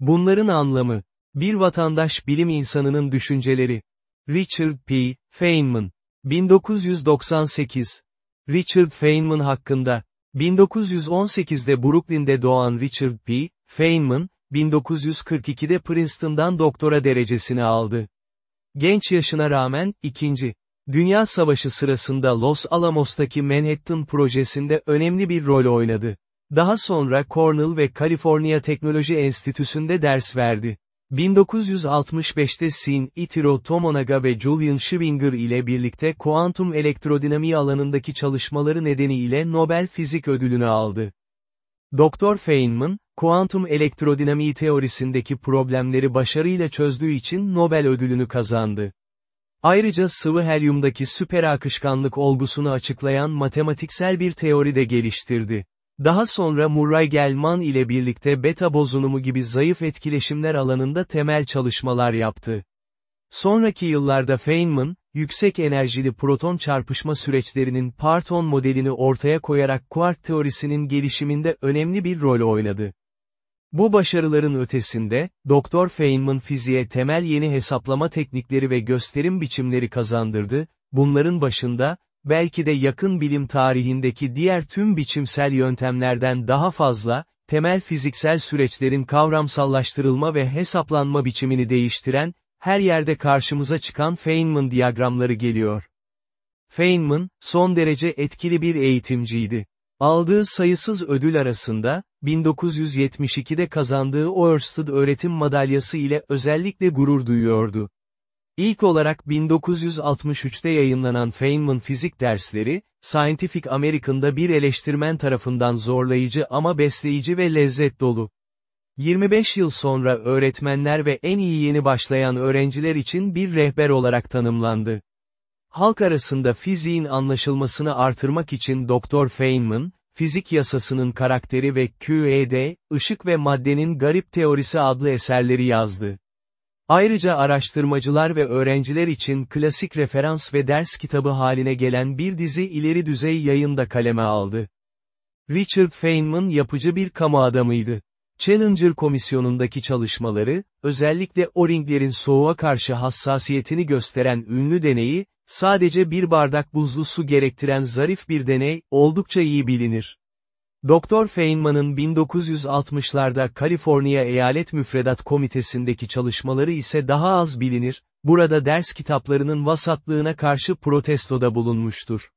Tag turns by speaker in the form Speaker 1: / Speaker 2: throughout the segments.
Speaker 1: Bunların anlamı. Bir vatandaş bilim insanının düşünceleri. Richard P. Feynman. 1998. Richard Feynman hakkında. 1918'de Brooklyn'de doğan Richard P. Feynman, 1942'de Princeton'dan doktora derecesini aldı. Genç yaşına rağmen, ikinci. Dünya Savaşı sırasında Los Alamos'taki Manhattan projesinde önemli bir rol oynadı. Daha sonra Cornell ve Kaliforniya Teknoloji Enstitüsü'nde ders verdi. 1965'te Sin Itiro Tomonaga ve Julian Schwinger ile birlikte kuantum elektrodinamiği alanındaki çalışmaları nedeniyle Nobel Fizik Ödülünü aldı. Dr. Feynman, kuantum elektrodinamiği teorisindeki problemleri başarıyla çözdüğü için Nobel ödülünü kazandı. Ayrıca sıvı helyumdaki süper akışkanlık olgusunu açıklayan matematiksel bir teori de geliştirdi. Daha sonra Murray Gell-Mann ile birlikte beta bozunumu gibi zayıf etkileşimler alanında temel çalışmalar yaptı. Sonraki yıllarda Feynman, yüksek enerjili proton çarpışma süreçlerinin Parton modelini ortaya koyarak kuark teorisinin gelişiminde önemli bir rol oynadı. Bu başarıların ötesinde, Dr. Feynman fiziğe temel yeni hesaplama teknikleri ve gösterim biçimleri kazandırdı, bunların başında, belki de yakın bilim tarihindeki diğer tüm biçimsel yöntemlerden daha fazla, temel fiziksel süreçlerin kavramsallaştırılma ve hesaplanma biçimini değiştiren, her yerde karşımıza çıkan Feynman diyagramları geliyor. Feynman, son derece etkili bir eğitimciydi. Aldığı sayısız ödül arasında, 1972'de kazandığı Oersted öğretim madalyası ile özellikle gurur duyuyordu. İlk olarak 1963'te yayınlanan Feynman fizik dersleri, Scientific American'da bir eleştirmen tarafından zorlayıcı ama besleyici ve lezzet dolu. 25 yıl sonra öğretmenler ve en iyi yeni başlayan öğrenciler için bir rehber olarak tanımlandı. Halk arasında fiziğin anlaşılmasını artırmak için Dr. Feynman, Fizik Yasasının Karakteri ve QED, Işık ve Maddenin Garip Teorisi adlı eserleri yazdı. Ayrıca araştırmacılar ve öğrenciler için klasik referans ve ders kitabı haline gelen bir dizi ileri düzey yayında kaleme aldı. Richard Feynman yapıcı bir kamu adamıydı. Challenger komisyonundaki çalışmaları, özellikle O-ringlerin soğuğa karşı hassasiyetini gösteren ünlü deneyi, sadece bir bardak buzlu su gerektiren zarif bir deney, oldukça iyi bilinir. Dr. Feynman'ın 1960'larda Kaliforniya Eyalet Müfredat Komitesi'ndeki çalışmaları ise daha az bilinir, burada ders kitaplarının vasatlığına karşı protestoda bulunmuştur.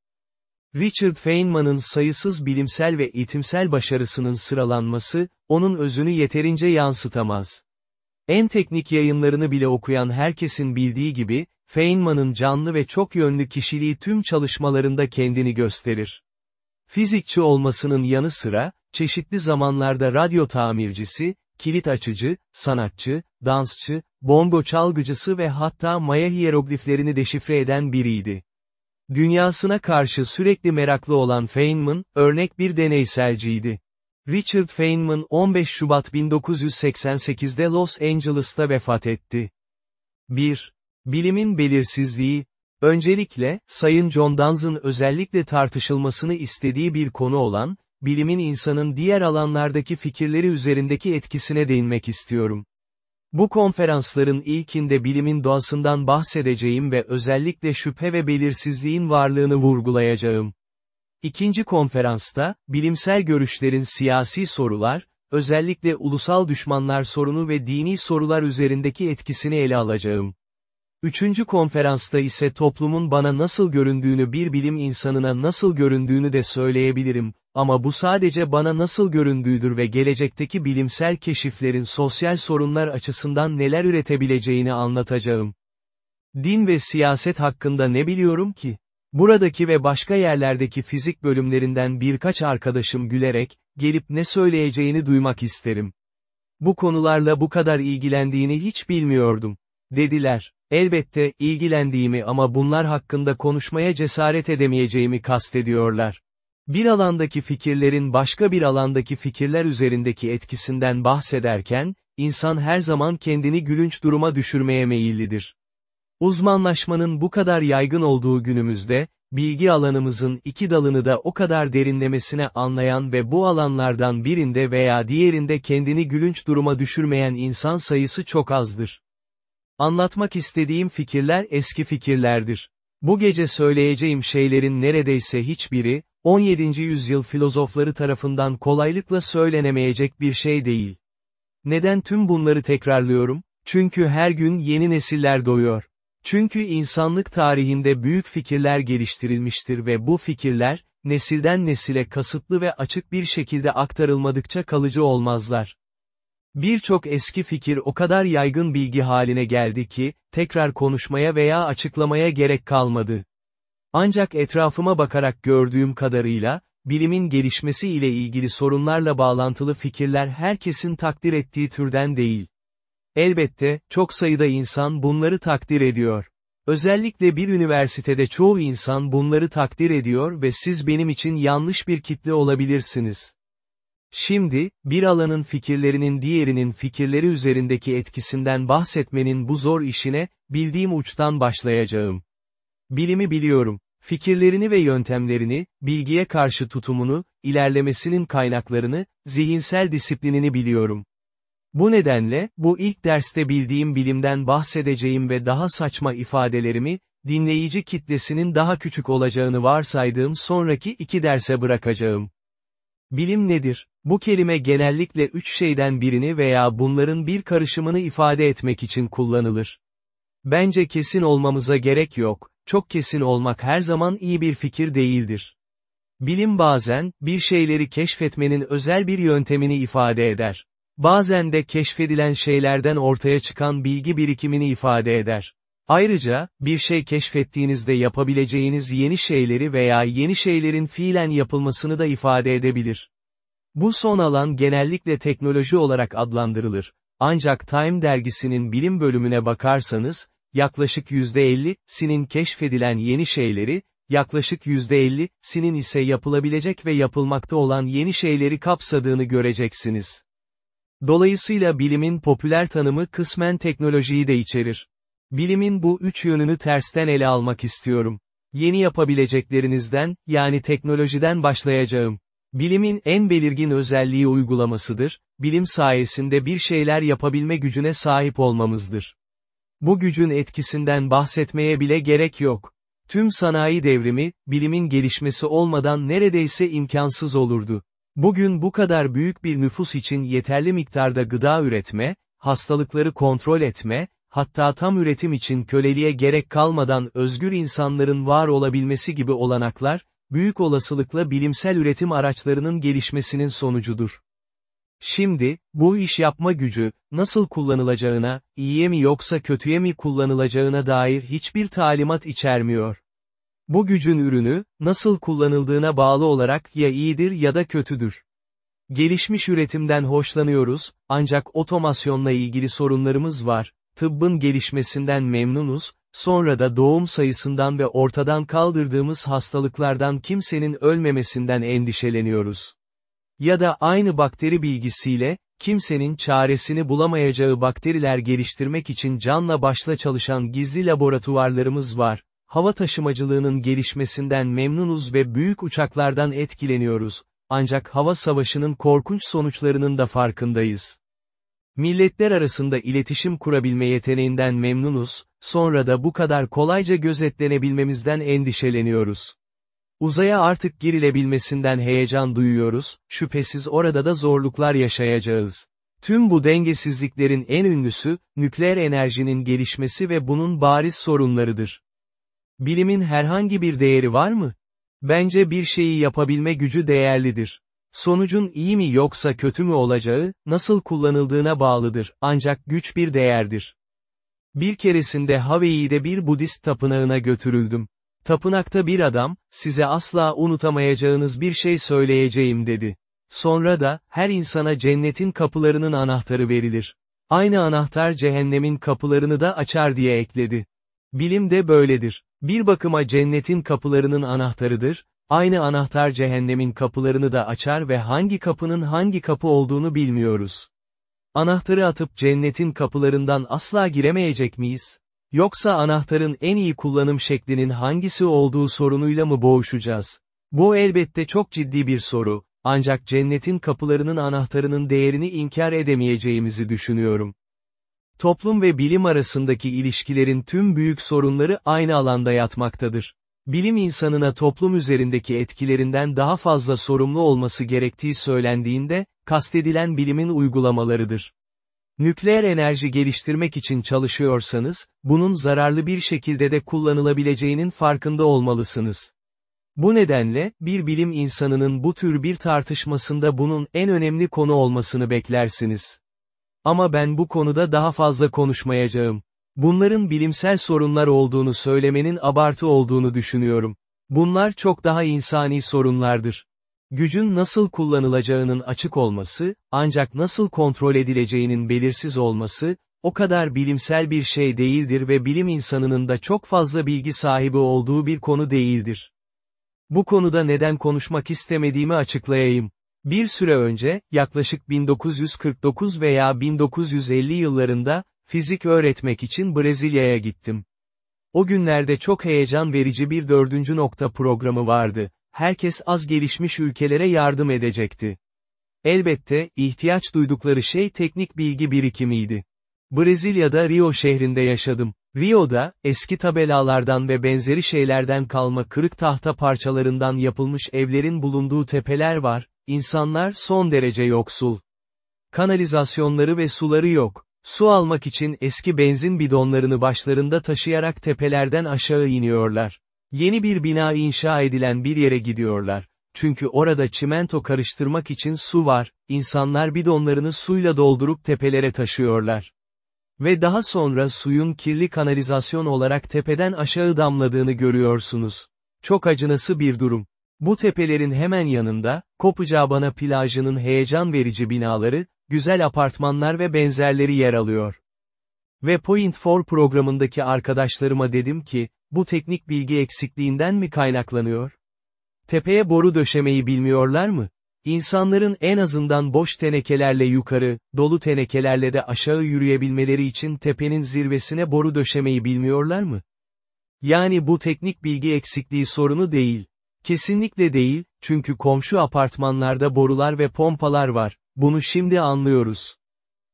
Speaker 1: Richard Feynman'ın sayısız bilimsel ve eğitimsel başarısının sıralanması, onun özünü yeterince yansıtamaz. En teknik yayınlarını bile okuyan herkesin bildiği gibi, Feynman'ın canlı ve çok yönlü kişiliği tüm çalışmalarında kendini gösterir. Fizikçi olmasının yanı sıra, çeşitli zamanlarda radyo tamircisi, kilit açıcı, sanatçı, dansçı, bongo çalgıcısı ve hatta maya hierogliflerini deşifre eden biriydi. Dünyasına karşı sürekli meraklı olan Feynman, örnek bir deneyselciydi. Richard Feynman 15 Şubat 1988'de Los Angeles'ta vefat etti. 1. Bilimin belirsizliği, Öncelikle, Sayın John Duns'ın özellikle tartışılmasını istediği bir konu olan, bilimin insanın diğer alanlardaki fikirleri üzerindeki etkisine değinmek istiyorum. Bu konferansların ilkinde bilimin doğasından bahsedeceğim ve özellikle şüphe ve belirsizliğin varlığını vurgulayacağım. İkinci konferansta, bilimsel görüşlerin siyasi sorular, özellikle ulusal düşmanlar sorunu ve dini sorular üzerindeki etkisini ele alacağım. Üçüncü konferansta ise toplumun bana nasıl göründüğünü bir bilim insanına nasıl göründüğünü de söyleyebilirim, ama bu sadece bana nasıl göründüğüdür ve gelecekteki bilimsel keşiflerin sosyal sorunlar açısından neler üretebileceğini anlatacağım. Din ve siyaset hakkında ne biliyorum ki? Buradaki ve başka yerlerdeki fizik bölümlerinden birkaç arkadaşım gülerek, gelip ne söyleyeceğini duymak isterim. Bu konularla bu kadar ilgilendiğini hiç bilmiyordum. Dediler. Elbette, ilgilendiğimi ama bunlar hakkında konuşmaya cesaret edemeyeceğimi kastediyorlar. Bir alandaki fikirlerin başka bir alandaki fikirler üzerindeki etkisinden bahsederken, insan her zaman kendini gülünç duruma düşürmeye meyillidir. Uzmanlaşmanın bu kadar yaygın olduğu günümüzde, bilgi alanımızın iki dalını da o kadar derinlemesine anlayan ve bu alanlardan birinde veya diğerinde kendini gülünç duruma düşürmeyen insan sayısı çok azdır. Anlatmak istediğim fikirler eski fikirlerdir. Bu gece söyleyeceğim şeylerin neredeyse hiçbiri, 17. yüzyıl filozofları tarafından kolaylıkla söylenemeyecek bir şey değil. Neden tüm bunları tekrarlıyorum? Çünkü her gün yeni nesiller doğuyor. Çünkü insanlık tarihinde büyük fikirler geliştirilmiştir ve bu fikirler, nesilden nesile kasıtlı ve açık bir şekilde aktarılmadıkça kalıcı olmazlar. Birçok eski fikir o kadar yaygın bilgi haline geldi ki, tekrar konuşmaya veya açıklamaya gerek kalmadı. Ancak etrafıma bakarak gördüğüm kadarıyla, bilimin gelişmesi ile ilgili sorunlarla bağlantılı fikirler herkesin takdir ettiği türden değil. Elbette, çok sayıda insan bunları takdir ediyor. Özellikle bir üniversitede çoğu insan bunları takdir ediyor ve siz benim için yanlış bir kitle olabilirsiniz. Şimdi, bir alanın fikirlerinin diğerinin fikirleri üzerindeki etkisinden bahsetmenin bu zor işine, bildiğim uçtan başlayacağım. Bilimi biliyorum. Fikirlerini ve yöntemlerini, bilgiye karşı tutumunu, ilerlemesinin kaynaklarını, zihinsel disiplinini biliyorum. Bu nedenle, bu ilk derste bildiğim bilimden bahsedeceğim ve daha saçma ifadelerimi, dinleyici kitlesinin daha küçük olacağını varsaydığım sonraki iki derse bırakacağım. Bilim nedir? Bu kelime genellikle üç şeyden birini veya bunların bir karışımını ifade etmek için kullanılır. Bence kesin olmamıza gerek yok, çok kesin olmak her zaman iyi bir fikir değildir. Bilim bazen, bir şeyleri keşfetmenin özel bir yöntemini ifade eder. Bazen de keşfedilen şeylerden ortaya çıkan bilgi birikimini ifade eder. Ayrıca, bir şey keşfettiğinizde yapabileceğiniz yeni şeyleri veya yeni şeylerin fiilen yapılmasını da ifade edebilir. Bu son alan genellikle teknoloji olarak adlandırılır. Ancak Time dergisinin bilim bölümüne bakarsanız, yaklaşık %50'sinin keşfedilen yeni şeyleri, yaklaşık %50'sinin ise yapılabilecek ve yapılmakta olan yeni şeyleri kapsadığını göreceksiniz. Dolayısıyla bilimin popüler tanımı kısmen teknolojiyi de içerir. Bilimin bu üç yönünü tersten ele almak istiyorum. Yeni yapabileceklerinizden, yani teknolojiden başlayacağım. Bilimin en belirgin özelliği uygulamasıdır, bilim sayesinde bir şeyler yapabilme gücüne sahip olmamızdır. Bu gücün etkisinden bahsetmeye bile gerek yok. Tüm sanayi devrimi, bilimin gelişmesi olmadan neredeyse imkansız olurdu. Bugün bu kadar büyük bir nüfus için yeterli miktarda gıda üretme, hastalıkları kontrol etme, hatta tam üretim için köleliğe gerek kalmadan özgür insanların var olabilmesi gibi olanaklar, büyük olasılıkla bilimsel üretim araçlarının gelişmesinin sonucudur. Şimdi, bu iş yapma gücü, nasıl kullanılacağına, iyiye mi yoksa kötüye mi kullanılacağına dair hiçbir talimat içermiyor. Bu gücün ürünü, nasıl kullanıldığına bağlı olarak ya iyidir ya da kötüdür. Gelişmiş üretimden hoşlanıyoruz, ancak otomasyonla ilgili sorunlarımız var, tıbbın gelişmesinden memnunuz, sonra da doğum sayısından ve ortadan kaldırdığımız hastalıklardan kimsenin ölmemesinden endişeleniyoruz. Ya da aynı bakteri bilgisiyle, kimsenin çaresini bulamayacağı bakteriler geliştirmek için canla başla çalışan gizli laboratuvarlarımız var, hava taşımacılığının gelişmesinden memnunuz ve büyük uçaklardan etkileniyoruz, ancak hava savaşının korkunç sonuçlarının da farkındayız. Milletler arasında iletişim kurabilme yeteneğinden memnunuz, sonra da bu kadar kolayca gözetlenebilmemizden endişeleniyoruz. Uzaya artık girilebilmesinden heyecan duyuyoruz, şüphesiz orada da zorluklar yaşayacağız. Tüm bu dengesizliklerin en ünlüsü, nükleer enerjinin gelişmesi ve bunun bariz sorunlarıdır. Bilimin herhangi bir değeri var mı? Bence bir şeyi yapabilme gücü değerlidir. Sonucun iyi mi yoksa kötü mü olacağı, nasıl kullanıldığına bağlıdır, ancak güç bir değerdir. Bir keresinde Hawaii'de bir Budist tapınağına götürüldüm. Tapınakta bir adam, size asla unutamayacağınız bir şey söyleyeceğim dedi. Sonra da, her insana cennetin kapılarının anahtarı verilir. Aynı anahtar cehennemin kapılarını da açar diye ekledi. Bilim de böyledir. Bir bakıma cennetin kapılarının anahtarıdır, aynı anahtar cehennemin kapılarını da açar ve hangi kapının hangi kapı olduğunu bilmiyoruz. Anahtarı atıp cennetin kapılarından asla giremeyecek miyiz? Yoksa anahtarın en iyi kullanım şeklinin hangisi olduğu sorunuyla mı boğuşacağız? Bu elbette çok ciddi bir soru, ancak cennetin kapılarının anahtarının değerini inkar edemeyeceğimizi düşünüyorum. Toplum ve bilim arasındaki ilişkilerin tüm büyük sorunları aynı alanda yatmaktadır. Bilim insanına toplum üzerindeki etkilerinden daha fazla sorumlu olması gerektiği söylendiğinde, kastedilen bilimin uygulamalarıdır. Nükleer enerji geliştirmek için çalışıyorsanız, bunun zararlı bir şekilde de kullanılabileceğinin farkında olmalısınız. Bu nedenle, bir bilim insanının bu tür bir tartışmasında bunun en önemli konu olmasını beklersiniz. Ama ben bu konuda daha fazla konuşmayacağım. Bunların bilimsel sorunlar olduğunu söylemenin abartı olduğunu düşünüyorum. Bunlar çok daha insani sorunlardır. Gücün nasıl kullanılacağının açık olması, ancak nasıl kontrol edileceğinin belirsiz olması, o kadar bilimsel bir şey değildir ve bilim insanının da çok fazla bilgi sahibi olduğu bir konu değildir. Bu konuda neden konuşmak istemediğimi açıklayayım. Bir süre önce, yaklaşık 1949 veya 1950 yıllarında, fizik öğretmek için Brezilya'ya gittim. O günlerde çok heyecan verici bir dördüncü nokta programı vardı. Herkes az gelişmiş ülkelere yardım edecekti. Elbette, ihtiyaç duydukları şey teknik bilgi birikimiydi. Brezilya'da Rio şehrinde yaşadım. Rio'da, eski tabelalardan ve benzeri şeylerden kalma kırık tahta parçalarından yapılmış evlerin bulunduğu tepeler var, insanlar son derece yoksul. Kanalizasyonları ve suları yok. Su almak için eski benzin bidonlarını başlarında taşıyarak tepelerden aşağı iniyorlar. Yeni bir bina inşa edilen bir yere gidiyorlar. Çünkü orada çimento karıştırmak için su var, insanlar bidonlarını suyla doldurup tepelere taşıyorlar. Ve daha sonra suyun kirli kanalizasyon olarak tepeden aşağı damladığını görüyorsunuz. Çok acınası bir durum. Bu tepelerin hemen yanında, Kopacabana plajının heyecan verici binaları, güzel apartmanlar ve benzerleri yer alıyor. Ve Point 4 programındaki arkadaşlarıma dedim ki, bu teknik bilgi eksikliğinden mi kaynaklanıyor? Tepeye boru döşemeyi bilmiyorlar mı? İnsanların en azından boş tenekelerle yukarı, dolu tenekelerle de aşağı yürüyebilmeleri için tepenin zirvesine boru döşemeyi bilmiyorlar mı? Yani bu teknik bilgi eksikliği sorunu değil. Kesinlikle değil, çünkü komşu apartmanlarda borular ve pompalar var, bunu şimdi anlıyoruz.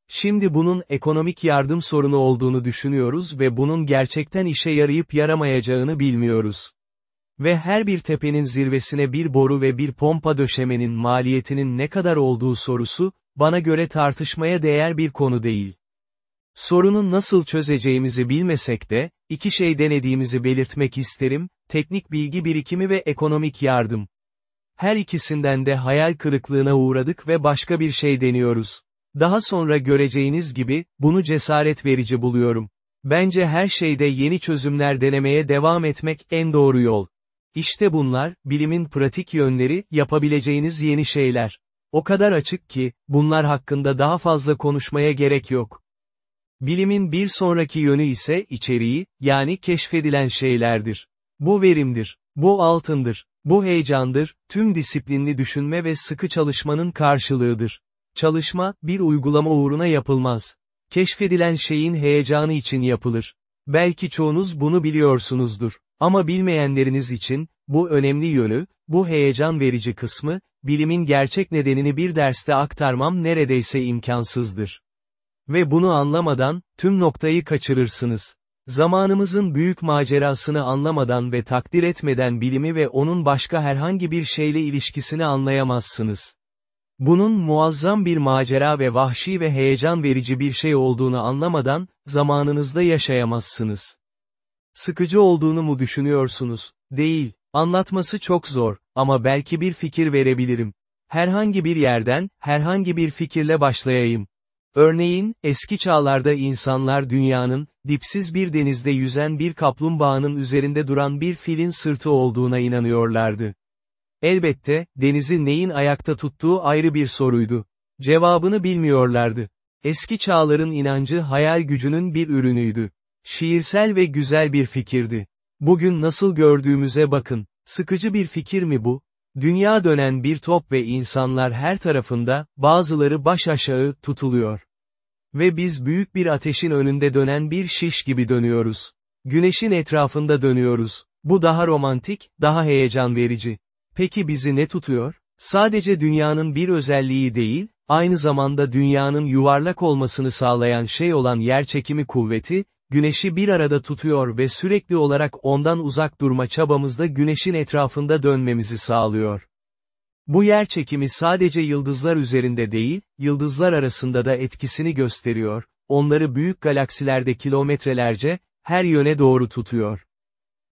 Speaker 1: Şimdi bunun ekonomik yardım sorunu olduğunu düşünüyoruz ve bunun gerçekten işe yarayıp yaramayacağını bilmiyoruz. Ve her bir tepenin zirvesine bir boru ve bir pompa döşemenin maliyetinin ne kadar olduğu sorusu, bana göre tartışmaya değer bir konu değil. Sorunu nasıl çözeceğimizi bilmesek de, iki şey denediğimizi belirtmek isterim, teknik bilgi birikimi ve ekonomik yardım. Her ikisinden de hayal kırıklığına uğradık ve başka bir şey deniyoruz. Daha sonra göreceğiniz gibi, bunu cesaret verici buluyorum. Bence her şeyde yeni çözümler denemeye devam etmek en doğru yol. İşte bunlar, bilimin pratik yönleri, yapabileceğiniz yeni şeyler. O kadar açık ki, bunlar hakkında daha fazla konuşmaya gerek yok. Bilimin bir sonraki yönü ise içeriği, yani keşfedilen şeylerdir. Bu verimdir. Bu altındır. Bu heyecandır, tüm disiplinli düşünme ve sıkı çalışmanın karşılığıdır. Çalışma, bir uygulama uğruna yapılmaz. Keşfedilen şeyin heyecanı için yapılır. Belki çoğunuz bunu biliyorsunuzdur. Ama bilmeyenleriniz için, bu önemli yönü, bu heyecan verici kısmı, bilimin gerçek nedenini bir derste aktarmam neredeyse imkansızdır. Ve bunu anlamadan, tüm noktayı kaçırırsınız. Zamanımızın büyük macerasını anlamadan ve takdir etmeden bilimi ve onun başka herhangi bir şeyle ilişkisini anlayamazsınız. Bunun muazzam bir macera ve vahşi ve heyecan verici bir şey olduğunu anlamadan, zamanınızda yaşayamazsınız. Sıkıcı olduğunu mu düşünüyorsunuz? Değil. Anlatması çok zor, ama belki bir fikir verebilirim. Herhangi bir yerden, herhangi bir fikirle başlayayım. Örneğin, eski çağlarda insanlar dünyanın, dipsiz bir denizde yüzen bir kaplumbağanın üzerinde duran bir filin sırtı olduğuna inanıyorlardı. Elbette, denizi neyin ayakta tuttuğu ayrı bir soruydu. Cevabını bilmiyorlardı. Eski çağların inancı hayal gücünün bir ürünüydü. Şiirsel ve güzel bir fikirdi. Bugün nasıl gördüğümüze bakın. Sıkıcı bir fikir mi bu? Dünya dönen bir top ve insanlar her tarafında, bazıları baş aşağı, tutuluyor. Ve biz büyük bir ateşin önünde dönen bir şiş gibi dönüyoruz. Güneşin etrafında dönüyoruz. Bu daha romantik, daha heyecan verici. Peki bizi ne tutuyor? Sadece dünyanın bir özelliği değil, aynı zamanda dünyanın yuvarlak olmasını sağlayan şey olan yerçekimi kuvveti, güneşi bir arada tutuyor ve sürekli olarak ondan uzak durma çabamızda güneşin etrafında dönmemizi sağlıyor. Bu yer çekimi sadece yıldızlar üzerinde değil, yıldızlar arasında da etkisini gösteriyor, onları büyük galaksilerde kilometrelerce, her yöne doğru tutuyor.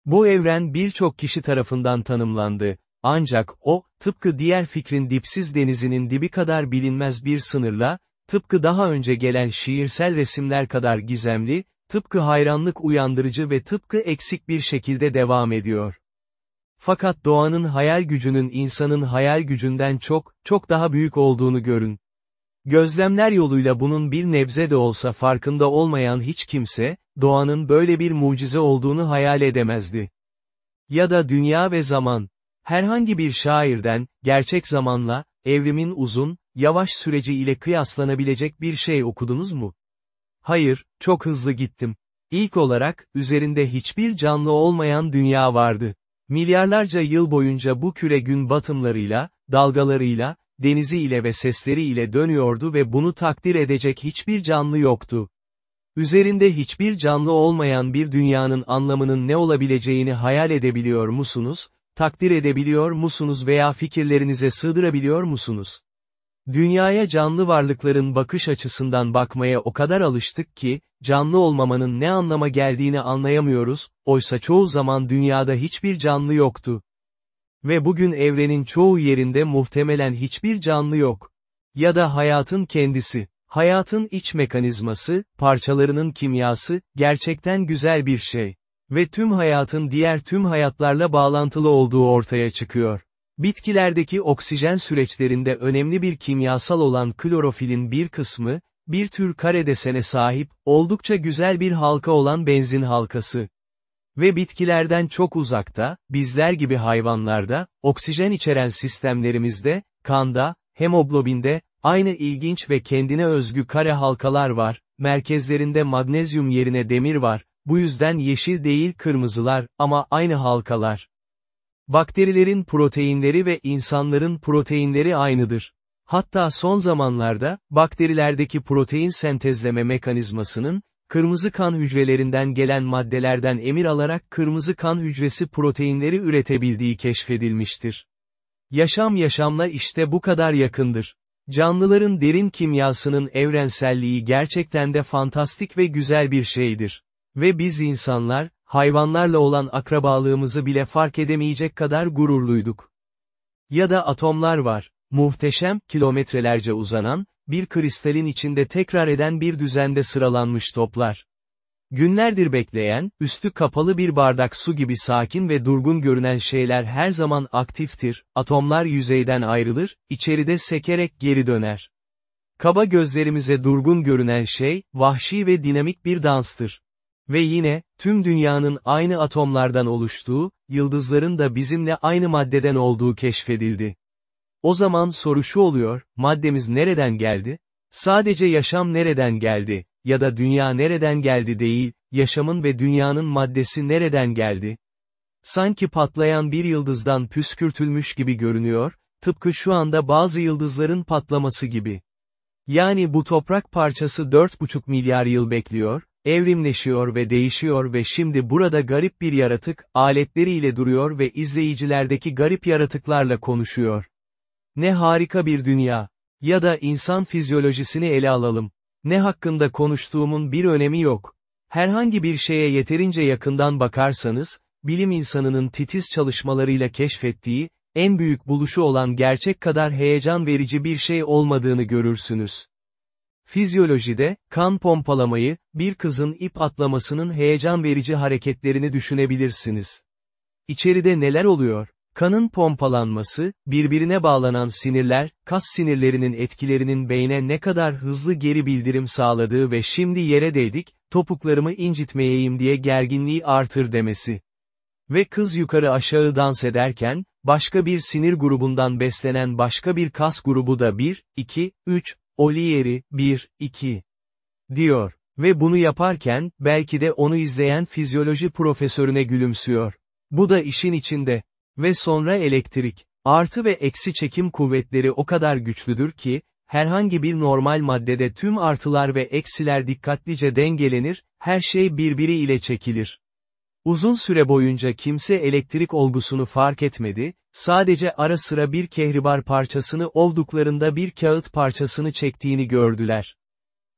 Speaker 1: Bu evren birçok kişi tarafından tanımlandı, ancak o, tıpkı diğer fikrin dipsiz denizinin dibi kadar bilinmez bir sınırla, tıpkı daha önce gelen şiirsel resimler kadar gizemli, tıpkı hayranlık uyandırıcı ve tıpkı eksik bir şekilde devam ediyor. Fakat doğanın hayal gücünün insanın hayal gücünden çok, çok daha büyük olduğunu görün. Gözlemler yoluyla bunun bir nebze de olsa farkında olmayan hiç kimse, doğanın böyle bir mucize olduğunu hayal edemezdi. Ya da dünya ve zaman. Herhangi bir şairden, gerçek zamanla, evrimin uzun, yavaş süreci ile kıyaslanabilecek bir şey okudunuz mu? Hayır, çok hızlı gittim. İlk olarak, üzerinde hiçbir canlı olmayan dünya vardı. Milyarlarca yıl boyunca bu küre gün batımlarıyla, dalgalarıyla, denizi ile ve sesleri ile dönüyordu ve bunu takdir edecek hiçbir canlı yoktu. Üzerinde hiçbir canlı olmayan bir dünyanın anlamının ne olabileceğini hayal edebiliyor musunuz, takdir edebiliyor musunuz veya fikirlerinize sığdırabiliyor musunuz? Dünyaya canlı varlıkların bakış açısından bakmaya o kadar alıştık ki, canlı olmamanın ne anlama geldiğini anlayamıyoruz, oysa çoğu zaman dünyada hiçbir canlı yoktu. Ve bugün evrenin çoğu yerinde muhtemelen hiçbir canlı yok. Ya da hayatın kendisi. Hayatın iç mekanizması, parçalarının kimyası, gerçekten güzel bir şey. Ve tüm hayatın diğer tüm hayatlarla bağlantılı olduğu ortaya çıkıyor. Bitkilerdeki oksijen süreçlerinde önemli bir kimyasal olan klorofilin bir kısmı, bir tür kare desene sahip, oldukça güzel bir halka olan benzin halkası. Ve bitkilerden çok uzakta, bizler gibi hayvanlarda, oksijen içeren sistemlerimizde, kanda, hemoglobinde, aynı ilginç ve kendine özgü kare halkalar var, merkezlerinde magnezyum yerine demir var, bu yüzden yeşil değil kırmızılar, ama aynı halkalar. Bakterilerin proteinleri ve insanların proteinleri aynıdır. Hatta son zamanlarda, bakterilerdeki protein sentezleme mekanizmasının, kırmızı kan hücrelerinden gelen maddelerden emir alarak kırmızı kan hücresi proteinleri üretebildiği keşfedilmiştir. Yaşam yaşamla işte bu kadar yakındır. Canlıların derin kimyasının evrenselliği gerçekten de fantastik ve güzel bir şeydir. Ve biz insanlar, hayvanlarla olan akrabalığımızı bile fark edemeyecek kadar gururluyduk. Ya da atomlar var, muhteşem, kilometrelerce uzanan, bir kristalin içinde tekrar eden bir düzende sıralanmış toplar. Günlerdir bekleyen, üstü kapalı bir bardak su gibi sakin ve durgun görünen şeyler her zaman aktiftir, atomlar yüzeyden ayrılır, içeride sekerek geri döner. Kaba gözlerimize durgun görünen şey, vahşi ve dinamik bir danstır. Ve yine, tüm dünyanın aynı atomlardan oluştuğu, yıldızların da bizimle aynı maddeden olduğu keşfedildi. O zaman soru şu oluyor, maddemiz nereden geldi? Sadece yaşam nereden geldi, ya da dünya nereden geldi değil, yaşamın ve dünyanın maddesi nereden geldi? Sanki patlayan bir yıldızdan püskürtülmüş gibi görünüyor, tıpkı şu anda bazı yıldızların patlaması gibi. Yani bu toprak parçası 4,5 milyar yıl bekliyor, evrimleşiyor ve değişiyor ve şimdi burada garip bir yaratık, aletleriyle duruyor ve izleyicilerdeki garip yaratıklarla konuşuyor. Ne harika bir dünya. Ya da insan fizyolojisini ele alalım. Ne hakkında konuştuğumun bir önemi yok. Herhangi bir şeye yeterince yakından bakarsanız, bilim insanının titiz çalışmalarıyla keşfettiği, en büyük buluşu olan gerçek kadar heyecan verici bir şey olmadığını görürsünüz. Fizyolojide, kan pompalamayı, bir kızın ip atlamasının heyecan verici hareketlerini düşünebilirsiniz. İçeride neler oluyor? Kanın pompalanması, birbirine bağlanan sinirler, kas sinirlerinin etkilerinin beyne ne kadar hızlı geri bildirim sağladığı ve şimdi yere değdik, topuklarımı incitmeyeyim diye gerginliği artır demesi. Ve kız yukarı aşağı dans ederken, başka bir sinir grubundan beslenen başka bir kas grubu da 1, 2, 3, Olieri, 1, 2. diyor. Ve bunu yaparken, belki de onu izleyen fizyoloji profesörüne gülümsüyor. Bu da işin içinde. Ve sonra elektrik. Artı ve eksi çekim kuvvetleri o kadar güçlüdür ki, herhangi bir normal maddede tüm artılar ve eksiler dikkatlice dengelenir, her şey birbiri ile çekilir. Uzun süre boyunca kimse elektrik olgusunu fark etmedi, sadece ara sıra bir kehribar parçasını olduklarında bir kağıt parçasını çektiğini gördüler.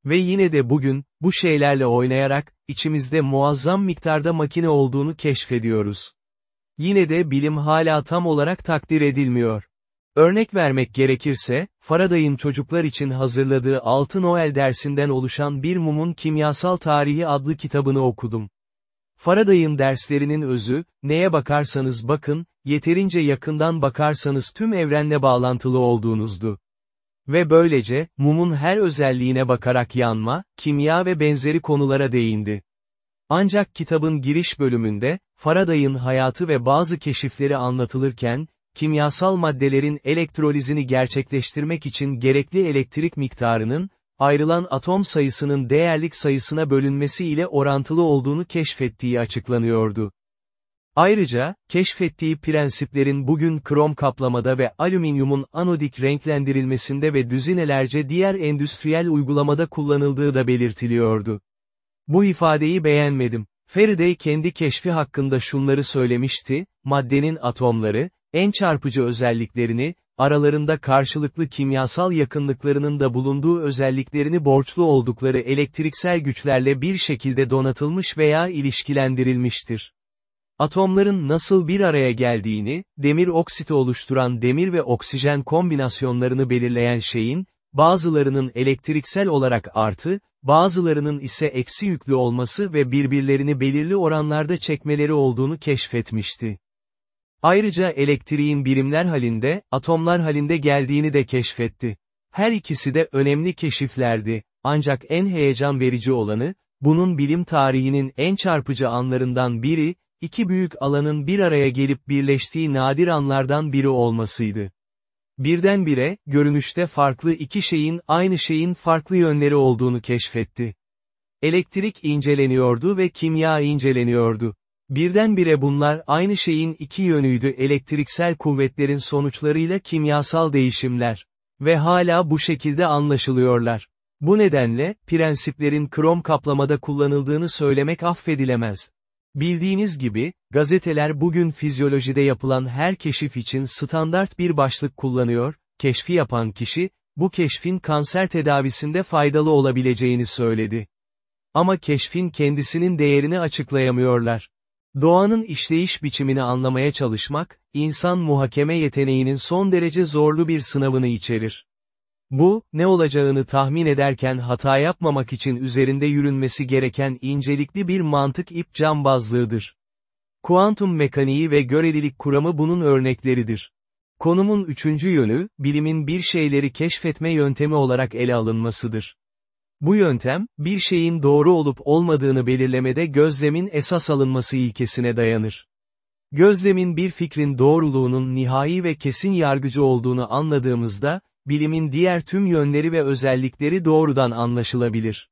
Speaker 1: Ve yine de bugün, bu şeylerle oynayarak, içimizde muazzam miktarda makine olduğunu keşfediyoruz. Yine de bilim hala tam olarak takdir edilmiyor. Örnek vermek gerekirse, Faraday'ın çocuklar için hazırladığı Altı Noel dersinden oluşan Bir Mumun Kimyasal Tarihi adlı kitabını okudum. Faraday'ın derslerinin özü, neye bakarsanız bakın, yeterince yakından bakarsanız tüm evrenle bağlantılı olduğunuzdu. Ve böylece, mumun her özelliğine bakarak yanma, kimya ve benzeri konulara değindi. Ancak kitabın giriş bölümünde, Faraday'ın hayatı ve bazı keşifleri anlatılırken, kimyasal maddelerin elektrolizini gerçekleştirmek için gerekli elektrik miktarının, ayrılan atom sayısının değerlik sayısına bölünmesi ile orantılı olduğunu keşfettiği açıklanıyordu. Ayrıca, keşfettiği prensiplerin bugün krom kaplamada ve alüminyumun anodik renklendirilmesinde ve düzinelerce diğer endüstriyel uygulamada kullanıldığı da belirtiliyordu. Bu ifadeyi beğenmedim. Faraday kendi keşfi hakkında şunları söylemişti, maddenin atomları, en çarpıcı özelliklerini, aralarında karşılıklı kimyasal yakınlıklarının da bulunduğu özelliklerini borçlu oldukları elektriksel güçlerle bir şekilde donatılmış veya ilişkilendirilmiştir. Atomların nasıl bir araya geldiğini, demir oksiti oluşturan demir ve oksijen kombinasyonlarını belirleyen şeyin, bazılarının elektriksel olarak artı, bazılarının ise eksi yüklü olması ve birbirlerini belirli oranlarda çekmeleri olduğunu keşfetmişti. Ayrıca elektriğin birimler halinde, atomlar halinde geldiğini de keşfetti. Her ikisi de önemli keşiflerdi, ancak en heyecan verici olanı, bunun bilim tarihinin en çarpıcı anlarından biri, iki büyük alanın bir araya gelip birleştiği nadir anlardan biri olmasıydı. Birdenbire, görünüşte farklı iki şeyin aynı şeyin farklı yönleri olduğunu keşfetti. Elektrik inceleniyordu ve kimya inceleniyordu. Birdenbire bunlar aynı şeyin iki yönüydü elektriksel kuvvetlerin sonuçlarıyla kimyasal değişimler. Ve hala bu şekilde anlaşılıyorlar. Bu nedenle, prensiplerin krom kaplamada kullanıldığını söylemek affedilemez. Bildiğiniz gibi, gazeteler bugün fizyolojide yapılan her keşif için standart bir başlık kullanıyor, keşfi yapan kişi, bu keşfin kanser tedavisinde faydalı olabileceğini söyledi. Ama keşfin kendisinin değerini açıklayamıyorlar. Doğanın işleyiş biçimini anlamaya çalışmak, insan muhakeme yeteneğinin son derece zorlu bir sınavını içerir. Bu, ne olacağını tahmin ederken hata yapmamak için üzerinde yürünmesi gereken incelikli bir mantık ip cambazlığıdır. Kuantum mekaniği ve görelilik kuramı bunun örnekleridir. Konumun üçüncü yönü, bilimin bir şeyleri keşfetme yöntemi olarak ele alınmasıdır. Bu yöntem, bir şeyin doğru olup olmadığını belirlemede gözlemin esas alınması ilkesine dayanır. Gözlemin bir fikrin doğruluğunun nihai ve kesin yargıcı olduğunu anladığımızda, bilimin diğer tüm yönleri ve özellikleri doğrudan anlaşılabilir.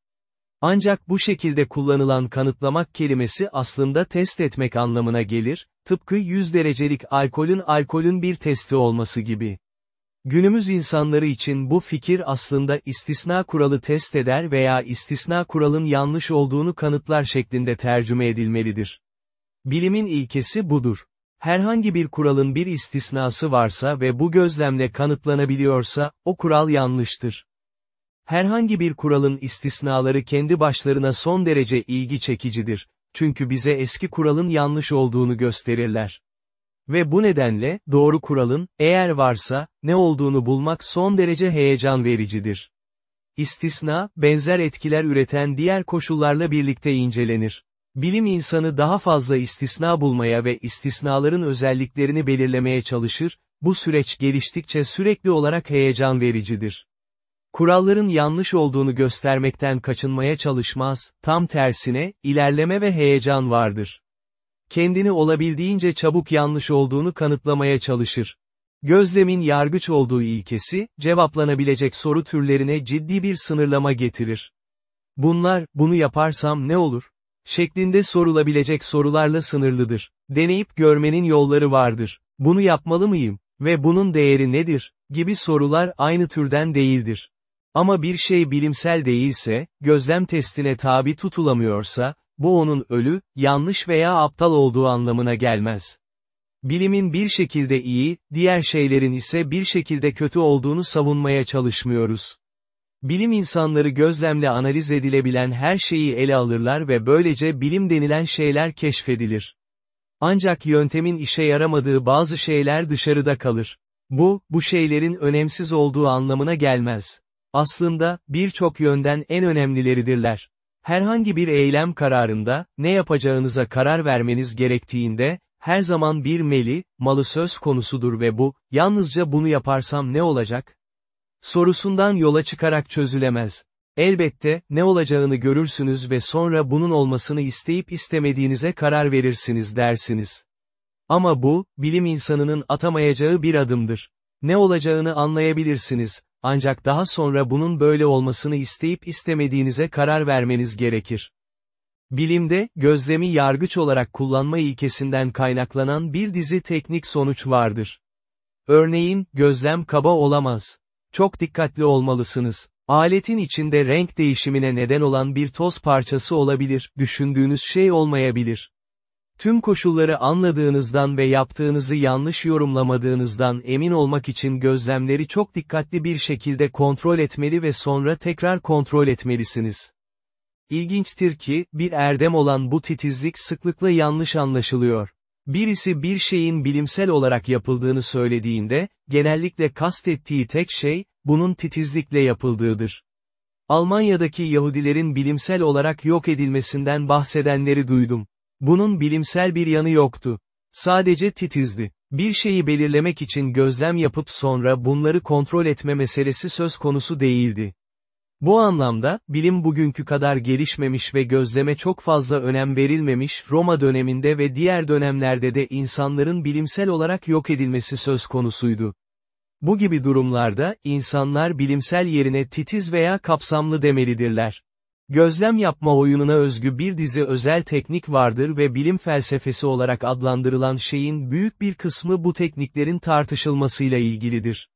Speaker 1: Ancak bu şekilde kullanılan kanıtlamak kelimesi aslında test etmek anlamına gelir, tıpkı 100 derecelik alkolün alkolün bir testi olması gibi. Günümüz insanları için bu fikir aslında istisna kuralı test eder veya istisna kuralın yanlış olduğunu kanıtlar şeklinde tercüme edilmelidir. Bilimin ilkesi budur. Herhangi bir kuralın bir istisnası varsa ve bu gözlemle kanıtlanabiliyorsa, o kural yanlıştır. Herhangi bir kuralın istisnaları kendi başlarına son derece ilgi çekicidir, çünkü bize eski kuralın yanlış olduğunu gösterirler. Ve bu nedenle, doğru kuralın, eğer varsa, ne olduğunu bulmak son derece heyecan vericidir. İstisna, benzer etkiler üreten diğer koşullarla birlikte incelenir. Bilim insanı daha fazla istisna bulmaya ve istisnaların özelliklerini belirlemeye çalışır, bu süreç geliştikçe sürekli olarak heyecan vericidir. Kuralların yanlış olduğunu göstermekten kaçınmaya çalışmaz, tam tersine, ilerleme ve heyecan vardır. Kendini olabildiğince çabuk yanlış olduğunu kanıtlamaya çalışır. Gözlemin yargıç olduğu ilkesi, cevaplanabilecek soru türlerine ciddi bir sınırlama getirir. Bunlar, bunu yaparsam ne olur? şeklinde sorulabilecek sorularla sınırlıdır. Deneyip görmenin yolları vardır. Bunu yapmalı mıyım? Ve bunun değeri nedir? gibi sorular aynı türden değildir. Ama bir şey bilimsel değilse, gözlem testine tabi tutulamıyorsa, bu onun ölü, yanlış veya aptal olduğu anlamına gelmez. Bilimin bir şekilde iyi, diğer şeylerin ise bir şekilde kötü olduğunu savunmaya çalışmıyoruz. Bilim insanları gözlemle analiz edilebilen her şeyi ele alırlar ve böylece bilim denilen şeyler keşfedilir. Ancak yöntemin işe yaramadığı bazı şeyler dışarıda kalır. Bu, bu şeylerin önemsiz olduğu anlamına gelmez. Aslında, birçok yönden en önemlileridirler. Herhangi bir eylem kararında, ne yapacağınıza karar vermeniz gerektiğinde, her zaman bir meli, malı söz konusudur ve bu, yalnızca bunu yaparsam ne olacak? Sorusundan yola çıkarak çözülemez. Elbette, ne olacağını görürsünüz ve sonra bunun olmasını isteyip istemediğinize karar verirsiniz dersiniz. Ama bu, bilim insanının atamayacağı bir adımdır. Ne olacağını anlayabilirsiniz, ancak daha sonra bunun böyle olmasını isteyip istemediğinize karar vermeniz gerekir. Bilimde, gözlemi yargıç olarak kullanma ilkesinden kaynaklanan bir dizi teknik sonuç vardır. Örneğin, gözlem kaba olamaz. Çok dikkatli olmalısınız. Aletin içinde renk değişimine neden olan bir toz parçası olabilir, düşündüğünüz şey olmayabilir. Tüm koşulları anladığınızdan ve yaptığınızı yanlış yorumlamadığınızdan emin olmak için gözlemleri çok dikkatli bir şekilde kontrol etmeli ve sonra tekrar kontrol etmelisiniz. İlginçtir ki, bir erdem olan bu titizlik sıklıkla yanlış anlaşılıyor. Birisi bir şeyin bilimsel olarak yapıldığını söylediğinde, genellikle kastettiği tek şey, bunun titizlikle yapıldığıdır. Almanya'daki Yahudilerin bilimsel olarak yok edilmesinden bahsedenleri duydum. Bunun bilimsel bir yanı yoktu. Sadece titizdi. Bir şeyi belirlemek için gözlem yapıp sonra bunları kontrol etme meselesi söz konusu değildi. Bu anlamda, bilim bugünkü kadar gelişmemiş ve gözleme çok fazla önem verilmemiş Roma döneminde ve diğer dönemlerde de insanların bilimsel olarak yok edilmesi söz konusuydu. Bu gibi durumlarda, insanlar bilimsel yerine titiz veya kapsamlı demelidirler. Gözlem yapma oyununa özgü bir dizi özel teknik vardır ve bilim felsefesi olarak adlandırılan şeyin büyük bir kısmı bu tekniklerin tartışılmasıyla ilgilidir.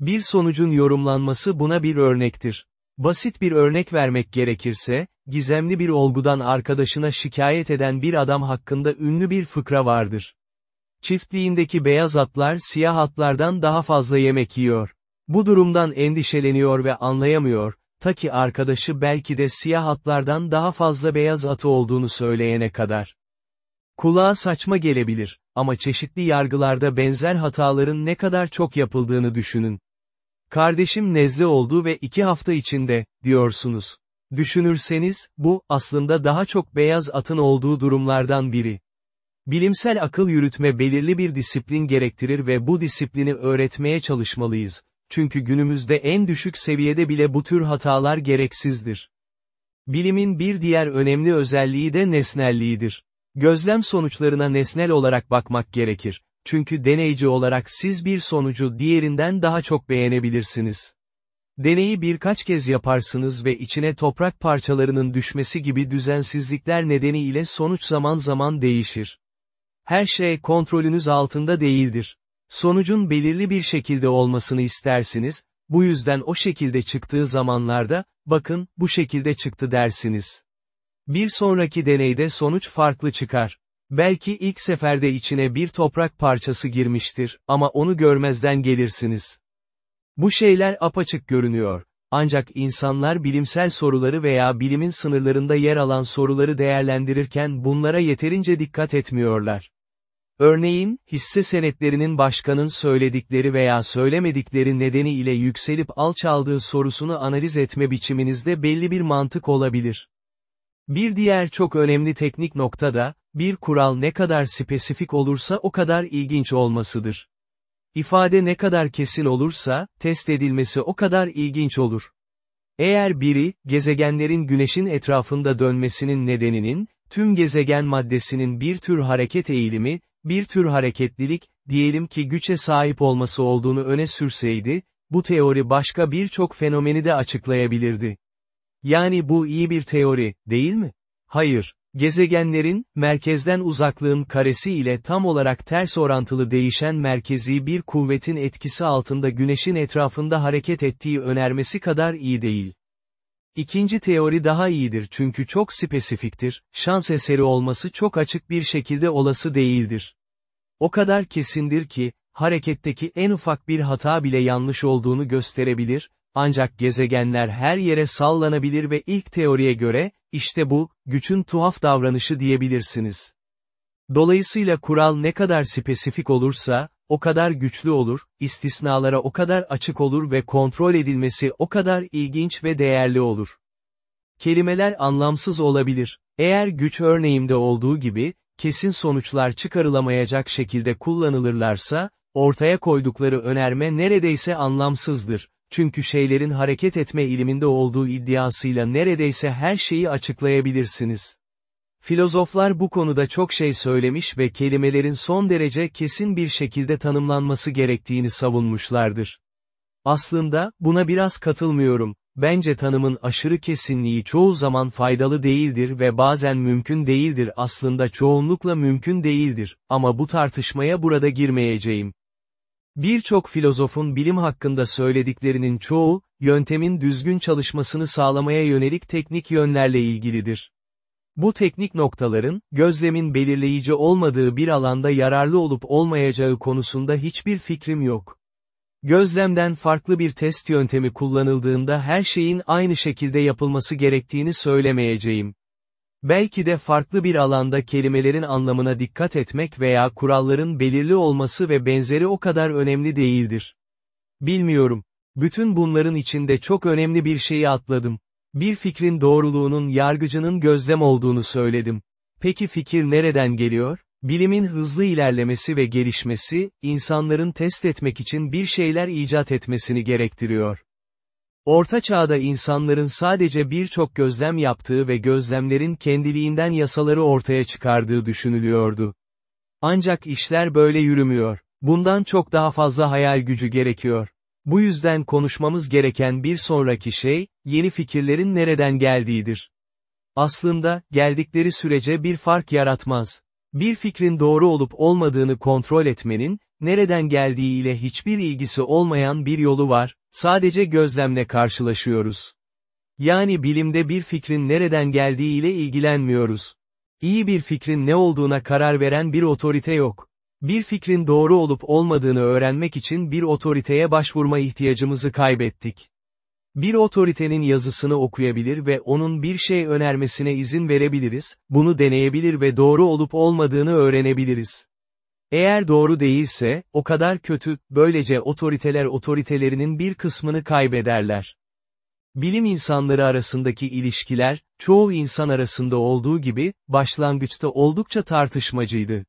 Speaker 1: Bir sonucun yorumlanması buna bir örnektir. Basit bir örnek vermek gerekirse, gizemli bir olgudan arkadaşına şikayet eden bir adam hakkında ünlü bir fıkra vardır. Çiftliğindeki beyaz atlar siyah atlardan daha fazla yemek yiyor. Bu durumdan endişeleniyor ve anlayamıyor, ta ki arkadaşı belki de siyah atlardan daha fazla beyaz atı olduğunu söyleyene kadar. Kulağa saçma gelebilir, ama çeşitli yargılarda benzer hataların ne kadar çok yapıldığını düşünün. Kardeşim nezle oldu ve iki hafta içinde, diyorsunuz. Düşünürseniz, bu, aslında daha çok beyaz atın olduğu durumlardan biri. Bilimsel akıl yürütme belirli bir disiplin gerektirir ve bu disiplini öğretmeye çalışmalıyız. Çünkü günümüzde en düşük seviyede bile bu tür hatalar gereksizdir. Bilimin bir diğer önemli özelliği de nesnelliğidir. Gözlem sonuçlarına nesnel olarak bakmak gerekir. Çünkü deneyci olarak siz bir sonucu diğerinden daha çok beğenebilirsiniz. Deneyi birkaç kez yaparsınız ve içine toprak parçalarının düşmesi gibi düzensizlikler nedeniyle sonuç zaman zaman değişir. Her şey kontrolünüz altında değildir. Sonucun belirli bir şekilde olmasını istersiniz, bu yüzden o şekilde çıktığı zamanlarda, bakın, bu şekilde çıktı dersiniz. Bir sonraki deneyde sonuç farklı çıkar. Belki ilk seferde içine bir toprak parçası girmiştir, ama onu görmezden gelirsiniz. Bu şeyler apaçık görünüyor. Ancak insanlar bilimsel soruları veya bilimin sınırlarında yer alan soruları değerlendirirken bunlara yeterince dikkat etmiyorlar. Örneğin, hisse senetlerinin başkanın söyledikleri veya söylemedikleri nedeniyle yükselip alçaldığı sorusunu analiz etme biçiminizde belli bir mantık olabilir. Bir diğer çok önemli teknik nokta da, bir kural ne kadar spesifik olursa o kadar ilginç olmasıdır. İfade ne kadar kesin olursa, test edilmesi o kadar ilginç olur. Eğer biri, gezegenlerin güneşin etrafında dönmesinin nedeninin, tüm gezegen maddesinin bir tür hareket eğilimi, bir tür hareketlilik, diyelim ki güçe sahip olması olduğunu öne sürseydi, bu teori başka birçok fenomeni de açıklayabilirdi. Yani bu iyi bir teori, değil mi? Hayır. Gezegenlerin, merkezden uzaklığın karesi ile tam olarak ters orantılı değişen merkezi bir kuvvetin etkisi altında güneşin etrafında hareket ettiği önermesi kadar iyi değil. İkinci teori daha iyidir çünkü çok spesifiktir, şans eseri olması çok açık bir şekilde olası değildir. O kadar kesindir ki, hareketteki en ufak bir hata bile yanlış olduğunu gösterebilir, ancak gezegenler her yere sallanabilir ve ilk teoriye göre, işte bu, güçün tuhaf davranışı diyebilirsiniz. Dolayısıyla kural ne kadar spesifik olursa, o kadar güçlü olur, istisnalara o kadar açık olur ve kontrol edilmesi o kadar ilginç ve değerli olur. Kelimeler anlamsız olabilir. Eğer güç örneğimde olduğu gibi, kesin sonuçlar çıkarılamayacak şekilde kullanılırlarsa, ortaya koydukları önerme neredeyse anlamsızdır. Çünkü şeylerin hareket etme iliminde olduğu iddiasıyla neredeyse her şeyi açıklayabilirsiniz. Filozoflar bu konuda çok şey söylemiş ve kelimelerin son derece kesin bir şekilde tanımlanması gerektiğini savunmuşlardır. Aslında, buna biraz katılmıyorum. Bence tanımın aşırı kesinliği çoğu zaman faydalı değildir ve bazen mümkün değildir aslında çoğunlukla mümkün değildir, ama bu tartışmaya burada girmeyeceğim. Birçok filozofun bilim hakkında söylediklerinin çoğu, yöntemin düzgün çalışmasını sağlamaya yönelik teknik yönlerle ilgilidir. Bu teknik noktaların, gözlemin belirleyici olmadığı bir alanda yararlı olup olmayacağı konusunda hiçbir fikrim yok. Gözlemden farklı bir test yöntemi kullanıldığında her şeyin aynı şekilde yapılması gerektiğini söylemeyeceğim. Belki de farklı bir alanda kelimelerin anlamına dikkat etmek veya kuralların belirli olması ve benzeri o kadar önemli değildir. Bilmiyorum. Bütün bunların içinde çok önemli bir şeyi atladım. Bir fikrin doğruluğunun yargıcının gözlem olduğunu söyledim. Peki fikir nereden geliyor? Bilimin hızlı ilerlemesi ve gelişmesi, insanların test etmek için bir şeyler icat etmesini gerektiriyor. Orta çağda insanların sadece birçok gözlem yaptığı ve gözlemlerin kendiliğinden yasaları ortaya çıkardığı düşünülüyordu. Ancak işler böyle yürümüyor. Bundan çok daha fazla hayal gücü gerekiyor. Bu yüzden konuşmamız gereken bir sonraki şey, yeni fikirlerin nereden geldiğidir. Aslında, geldikleri sürece bir fark yaratmaz. Bir fikrin doğru olup olmadığını kontrol etmenin, nereden geldiği ile hiçbir ilgisi olmayan bir yolu var, sadece gözlemle karşılaşıyoruz. Yani bilimde bir fikrin nereden geldiği ile ilgilenmiyoruz. İyi bir fikrin ne olduğuna karar veren bir otorite yok. Bir fikrin doğru olup olmadığını öğrenmek için bir otoriteye başvurma ihtiyacımızı kaybettik. Bir otoritenin yazısını okuyabilir ve onun bir şey önermesine izin verebiliriz, bunu deneyebilir ve doğru olup olmadığını öğrenebiliriz. Eğer doğru değilse, o kadar kötü, böylece otoriteler otoritelerinin bir kısmını kaybederler. Bilim insanları arasındaki ilişkiler, çoğu insan arasında olduğu gibi, başlangıçta oldukça tartışmacıydı.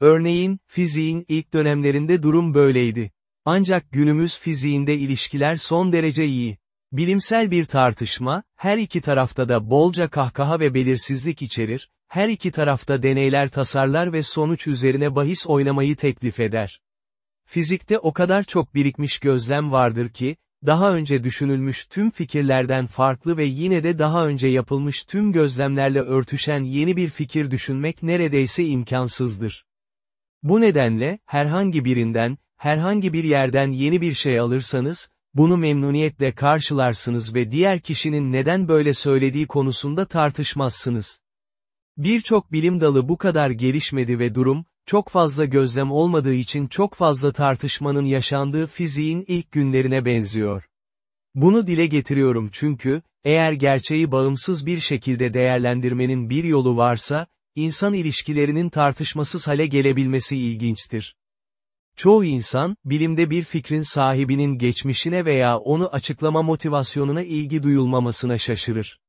Speaker 1: Örneğin, fiziğin ilk dönemlerinde durum böyleydi. Ancak günümüz fiziğinde ilişkiler son derece iyi. Bilimsel bir tartışma, her iki tarafta da bolca kahkaha ve belirsizlik içerir, her iki tarafta deneyler tasarlar ve sonuç üzerine bahis oynamayı teklif eder. Fizikte o kadar çok birikmiş gözlem vardır ki, daha önce düşünülmüş tüm fikirlerden farklı ve yine de daha önce yapılmış tüm gözlemlerle örtüşen yeni bir fikir düşünmek neredeyse imkansızdır. Bu nedenle, herhangi birinden, herhangi bir yerden yeni bir şey alırsanız, bunu memnuniyetle karşılarsınız ve diğer kişinin neden böyle söylediği konusunda tartışmazsınız. Birçok bilim dalı bu kadar gelişmedi ve durum, çok fazla gözlem olmadığı için çok fazla tartışmanın yaşandığı fiziğin ilk günlerine benziyor. Bunu dile getiriyorum çünkü, eğer gerçeği bağımsız bir şekilde değerlendirmenin bir yolu varsa, insan ilişkilerinin tartışmasız hale gelebilmesi ilginçtir. Çoğu insan, bilimde bir fikrin sahibinin geçmişine veya onu açıklama motivasyonuna ilgi duyulmamasına şaşırır.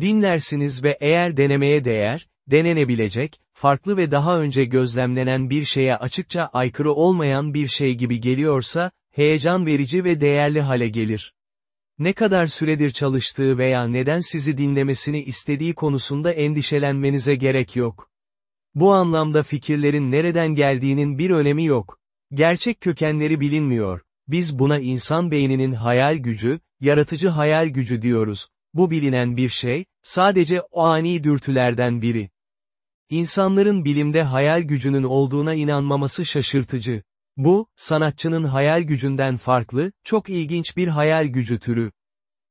Speaker 1: Dinlersiniz ve eğer denemeye değer, denenebilecek, farklı ve daha önce gözlemlenen bir şeye açıkça aykırı olmayan bir şey gibi geliyorsa, heyecan verici ve değerli hale gelir. Ne kadar süredir çalıştığı veya neden sizi dinlemesini istediği konusunda endişelenmenize gerek yok. Bu anlamda fikirlerin nereden geldiğinin bir önemi yok. Gerçek kökenleri bilinmiyor. Biz buna insan beyninin hayal gücü, yaratıcı hayal gücü diyoruz. bu bilinen bir şey, sadece o ani dürtülerden biri. İnsanların bilimde hayal gücünün olduğuna inanmaması şaşırtıcı. Bu, sanatçının hayal gücünden farklı, çok ilginç bir hayal gücü türü.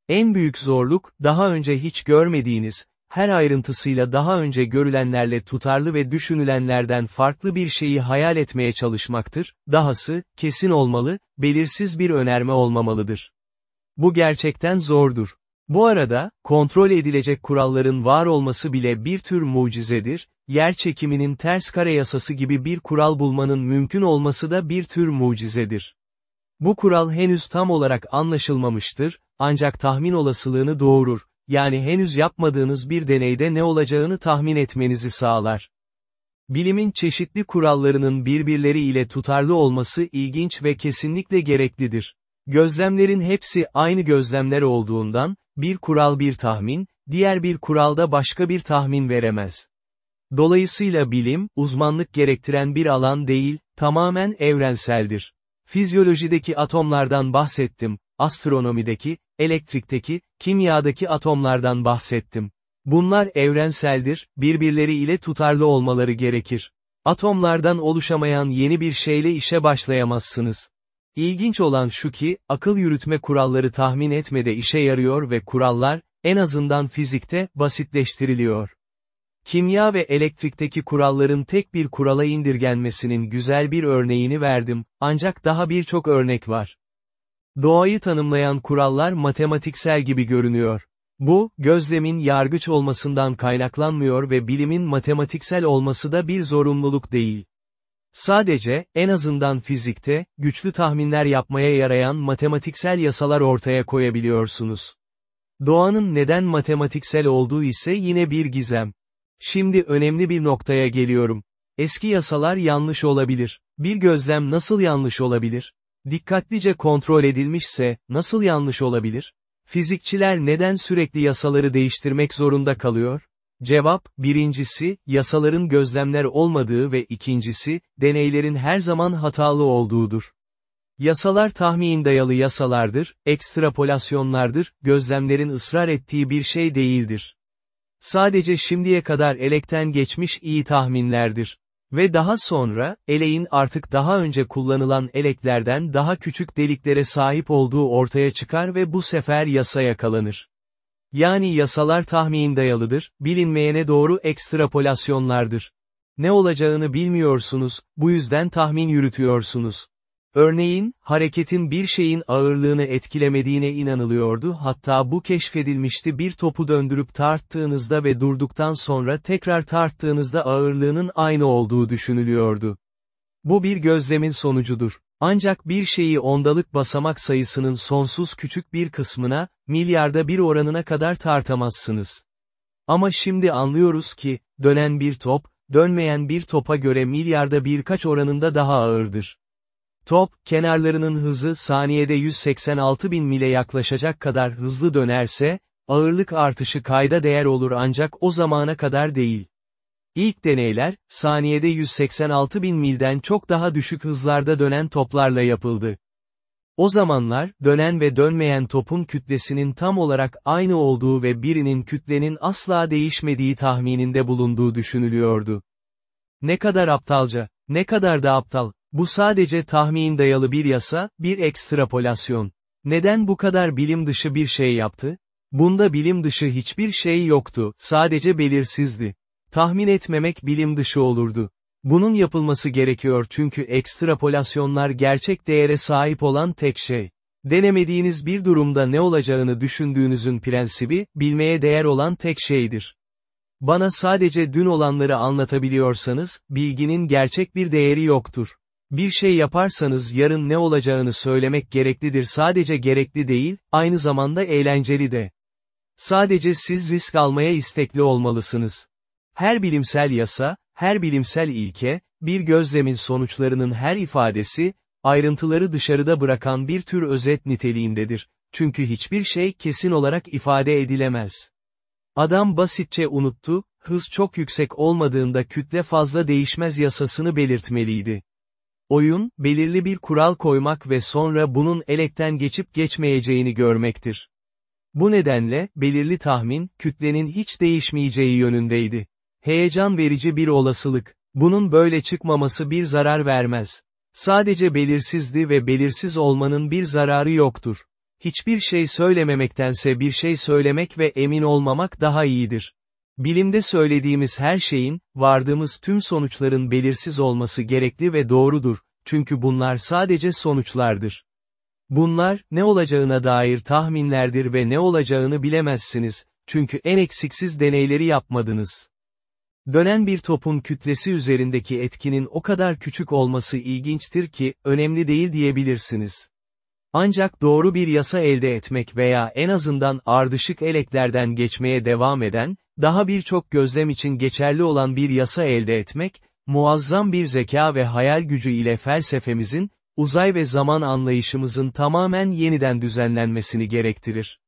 Speaker 1: En büyük zorluk, daha önce hiç görmediğiniz, her ayrıntısıyla daha önce görülenlerle tutarlı ve düşünülenlerden farklı bir şeyi hayal etmeye çalışmaktır, dahası, kesin olmalı, belirsiz bir önerme olmamalıdır. Bu gerçekten zordur. Bu arada, kontrol edilecek kuralların var olması bile bir tür mucizedir, yer çekiminin ters kare yasası gibi bir kural bulmanın mümkün olması da bir tür mucizedir. Bu kural henüz tam olarak anlaşılmamıştır, ancak tahmin olasılığını doğurur, yani henüz yapmadığınız bir deneyde ne olacağını tahmin etmenizi sağlar. Bilimin çeşitli kurallarının birbirleri ile tutarlı olması ilginç ve kesinlikle gereklidir. Gözlemlerin hepsi aynı gözlemler olduğundan, bir kural bir tahmin, diğer bir kuralda başka bir tahmin veremez. Dolayısıyla bilim, uzmanlık gerektiren bir alan değil, tamamen evrenseldir. Fizyolojideki atomlardan bahsettim, astronomideki, elektrikteki, kimyadaki atomlardan bahsettim. Bunlar evrenseldir, birbirleri ile tutarlı olmaları gerekir. Atomlardan oluşamayan yeni bir şeyle işe başlayamazsınız. İlginç olan şu ki, akıl yürütme kuralları tahmin etmede işe yarıyor ve kurallar, en azından fizikte, basitleştiriliyor. Kimya ve elektrikteki kuralların tek bir kurala indirgenmesinin güzel bir örneğini verdim, ancak daha birçok örnek var. Doğayı tanımlayan kurallar matematiksel gibi görünüyor. Bu, gözlemin yargıç olmasından kaynaklanmıyor ve bilimin matematiksel olması da bir zorunluluk değil. Sadece, en azından fizikte, güçlü tahminler yapmaya yarayan matematiksel yasalar ortaya koyabiliyorsunuz. Doğanın neden matematiksel olduğu ise yine bir gizem. Şimdi önemli bir noktaya geliyorum. Eski yasalar yanlış olabilir. Bir gözlem nasıl yanlış olabilir? Dikkatlice kontrol edilmişse, nasıl yanlış olabilir? Fizikçiler neden sürekli yasaları değiştirmek zorunda kalıyor? Cevap, birincisi, yasaların gözlemler olmadığı ve ikincisi, deneylerin her zaman hatalı olduğudur. Yasalar tahmin dayalı yasalardır, ekstrapolasyonlardır, gözlemlerin ısrar ettiği bir şey değildir. Sadece şimdiye kadar elekten geçmiş iyi tahminlerdir. Ve daha sonra, eleğin artık daha önce kullanılan eleklerden daha küçük deliklere sahip olduğu ortaya çıkar ve bu sefer yasa yakalanır. Yani yasalar tahmin dayalıdır, bilinmeyene doğru ekstrapolasyonlardır. Ne olacağını bilmiyorsunuz, bu yüzden tahmin yürütüyorsunuz. Örneğin, hareketin bir şeyin ağırlığını etkilemediğine inanılıyordu hatta bu keşfedilmişti bir topu döndürüp tarttığınızda ve durduktan sonra tekrar tarttığınızda ağırlığının aynı olduğu düşünülüyordu. Bu bir gözlemin sonucudur. Ancak bir şeyi ondalık basamak sayısının sonsuz küçük bir kısmına, milyarda bir oranına kadar tartamazsınız. Ama şimdi anlıyoruz ki, dönen bir top, dönmeyen bir topa göre milyarda birkaç oranında daha ağırdır. Top, kenarlarının hızı saniyede 186 bin mile yaklaşacak kadar hızlı dönerse, ağırlık artışı kayda değer olur ancak o zamana kadar değil. İlk deneyler, saniyede 186 bin milden çok daha düşük hızlarda dönen toplarla yapıldı. O zamanlar, dönen ve dönmeyen topun kütlesinin tam olarak aynı olduğu ve birinin kütlenin asla değişmediği tahmininde bulunduğu düşünülüyordu. Ne kadar aptalca, ne kadar da aptal, bu sadece tahmin dayalı bir yasa, bir ekstrapolasyon. Neden bu kadar bilim dışı bir şey yaptı? Bunda bilim dışı hiçbir şey yoktu, sadece belirsizdi. Tahmin etmemek bilim dışı olurdu. Bunun yapılması gerekiyor çünkü ekstrapolasyonlar gerçek değere sahip olan tek şey. Denemediğiniz bir durumda ne olacağını düşündüğünüzün prensibi, bilmeye değer olan tek şeydir. Bana sadece dün olanları anlatabiliyorsanız, bilginin gerçek bir değeri yoktur. Bir şey yaparsanız yarın ne olacağını söylemek gereklidir sadece gerekli değil, aynı zamanda eğlenceli de. Sadece siz risk almaya istekli olmalısınız. Her bilimsel yasa, her bilimsel ilke, bir gözlemin sonuçlarının her ifadesi, ayrıntıları dışarıda bırakan bir tür özet niteliğindedir. Çünkü hiçbir şey kesin olarak ifade edilemez. Adam basitçe unuttu, hız çok yüksek olmadığında kütle fazla değişmez yasasını belirtmeliydi. Oyun, belirli bir kural koymak ve sonra bunun elekten geçip geçmeyeceğini görmektir. Bu nedenle, belirli tahmin, kütlenin hiç değişmeyeceği yönündeydi. Heyecan verici bir olasılık. Bunun böyle çıkmaması bir zarar vermez. Sadece belirsizdi ve belirsiz olmanın bir zararı yoktur. Hiçbir şey söylememektense bir şey söylemek ve emin olmamak daha iyidir. Bilimde söylediğimiz her şeyin, vardığımız tüm sonuçların belirsiz olması gerekli ve doğrudur, çünkü bunlar sadece sonuçlardır. Bunlar, ne olacağına dair tahminlerdir ve ne olacağını bilemezsiniz, çünkü en eksiksiz deneyleri yapmadınız. Dönen bir topun kütlesi üzerindeki etkinin o kadar küçük olması ilginçtir ki, önemli değil diyebilirsiniz. Ancak doğru bir yasa elde etmek veya en azından ardışık eleklerden geçmeye devam eden, daha birçok gözlem için geçerli olan bir yasa elde etmek, muazzam bir zeka ve hayal gücü ile felsefemizin, uzay ve zaman anlayışımızın tamamen yeniden düzenlenmesini gerektirir.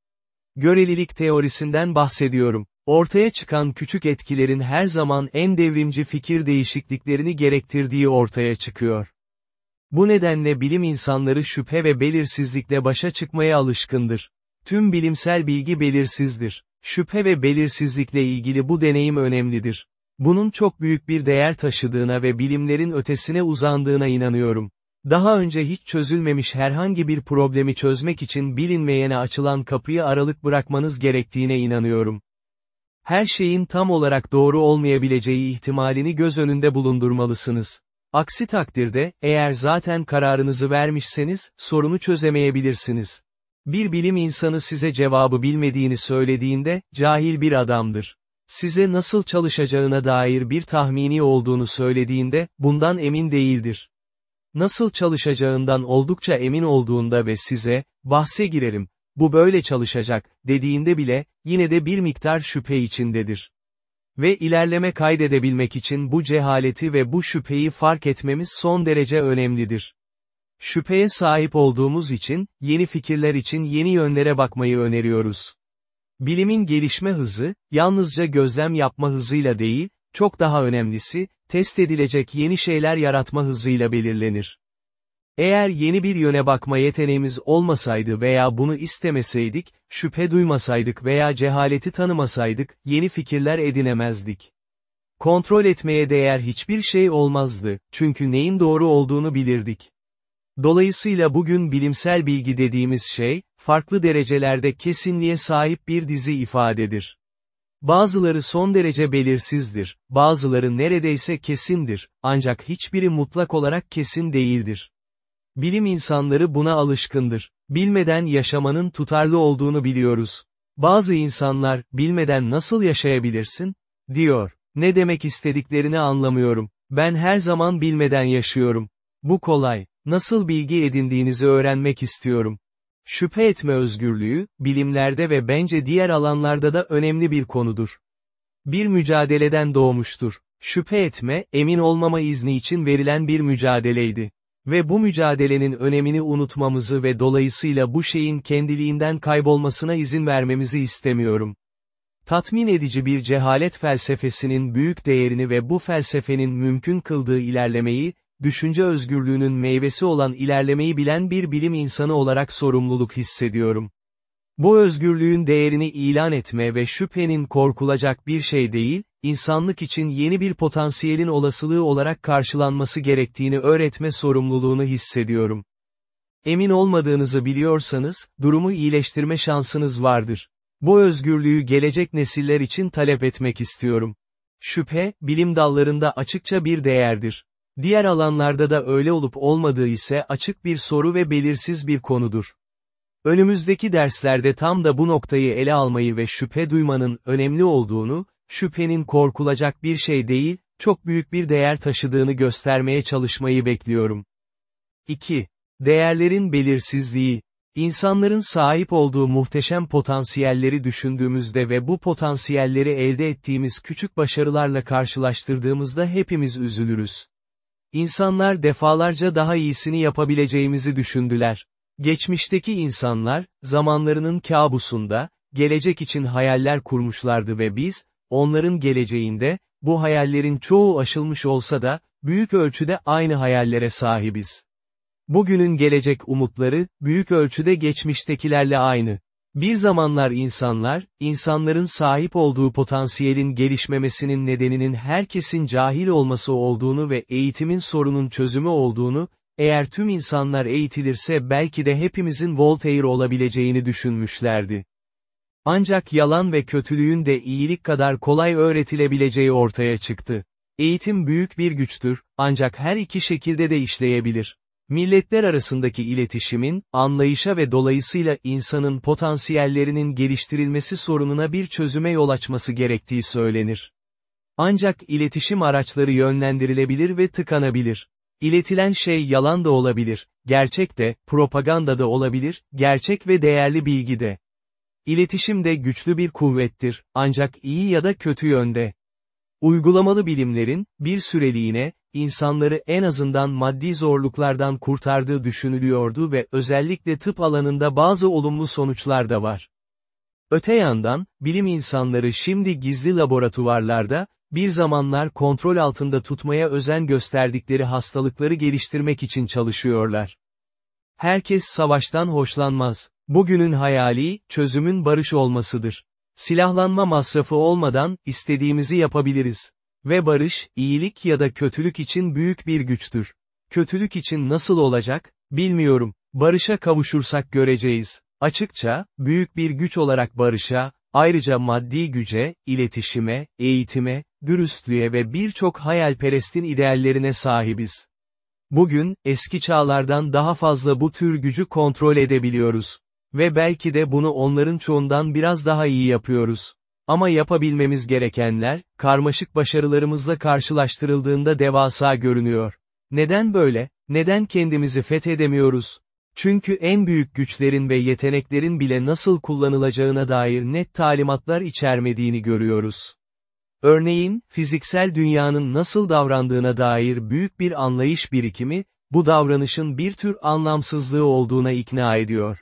Speaker 1: Görelilik teorisinden bahsediyorum. Ortaya çıkan küçük etkilerin her zaman en devrimci fikir değişikliklerini gerektirdiği ortaya çıkıyor. Bu nedenle bilim insanları şüphe ve belirsizlikle başa çıkmaya alışkındır. Tüm bilimsel bilgi belirsizdir. Şüphe ve belirsizlikle ilgili bu deneyim önemlidir. Bunun çok büyük bir değer taşıdığına ve bilimlerin ötesine uzandığına inanıyorum. Daha önce hiç çözülmemiş herhangi bir problemi çözmek için bilinmeyene açılan kapıyı aralık bırakmanız gerektiğine inanıyorum. Her şeyin tam olarak doğru olmayabileceği ihtimalini göz önünde bulundurmalısınız. Aksi takdirde, eğer zaten kararınızı vermişseniz, sorunu çözemeyebilirsiniz. Bir bilim insanı size cevabı bilmediğini söylediğinde, cahil bir adamdır. Size nasıl çalışacağına dair bir tahmini olduğunu söylediğinde, bundan emin değildir. Nasıl çalışacağından oldukça emin olduğunda ve size, bahse girerim, bu böyle çalışacak, dediğinde bile, yine de bir miktar şüphe içindedir. Ve ilerleme kaydedebilmek için bu cehaleti ve bu şüpheyi fark etmemiz son derece önemlidir. Şüpheye sahip olduğumuz için, yeni fikirler için yeni yönlere bakmayı öneriyoruz. Bilimin gelişme hızı, yalnızca gözlem yapma hızıyla değil, çok daha önemlisi, test edilecek yeni şeyler yaratma hızıyla belirlenir. Eğer yeni bir yöne bakma yeteneğimiz olmasaydı veya bunu istemeseydik, şüphe duymasaydık veya cehaleti tanımasaydık, yeni fikirler edinemezdik. Kontrol etmeye değer hiçbir şey olmazdı, çünkü neyin doğru olduğunu bilirdik. Dolayısıyla bugün bilimsel bilgi dediğimiz şey, farklı derecelerde kesinliğe sahip bir dizi ifadedir. Bazıları son derece belirsizdir, bazıları neredeyse kesindir, ancak hiçbiri mutlak olarak kesin değildir. Bilim insanları buna alışkındır. Bilmeden yaşamanın tutarlı olduğunu biliyoruz. Bazı insanlar, bilmeden nasıl yaşayabilirsin? diyor. Ne demek istediklerini anlamıyorum. Ben her zaman bilmeden yaşıyorum. Bu kolay. Nasıl bilgi edindiğinizi öğrenmek istiyorum. Şüphe etme özgürlüğü, bilimlerde ve bence diğer alanlarda da önemli bir konudur. Bir mücadeleden doğmuştur. Şüphe etme, emin olmama izni için verilen bir mücadeleydi. Ve bu mücadelenin önemini unutmamızı ve dolayısıyla bu şeyin kendiliğinden kaybolmasına izin vermemizi istemiyorum. Tatmin edici bir cehalet felsefesinin büyük değerini ve bu felsefenin mümkün kıldığı ilerlemeyi, düşünce özgürlüğünün meyvesi olan ilerlemeyi bilen bir bilim insanı olarak sorumluluk hissediyorum. Bu özgürlüğün değerini ilan etme ve şüphenin korkulacak bir şey değil, insanlık için yeni bir potansiyelin olasılığı olarak karşılanması gerektiğini öğretme sorumluluğunu hissediyorum. Emin olmadığınızı biliyorsanız, durumu iyileştirme şansınız vardır. Bu özgürlüğü gelecek nesiller için talep etmek istiyorum. Şüphe, bilim dallarında açıkça bir değerdir. Diğer alanlarda da öyle olup olmadığı ise açık bir soru ve belirsiz bir konudur. Önümüzdeki derslerde tam da bu noktayı ele almayı ve şüphe duymanın önemli olduğunu, şüphenin korkulacak bir şey değil, çok büyük bir değer taşıdığını göstermeye çalışmayı bekliyorum. 2. Değerlerin belirsizliği. İnsanların sahip olduğu muhteşem potansiyelleri düşündüğümüzde ve bu potansiyelleri elde ettiğimiz küçük başarılarla karşılaştırdığımızda hepimiz üzülürüz. İnsanlar defalarca daha iyisini yapabileceğimizi düşündüler. Geçmişteki insanlar, zamanlarının kabusunda, gelecek için hayaller kurmuşlardı ve biz, onların geleceğinde, bu hayallerin çoğu aşılmış olsa da, büyük ölçüde aynı hayallere sahibiz. Bugünün gelecek umutları, büyük ölçüde geçmiştekilerle aynı. Bir zamanlar insanlar, insanların sahip olduğu potansiyelin gelişmemesinin nedeninin herkesin cahil olması olduğunu ve eğitimin sorunun çözümü olduğunu, eğer tüm insanlar eğitilirse belki de hepimizin Voltaire olabileceğini düşünmüşlerdi. Ancak yalan ve kötülüğün de iyilik kadar kolay öğretilebileceği ortaya çıktı. Eğitim büyük bir güçtür, ancak her iki şekilde de işleyebilir. Milletler arasındaki iletişimin, anlayışa ve dolayısıyla insanın potansiyellerinin geliştirilmesi sorununa bir çözüme yol açması gerektiği söylenir. Ancak iletişim araçları yönlendirilebilir ve tıkanabilir. İletilen şey yalan da olabilir, gerçek de, propaganda da olabilir, gerçek ve değerli bilgi de. İletişim de güçlü bir kuvvettir, ancak iyi ya da kötü yönde. Uygulamalı bilimlerin, bir süreliğine, insanları en azından maddi zorluklardan kurtardığı düşünülüyordu ve özellikle tıp alanında bazı olumlu sonuçlar da var. Öte yandan, bilim insanları şimdi gizli laboratuvarlarda, bir zamanlar kontrol altında tutmaya özen gösterdikleri hastalıkları geliştirmek için çalışıyorlar. Herkes savaştan hoşlanmaz. Bugünün hayali, çözümün barış olmasıdır. Silahlanma masrafı olmadan, istediğimizi yapabiliriz. Ve barış, iyilik ya da kötülük için büyük bir güçtür. Kötülük için nasıl olacak, bilmiyorum, barışa kavuşursak göreceğiz. Açıkça, büyük bir güç olarak barışa, ayrıca maddi güce, iletişime, eğitime, dürüstlüğe ve birçok hayalperestin ideallerine sahibiz. Bugün, eski çağlardan daha fazla bu tür gücü kontrol edebiliyoruz. Ve belki de bunu onların çoğundan biraz daha iyi yapıyoruz. Ama yapabilmemiz gerekenler, karmaşık başarılarımızla karşılaştırıldığında devasa görünüyor. Neden böyle, neden kendimizi fethedemiyoruz? Çünkü en büyük güçlerin ve yeteneklerin bile nasıl kullanılacağına dair net talimatlar içermediğini görüyoruz. Örneğin, fiziksel dünyanın nasıl davrandığına dair büyük bir anlayış birikimi, bu davranışın bir tür anlamsızlığı olduğuna ikna ediyor.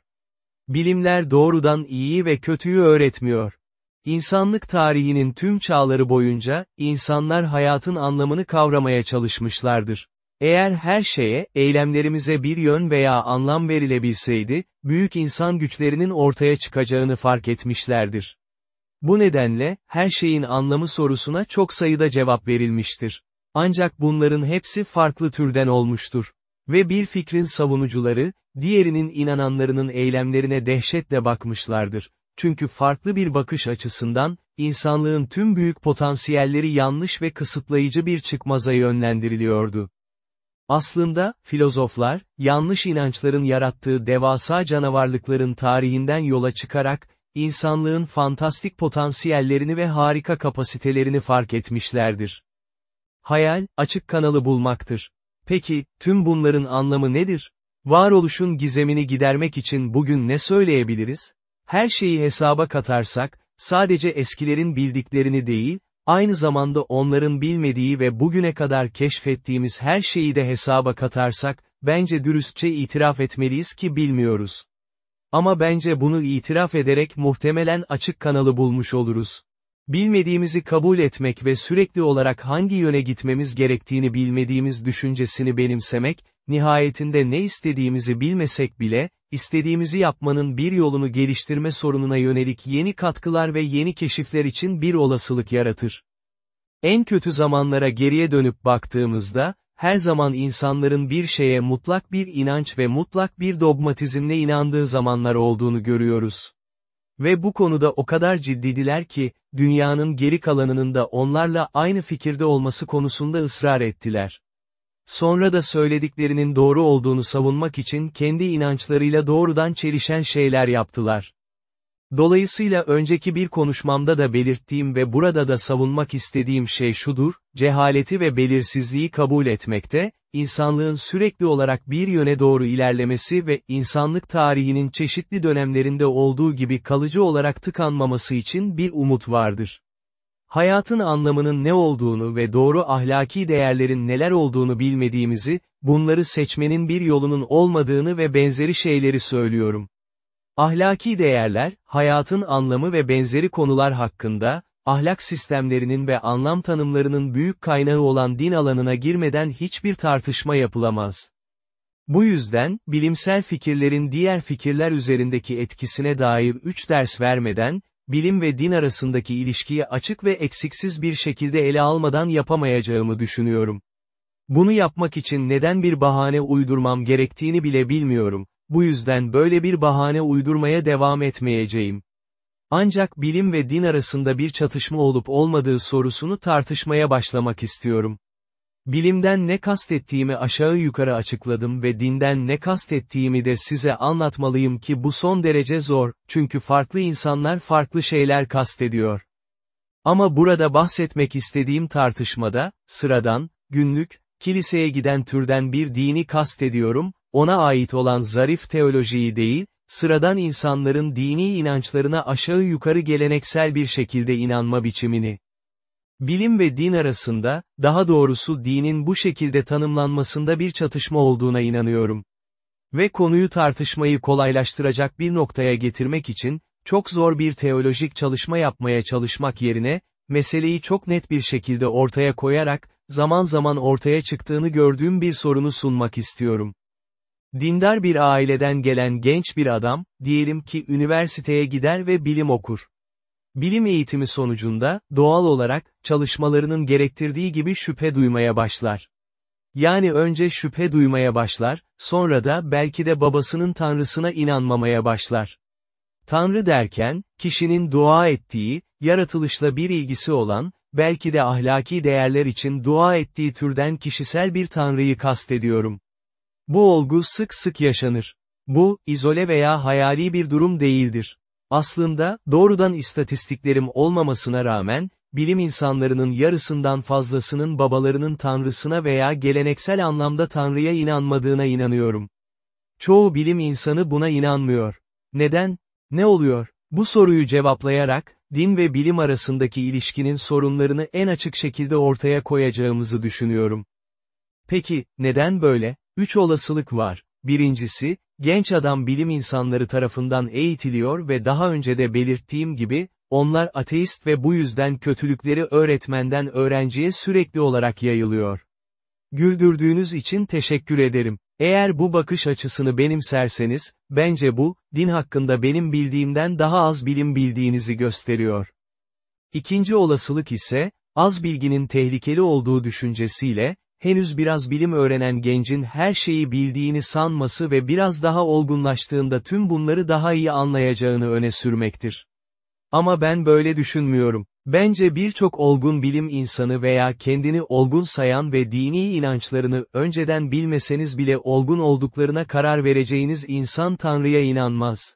Speaker 1: Bilimler doğrudan iyiyi ve kötüyü öğretmiyor. İnsanlık tarihinin tüm çağları boyunca, insanlar hayatın anlamını kavramaya çalışmışlardır. Eğer her şeye, eylemlerimize bir yön veya anlam verilebilseydi, büyük insan güçlerinin ortaya çıkacağını fark etmişlerdir. Bu nedenle, her şeyin anlamı sorusuna çok sayıda cevap verilmiştir. Ancak bunların hepsi farklı türden olmuştur. Ve bir fikrin savunucuları, diğerinin inananlarının eylemlerine dehşetle bakmışlardır. Çünkü farklı bir bakış açısından, insanlığın tüm büyük potansiyelleri yanlış ve kısıtlayıcı bir çıkmaza yönlendiriliyordu. Aslında, filozoflar, yanlış inançların yarattığı devasa canavarlıkların tarihinden yola çıkarak, insanlığın fantastik potansiyellerini ve harika kapasitelerini fark etmişlerdir. Hayal, açık kanalı bulmaktır. Peki, tüm bunların anlamı nedir? Varoluşun gizemini gidermek için bugün ne söyleyebiliriz? Her şeyi hesaba katarsak, sadece eskilerin bildiklerini değil, aynı zamanda onların bilmediği ve bugüne kadar keşfettiğimiz her şeyi de hesaba katarsak, bence dürüstçe itiraf etmeliyiz ki bilmiyoruz. Ama bence bunu itiraf ederek muhtemelen açık kanalı bulmuş oluruz. Bilmediğimizi kabul etmek ve sürekli olarak hangi yöne gitmemiz gerektiğini bilmediğimiz düşüncesini benimsemek, nihayetinde ne istediğimizi bilmesek bile, istediğimizi yapmanın bir yolunu geliştirme sorununa yönelik yeni katkılar ve yeni keşifler için bir olasılık yaratır. En kötü zamanlara geriye dönüp baktığımızda, her zaman insanların bir şeye mutlak bir inanç ve mutlak bir dogmatizmle inandığı zamanlar olduğunu görüyoruz. Ve bu konuda o kadar ciddidiler ki, dünyanın geri kalanının da onlarla aynı fikirde olması konusunda ısrar ettiler. Sonra da söylediklerinin doğru olduğunu savunmak için kendi inançlarıyla doğrudan çelişen şeyler yaptılar. Dolayısıyla önceki bir konuşmamda da belirttiğim ve burada da savunmak istediğim şey şudur, cehaleti ve belirsizliği kabul etmekte, insanlığın sürekli olarak bir yöne doğru ilerlemesi ve insanlık tarihinin çeşitli dönemlerinde olduğu gibi kalıcı olarak tıkanmaması için bir umut vardır. Hayatın anlamının ne olduğunu ve doğru ahlaki değerlerin neler olduğunu bilmediğimizi, bunları seçmenin bir yolunun olmadığını ve benzeri şeyleri söylüyorum. Ahlaki değerler, hayatın anlamı ve benzeri konular hakkında, ahlak sistemlerinin ve anlam tanımlarının büyük kaynağı olan din alanına girmeden hiçbir tartışma yapılamaz. Bu yüzden, bilimsel fikirlerin diğer fikirler üzerindeki etkisine dair üç ders vermeden, bilim ve din arasındaki ilişkiyi açık ve eksiksiz bir şekilde ele almadan yapamayacağımı düşünüyorum. Bunu yapmak için neden bir bahane uydurmam gerektiğini bile bilmiyorum, bu yüzden böyle bir bahane uydurmaya devam etmeyeceğim. Ancak bilim ve din arasında bir çatışma olup olmadığı sorusunu tartışmaya başlamak istiyorum. Bilimden ne kastettiğimi aşağı yukarı açıkladım ve dinden ne kastettiğimi de size anlatmalıyım ki bu son derece zor, çünkü farklı insanlar farklı şeyler kastediyor. Ama burada bahsetmek istediğim tartışmada, sıradan, günlük, kiliseye giden türden bir dini kastediyorum, ona ait olan zarif teolojiyi değil, sıradan insanların dini inançlarına aşağı yukarı geleneksel bir şekilde inanma biçimini. Bilim ve din arasında, daha doğrusu dinin bu şekilde tanımlanmasında bir çatışma olduğuna inanıyorum. Ve konuyu tartışmayı kolaylaştıracak bir noktaya getirmek için, çok zor bir teolojik çalışma yapmaya çalışmak yerine, meseleyi çok net bir şekilde ortaya koyarak, zaman zaman ortaya çıktığını gördüğüm bir sorunu sunmak istiyorum. Dindar bir aileden gelen genç bir adam, diyelim ki üniversiteye gider ve bilim okur. Bilim eğitimi sonucunda, doğal olarak, çalışmalarının gerektirdiği gibi şüphe duymaya başlar. Yani önce şüphe duymaya başlar, sonra da belki de babasının tanrısına inanmamaya başlar. Tanrı derken, kişinin dua ettiği, yaratılışla bir ilgisi olan, belki de ahlaki değerler için dua ettiği türden kişisel bir tanrıyı kastediyorum. Bu olgu sık sık yaşanır. Bu, izole veya hayali bir durum değildir. Aslında, doğrudan istatistiklerim olmamasına rağmen, bilim insanlarının yarısından fazlasının babalarının tanrısına veya geleneksel anlamda tanrıya inanmadığına inanıyorum. Çoğu bilim insanı buna inanmıyor. Neden? Ne oluyor? Bu soruyu cevaplayarak, din ve bilim arasındaki ilişkinin sorunlarını en açık şekilde ortaya koyacağımızı düşünüyorum. Peki, neden böyle? Üç olasılık var. Birincisi, genç adam bilim insanları tarafından eğitiliyor ve daha önce de belirttiğim gibi, onlar ateist ve bu yüzden kötülükleri öğretmenden öğrenciye sürekli olarak yayılıyor. Güldürdüğünüz için teşekkür ederim. Eğer bu bakış açısını benimserseniz, bence bu, din hakkında benim bildiğimden daha az bilim bildiğinizi gösteriyor. İkinci olasılık ise, az bilginin tehlikeli olduğu düşüncesiyle, henüz biraz bilim öğrenen gencin her şeyi bildiğini sanması ve biraz daha olgunlaştığında tüm bunları daha iyi anlayacağını öne sürmektir. Ama ben böyle düşünmüyorum. Bence birçok olgun bilim insanı veya kendini olgun sayan ve dini inançlarını önceden bilmeseniz bile olgun olduklarına karar vereceğiniz insan Tanrı'ya inanmaz.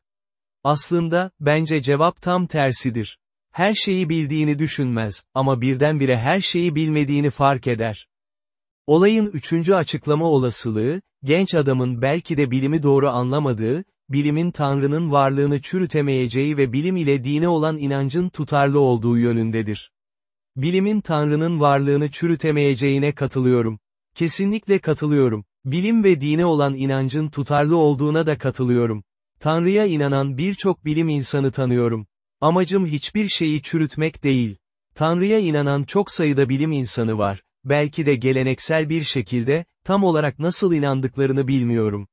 Speaker 1: Aslında, bence cevap tam tersidir. Her şeyi bildiğini düşünmez, ama birdenbire her şeyi bilmediğini fark eder. Olayın üçüncü açıklama olasılığı, genç adamın belki de bilimi doğru anlamadığı, bilimin Tanrı'nın varlığını çürütemeyeceği ve bilim ile dine olan inancın tutarlı olduğu yönündedir. Bilimin Tanrı'nın varlığını çürütemeyeceğine katılıyorum. Kesinlikle katılıyorum. Bilim ve dine olan inancın tutarlı olduğuna da katılıyorum. Tanrı'ya inanan birçok bilim insanı tanıyorum. Amacım hiçbir şeyi çürütmek değil. Tanrı'ya inanan çok sayıda bilim insanı var belki de geleneksel bir şekilde, tam olarak nasıl inandıklarını bilmiyorum.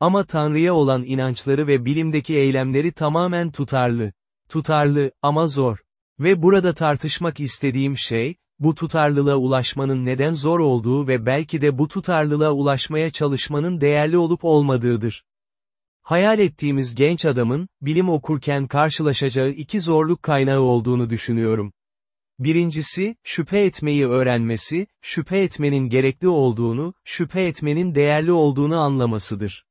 Speaker 1: Ama Tanrı'ya olan inançları ve bilimdeki eylemleri tamamen tutarlı. Tutarlı, ama zor. Ve burada tartışmak istediğim şey, bu tutarlılığa ulaşmanın neden zor olduğu ve belki de bu tutarlılığa ulaşmaya çalışmanın değerli olup olmadığıdır. Hayal ettiğimiz genç adamın, bilim okurken karşılaşacağı iki zorluk kaynağı olduğunu düşünüyorum. Birincisi, şüphe etmeyi öğrenmesi, şüphe etmenin gerekli olduğunu, şüphe etmenin değerli olduğunu anlamasıdır.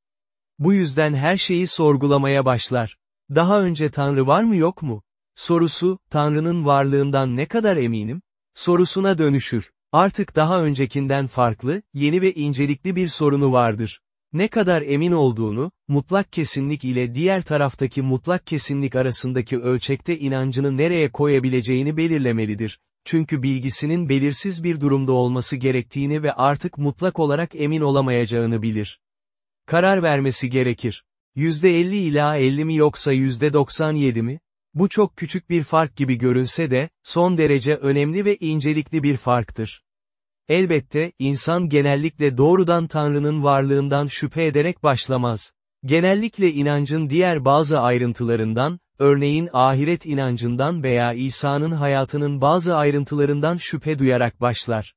Speaker 1: Bu yüzden her şeyi sorgulamaya başlar. Daha önce Tanrı var mı yok mu? Sorusu, Tanrı'nın varlığından ne kadar eminim? Sorusuna dönüşür. Artık daha öncekinden farklı, yeni ve incelikli bir sorunu vardır. Ne kadar emin olduğunu, mutlak kesinlik ile diğer taraftaki mutlak kesinlik arasındaki ölçekte inancını nereye koyabileceğini belirlemelidir. Çünkü bilgisinin belirsiz bir durumda olması gerektiğini ve artık mutlak olarak emin olamayacağını bilir. Karar vermesi gerekir. %50 ila 50 mi yoksa %97 mi? Bu çok küçük bir fark gibi görünse de, son derece önemli ve incelikli bir farktır. Elbette, insan genellikle doğrudan Tanrı'nın varlığından şüphe ederek başlamaz. Genellikle inancın diğer bazı ayrıntılarından, örneğin ahiret inancından veya İsa'nın hayatının bazı ayrıntılarından şüphe duyarak başlar.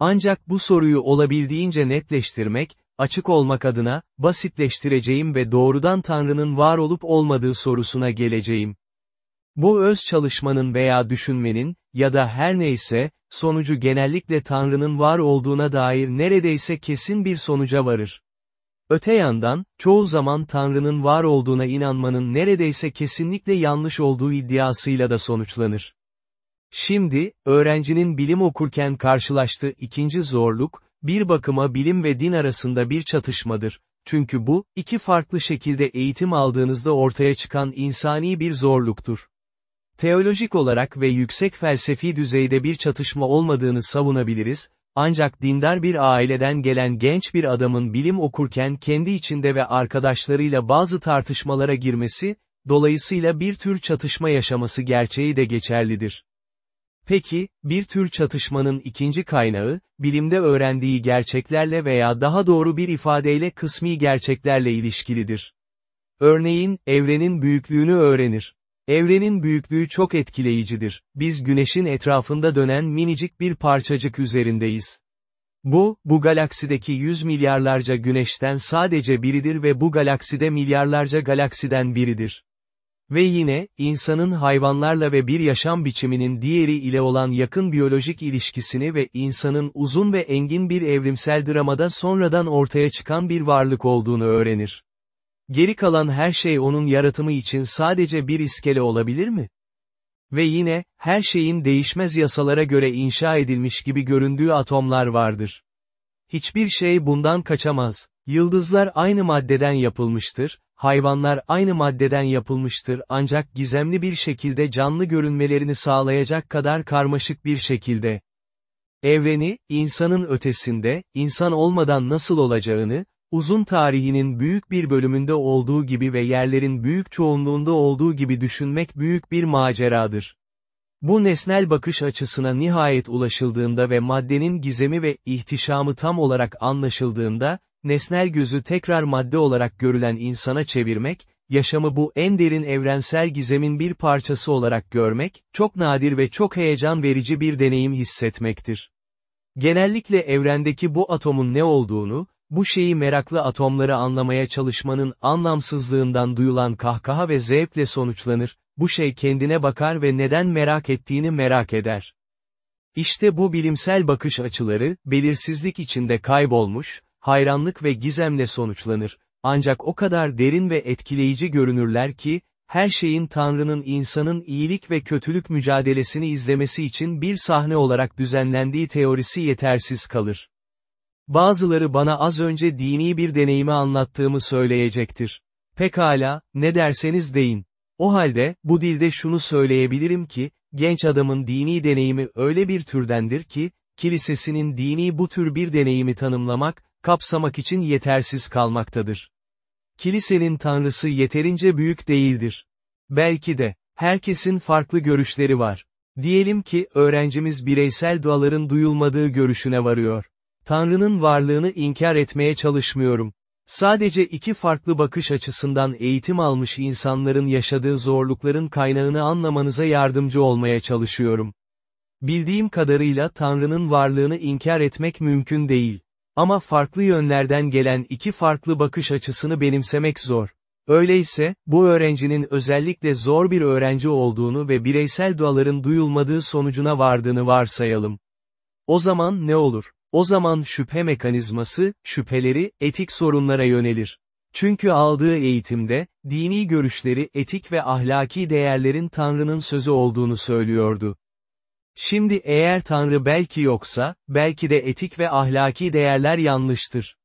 Speaker 1: Ancak bu soruyu olabildiğince netleştirmek, açık olmak adına, basitleştireceğim ve doğrudan Tanrı'nın var olup olmadığı sorusuna geleceğim. Bu öz çalışmanın veya düşünmenin, ya da her neyse, sonucu genellikle Tanrı'nın var olduğuna dair neredeyse kesin bir sonuca varır. Öte yandan, çoğu zaman Tanrı'nın var olduğuna inanmanın neredeyse kesinlikle yanlış olduğu iddiasıyla da sonuçlanır. Şimdi, öğrencinin bilim okurken karşılaştığı ikinci zorluk, bir bakıma bilim ve din arasında bir çatışmadır. Çünkü bu, iki farklı şekilde eğitim aldığınızda ortaya çıkan insani bir zorluktur. Teolojik olarak ve yüksek felsefi düzeyde bir çatışma olmadığını savunabiliriz, ancak dindar bir aileden gelen genç bir adamın bilim okurken kendi içinde ve arkadaşlarıyla bazı tartışmalara girmesi, dolayısıyla bir tür çatışma yaşaması gerçeği de geçerlidir. Peki, bir tür çatışmanın ikinci kaynağı, bilimde öğrendiği gerçeklerle veya daha doğru bir ifadeyle kısmi gerçeklerle ilişkilidir. Örneğin, evrenin büyüklüğünü öğrenir. Evrenin büyüklüğü çok etkileyicidir. Biz güneşin etrafında dönen minicik bir parçacık üzerindeyiz. Bu, bu galaksideki yüz milyarlarca güneşten sadece biridir ve bu galakside milyarlarca galaksiden biridir. Ve yine, insanın hayvanlarla ve bir yaşam biçiminin diğeri ile olan yakın biyolojik ilişkisini ve insanın uzun ve engin bir evrimsel dramada sonradan ortaya çıkan bir varlık olduğunu öğrenir. Geri kalan her şey onun yaratımı için sadece bir iskele olabilir mi? Ve yine, her şeyin değişmez yasalara göre inşa edilmiş gibi göründüğü atomlar vardır. Hiçbir şey bundan kaçamaz. Yıldızlar aynı maddeden yapılmıştır, hayvanlar aynı maddeden yapılmıştır ancak gizemli bir şekilde canlı görünmelerini sağlayacak kadar karmaşık bir şekilde. Evreni, insanın ötesinde, insan olmadan nasıl olacağını, uzun tarihinin büyük bir bölümünde olduğu gibi ve yerlerin büyük çoğunluğunda olduğu gibi düşünmek büyük bir maceradır. Bu nesnel bakış açısına nihayet ulaşıldığında ve maddenin gizemi ve ihtişamı tam olarak anlaşıldığında, nesnel gözü tekrar madde olarak görülen insana çevirmek, yaşamı bu en derin evrensel gizemin bir parçası olarak görmek, çok nadir ve çok heyecan verici bir deneyim hissetmektir. Genellikle evrendeki bu atomun ne olduğunu, bu şeyi meraklı atomları anlamaya çalışmanın anlamsızlığından duyulan kahkaha ve zevkle sonuçlanır, bu şey kendine bakar ve neden merak ettiğini merak eder. İşte bu bilimsel bakış açıları, belirsizlik içinde kaybolmuş, hayranlık ve gizemle sonuçlanır, ancak o kadar derin ve etkileyici görünürler ki, her şeyin Tanrı'nın insanın iyilik ve kötülük mücadelesini izlemesi için bir sahne olarak düzenlendiği teorisi yetersiz kalır. Bazıları bana az önce dini bir deneyimi anlattığımı söyleyecektir. Pekala, ne derseniz deyin. O halde, bu dilde şunu söyleyebilirim ki, genç adamın dini deneyimi öyle bir türdendir ki, kilisesinin dini bu tür bir deneyimi tanımlamak, kapsamak için yetersiz kalmaktadır. Kilisenin tanrısı yeterince büyük değildir. Belki de, herkesin farklı görüşleri var. Diyelim ki, öğrencimiz bireysel duaların duyulmadığı görüşüne varıyor. Tanrı'nın varlığını inkar etmeye çalışmıyorum. Sadece iki farklı bakış açısından eğitim almış insanların yaşadığı zorlukların kaynağını anlamanıza yardımcı olmaya çalışıyorum. Bildiğim kadarıyla Tanrı'nın varlığını inkar etmek mümkün değil. Ama farklı yönlerden gelen iki farklı bakış açısını benimsemek zor. Öyleyse, bu öğrencinin özellikle zor bir öğrenci olduğunu ve bireysel duaların duyulmadığı sonucuna vardığını varsayalım. O zaman ne olur? O zaman şüphe mekanizması, şüpheleri, etik sorunlara yönelir. Çünkü aldığı eğitimde, dini görüşleri etik ve ahlaki değerlerin Tanrı'nın sözü olduğunu söylüyordu. Şimdi eğer Tanrı belki yoksa, belki de etik ve ahlaki değerler yanlıştır.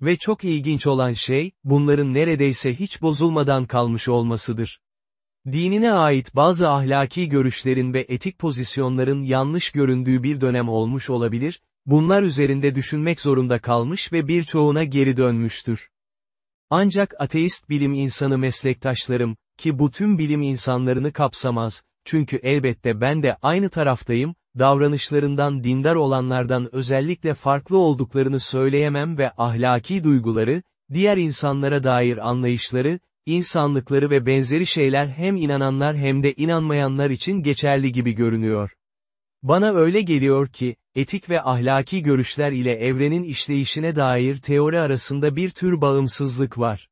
Speaker 1: Ve çok ilginç olan şey, bunların neredeyse hiç bozulmadan kalmış olmasıdır. Dinine ait bazı ahlaki görüşlerin ve etik pozisyonların yanlış göründüğü bir dönem olmuş olabilir, bunlar üzerinde düşünmek zorunda kalmış ve birçoğuna geri dönmüştür. Ancak ateist bilim insanı meslektaşlarım, ki bu tüm bilim insanlarını kapsamaz, çünkü elbette ben de aynı taraftayım, davranışlarından dindar olanlardan özellikle farklı olduklarını söyleyemem ve ahlaki duyguları, diğer insanlara dair anlayışları, insanlıkları ve benzeri şeyler hem inananlar hem de inanmayanlar için geçerli gibi görünüyor. Bana öyle geliyor ki, etik ve ahlaki görüşler ile evrenin işleyişine dair teori arasında bir tür bağımsızlık var.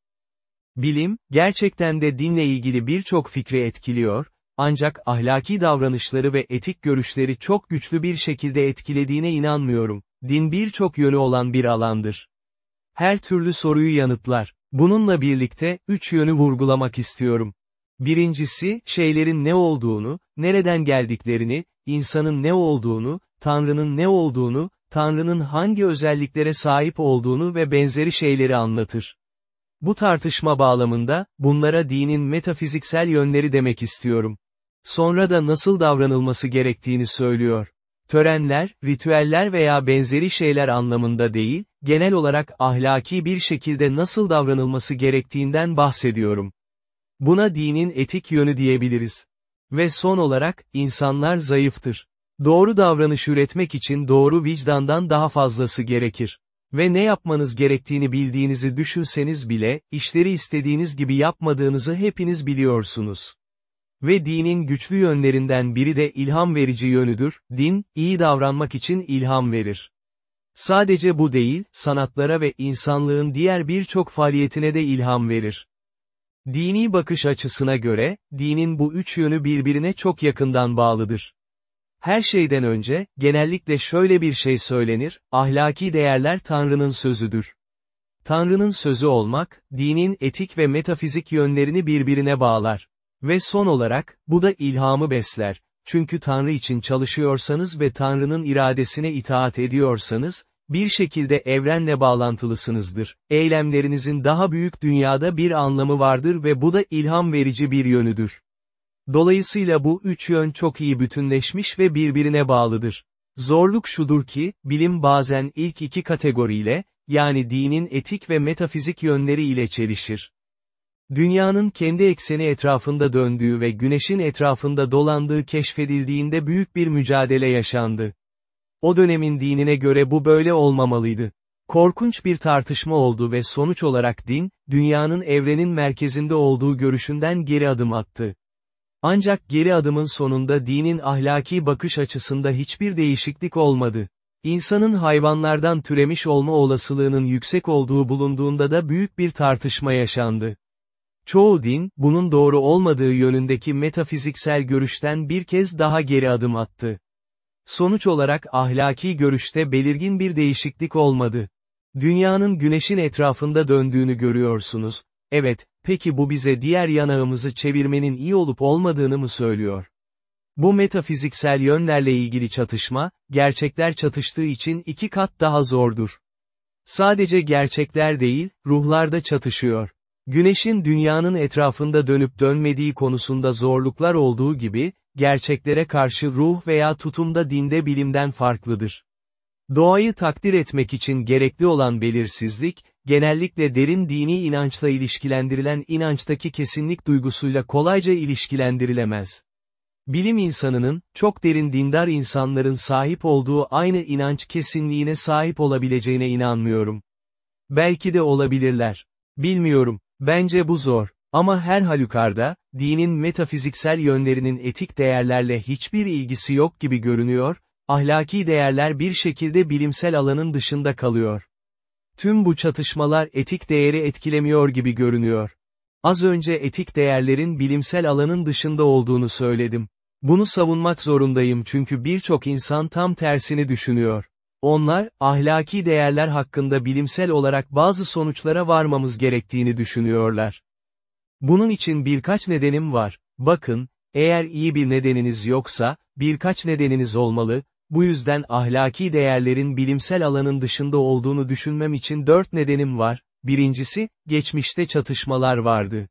Speaker 1: Bilim, gerçekten de dinle ilgili birçok fikri etkiliyor, ancak ahlaki davranışları ve etik görüşleri çok güçlü bir şekilde etkilediğine inanmıyorum. Din birçok yönü olan bir alandır. Her türlü soruyu yanıtlar. Bununla birlikte, üç yönü vurgulamak istiyorum. Birincisi, şeylerin ne olduğunu, nereden geldiklerini, insanın ne olduğunu, Tanrı'nın ne olduğunu, Tanrı'nın hangi özelliklere sahip olduğunu ve benzeri şeyleri anlatır. Bu tartışma bağlamında, bunlara dinin metafiziksel yönleri demek istiyorum. Sonra da nasıl davranılması gerektiğini söylüyor. Törenler, ritüeller veya benzeri şeyler anlamında değil, genel olarak ahlaki bir şekilde nasıl davranılması gerektiğinden bahsediyorum. Buna dinin etik yönü diyebiliriz. Ve son olarak, insanlar zayıftır. Doğru davranış üretmek için doğru vicdandan daha fazlası gerekir. Ve ne yapmanız gerektiğini bildiğinizi düşünseniz bile, işleri istediğiniz gibi yapmadığınızı hepiniz biliyorsunuz. Ve dinin güçlü yönlerinden biri de ilham verici yönüdür, din, iyi davranmak için ilham verir. Sadece bu değil, sanatlara ve insanlığın diğer birçok faaliyetine de ilham verir. Dini bakış açısına göre, dinin bu üç yönü birbirine çok yakından bağlıdır. Her şeyden önce, genellikle şöyle bir şey söylenir, ahlaki değerler Tanrı'nın sözüdür. Tanrı'nın sözü olmak, dinin etik ve metafizik yönlerini birbirine bağlar. Ve son olarak, bu da ilhamı besler. Çünkü Tanrı için çalışıyorsanız ve Tanrı'nın iradesine itaat ediyorsanız, bir şekilde evrenle bağlantılısınızdır. Eylemlerinizin daha büyük dünyada bir anlamı vardır ve bu da ilham verici bir yönüdür. Dolayısıyla bu üç yön çok iyi bütünleşmiş ve birbirine bağlıdır. Zorluk şudur ki, bilim bazen ilk iki kategoriyle, yani dinin etik ve metafizik yönleri ile çelişir. Dünyanın kendi ekseni etrafında döndüğü ve güneşin etrafında dolandığı keşfedildiğinde büyük bir mücadele yaşandı. O dönemin dinine göre bu böyle olmamalıydı. Korkunç bir tartışma oldu ve sonuç olarak din, dünyanın evrenin merkezinde olduğu görüşünden geri adım attı. Ancak geri adımın sonunda dinin ahlaki bakış açısında hiçbir değişiklik olmadı. İnsanın hayvanlardan türemiş olma olasılığının yüksek olduğu bulunduğunda da büyük bir tartışma yaşandı. Çoğu din, bunun doğru olmadığı yönündeki metafiziksel görüşten bir kez daha geri adım attı. Sonuç olarak ahlaki görüşte belirgin bir değişiklik olmadı. Dünyanın güneşin etrafında döndüğünü görüyorsunuz, evet, peki bu bize diğer yanağımızı çevirmenin iyi olup olmadığını mı söylüyor? Bu metafiziksel yönlerle ilgili çatışma, gerçekler çatıştığı için iki kat daha zordur. Sadece gerçekler değil, ruhlar da çatışıyor. Güneşin dünyanın etrafında dönüp dönmediği konusunda zorluklar olduğu gibi, gerçeklere karşı ruh veya tutumda dinde bilimden farklıdır. Doğayı takdir etmek için gerekli olan belirsizlik, genellikle derin dini inançla ilişkilendirilen inançtaki kesinlik duygusuyla kolayca ilişkilendirilemez. Bilim insanının, çok derin dindar insanların sahip olduğu aynı inanç kesinliğine sahip olabileceğine inanmıyorum. Belki de olabilirler. Bilmiyorum, bence bu zor. Ama her halükarda, dinin metafiziksel yönlerinin etik değerlerle hiçbir ilgisi yok gibi görünüyor, ahlaki değerler bir şekilde bilimsel alanın dışında kalıyor. Tüm bu çatışmalar etik değeri etkilemiyor gibi görünüyor. Az önce etik değerlerin bilimsel alanın dışında olduğunu söyledim. Bunu savunmak zorundayım çünkü birçok insan tam tersini düşünüyor. Onlar, ahlaki değerler hakkında bilimsel olarak bazı sonuçlara varmamız gerektiğini düşünüyorlar. Bunun için birkaç nedenim var. Bakın, eğer iyi bir nedeniniz yoksa, birkaç nedeniniz olmalı, bu yüzden ahlaki değerlerin bilimsel alanın dışında olduğunu düşünmem için dört nedenim var. Birincisi, geçmişte çatışmalar vardı.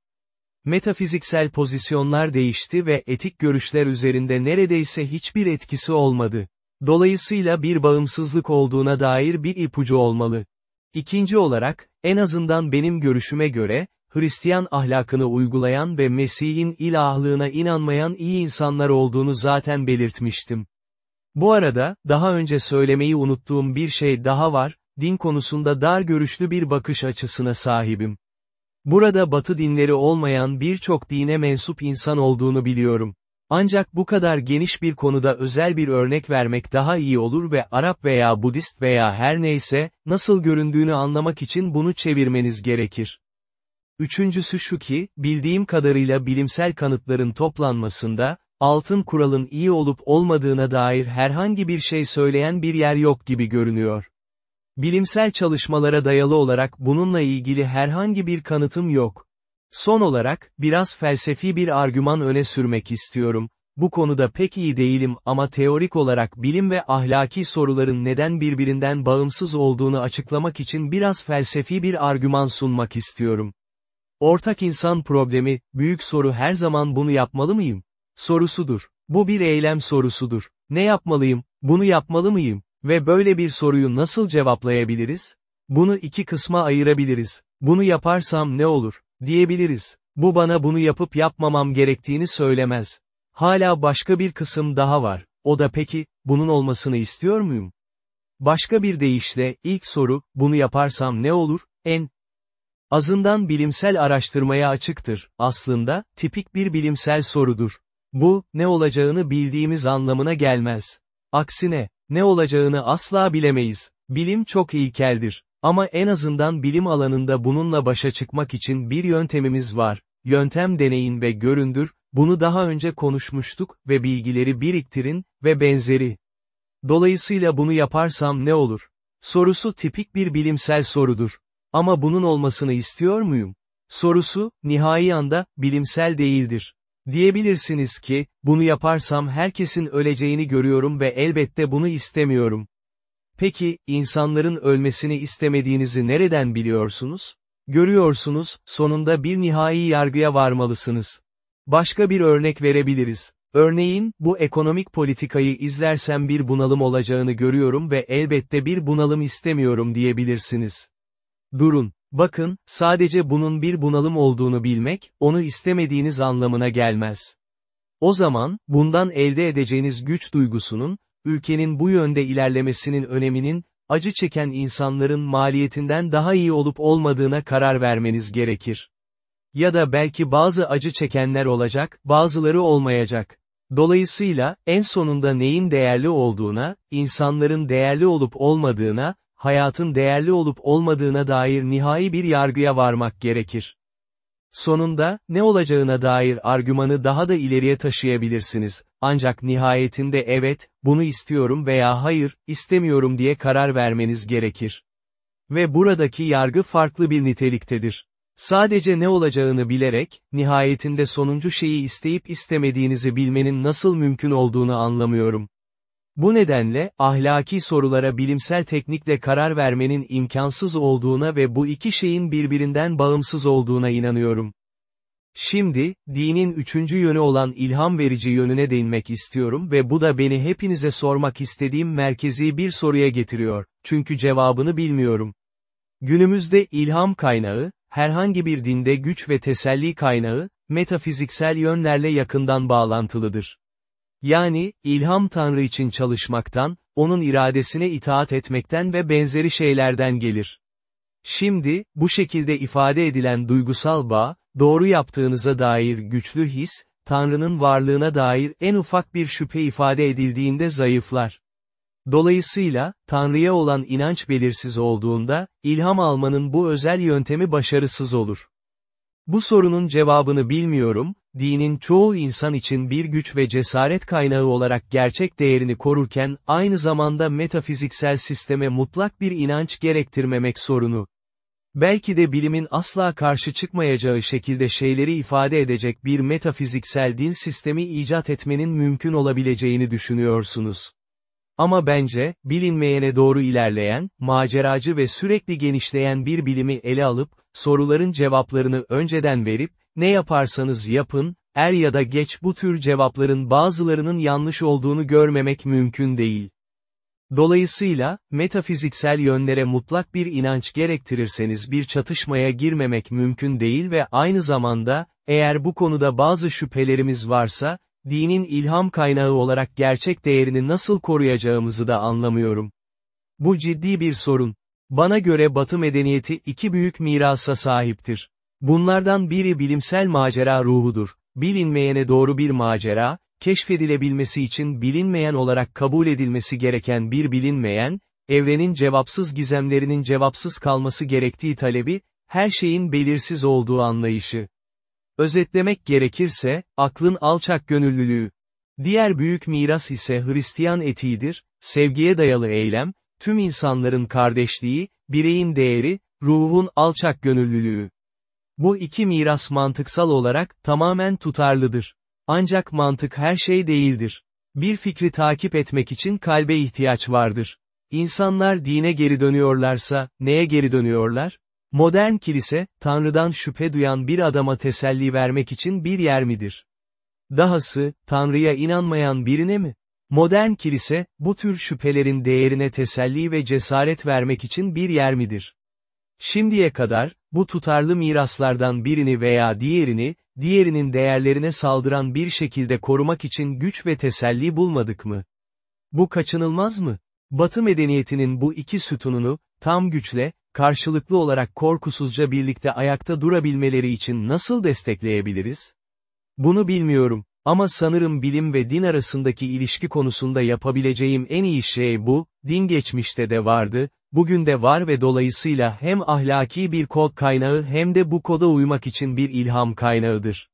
Speaker 1: Metafiziksel pozisyonlar değişti ve etik görüşler üzerinde neredeyse hiçbir etkisi olmadı. Dolayısıyla bir bağımsızlık olduğuna dair bir ipucu olmalı. İkinci olarak, en azından benim görüşüme göre, Hristiyan ahlakını uygulayan ve Mesih'in ilahlığına inanmayan iyi insanlar olduğunu zaten belirtmiştim. Bu arada, daha önce söylemeyi unuttuğum bir şey daha var, din konusunda dar görüşlü bir bakış açısına sahibim. Burada batı dinleri olmayan birçok dine mensup insan olduğunu biliyorum. Ancak bu kadar geniş bir konuda özel bir örnek vermek daha iyi olur ve Arap veya Budist veya her neyse, nasıl göründüğünü anlamak için bunu çevirmeniz gerekir. Üçüncüsü şu ki, bildiğim kadarıyla bilimsel kanıtların toplanmasında, altın kuralın iyi olup olmadığına dair herhangi bir şey söyleyen bir yer yok gibi görünüyor. Bilimsel çalışmalara dayalı olarak bununla ilgili herhangi bir kanıtım yok. Son olarak, biraz felsefi bir argüman öne sürmek istiyorum. Bu konuda pek iyi değilim ama teorik olarak bilim ve ahlaki soruların neden birbirinden bağımsız olduğunu açıklamak için biraz felsefi bir argüman sunmak istiyorum. Ortak insan problemi, büyük soru her zaman bunu yapmalı mıyım? Sorusudur. Bu bir eylem sorusudur. Ne yapmalıyım, bunu yapmalı mıyım? Ve böyle bir soruyu nasıl cevaplayabiliriz? Bunu iki kısma ayırabiliriz. Bunu yaparsam ne olur? diyebiliriz. Bu bana bunu yapıp yapmamam gerektiğini söylemez. Hala başka bir kısım daha var. O da peki, bunun olmasını istiyor muyum? Başka bir deyişle, ilk soru, bunu yaparsam ne olur? En azından bilimsel araştırmaya açıktır. Aslında, tipik bir bilimsel sorudur. Bu, ne olacağını bildiğimiz anlamına gelmez. Aksine, ne olacağını asla bilemeyiz. Bilim çok ilkeldir. Ama en azından bilim alanında bununla başa çıkmak için bir yöntemimiz var. Yöntem deneyin ve göründür, bunu daha önce konuşmuştuk ve bilgileri biriktirin ve benzeri. Dolayısıyla bunu yaparsam ne olur? Sorusu tipik bir bilimsel sorudur. Ama bunun olmasını istiyor muyum? Sorusu, nihai anda, bilimsel değildir. Diyebilirsiniz ki, bunu yaparsam herkesin öleceğini görüyorum ve elbette bunu istemiyorum. Peki, insanların ölmesini istemediğinizi nereden biliyorsunuz? Görüyorsunuz, sonunda bir nihai yargıya varmalısınız. Başka bir örnek verebiliriz. Örneğin, bu ekonomik politikayı izlersem bir bunalım olacağını görüyorum ve elbette bir bunalım istemiyorum diyebilirsiniz. Durun, bakın, sadece bunun bir bunalım olduğunu bilmek, onu istemediğiniz anlamına gelmez. O zaman, bundan elde edeceğiniz güç duygusunun, ülkenin bu yönde ilerlemesinin öneminin, acı çeken insanların maliyetinden daha iyi olup olmadığına karar vermeniz gerekir. Ya da belki bazı acı çekenler olacak, bazıları olmayacak. Dolayısıyla, en sonunda neyin değerli olduğuna, insanların değerli olup olmadığına, hayatın değerli olup olmadığına dair nihai bir yargıya varmak gerekir. Sonunda, ne olacağına dair argümanı daha da ileriye taşıyabilirsiniz, ancak nihayetinde evet, bunu istiyorum veya hayır, istemiyorum diye karar vermeniz gerekir. Ve buradaki yargı farklı bir niteliktedir. Sadece ne olacağını bilerek, nihayetinde sonuncu şeyi isteyip istemediğinizi bilmenin nasıl mümkün olduğunu anlamıyorum. Bu nedenle, ahlaki sorulara bilimsel teknikle karar vermenin imkansız olduğuna ve bu iki şeyin birbirinden bağımsız olduğuna inanıyorum. Şimdi, dinin üçüncü yönü olan ilham verici yönüne değinmek istiyorum ve bu da beni hepinize sormak istediğim merkezi bir soruya getiriyor, çünkü cevabını bilmiyorum. Günümüzde ilham kaynağı, herhangi bir dinde güç ve teselli kaynağı, metafiziksel yönlerle yakından bağlantılıdır. Yani, ilham Tanrı için çalışmaktan, onun iradesine itaat etmekten ve benzeri şeylerden gelir. Şimdi, bu şekilde ifade edilen duygusal bağ, doğru yaptığınıza dair güçlü his, Tanrı'nın varlığına dair en ufak bir şüphe ifade edildiğinde zayıflar. Dolayısıyla, Tanrı'ya olan inanç belirsiz olduğunda, ilham almanın bu özel yöntemi başarısız olur. Bu sorunun cevabını bilmiyorum, dinin çoğu insan için bir güç ve cesaret kaynağı olarak gerçek değerini korurken, aynı zamanda metafiziksel sisteme mutlak bir inanç gerektirmemek sorunu. Belki de bilimin asla karşı çıkmayacağı şekilde şeyleri ifade edecek bir metafiziksel din sistemi icat etmenin mümkün olabileceğini düşünüyorsunuz. Ama bence, bilinmeyene doğru ilerleyen, maceracı ve sürekli genişleyen bir bilimi ele alıp, soruların cevaplarını önceden verip, ne yaparsanız yapın, er ya da geç bu tür cevapların bazılarının yanlış olduğunu görmemek mümkün değil. Dolayısıyla, metafiziksel yönlere mutlak bir inanç gerektirirseniz bir çatışmaya girmemek mümkün değil ve aynı zamanda, eğer bu konuda bazı şüphelerimiz varsa, dinin ilham kaynağı olarak gerçek değerini nasıl koruyacağımızı da anlamıyorum. Bu ciddi bir sorun. Bana göre Batı medeniyeti iki büyük mirasa sahiptir. Bunlardan biri bilimsel macera ruhudur. Bilinmeyene doğru bir macera, keşfedilebilmesi için bilinmeyen olarak kabul edilmesi gereken bir bilinmeyen, evrenin cevapsız gizemlerinin cevapsız kalması gerektiği talebi, her şeyin belirsiz olduğu anlayışı. Özetlemek gerekirse, aklın alçak gönüllülüğü. Diğer büyük miras ise Hristiyan etiğidir, sevgiye dayalı eylem, tüm insanların kardeşliği, bireyin değeri, ruhun alçak gönüllülüğü. Bu iki miras mantıksal olarak tamamen tutarlıdır. Ancak mantık her şey değildir. Bir fikri takip etmek için kalbe ihtiyaç vardır. İnsanlar dine geri dönüyorlarsa, neye geri dönüyorlar? Modern kilise, Tanrı'dan şüphe duyan bir adama teselli vermek için bir yer midir? Dahası, Tanrı'ya inanmayan birine mi? Modern kilise, bu tür şüphelerin değerine teselli ve cesaret vermek için bir yer midir? Şimdiye kadar, bu tutarlı miraslardan birini veya diğerini, diğerinin değerlerine saldıran bir şekilde korumak için güç ve teselli bulmadık mı? Bu kaçınılmaz mı? Batı medeniyetinin bu iki sütununu, tam güçle, karşılıklı olarak korkusuzca birlikte ayakta durabilmeleri için nasıl destekleyebiliriz? Bunu bilmiyorum, ama sanırım bilim ve din arasındaki ilişki konusunda yapabileceğim en iyi şey bu, din geçmişte de vardı, bugün de var ve dolayısıyla hem ahlaki bir kod kaynağı hem de bu koda uymak için bir ilham kaynağıdır.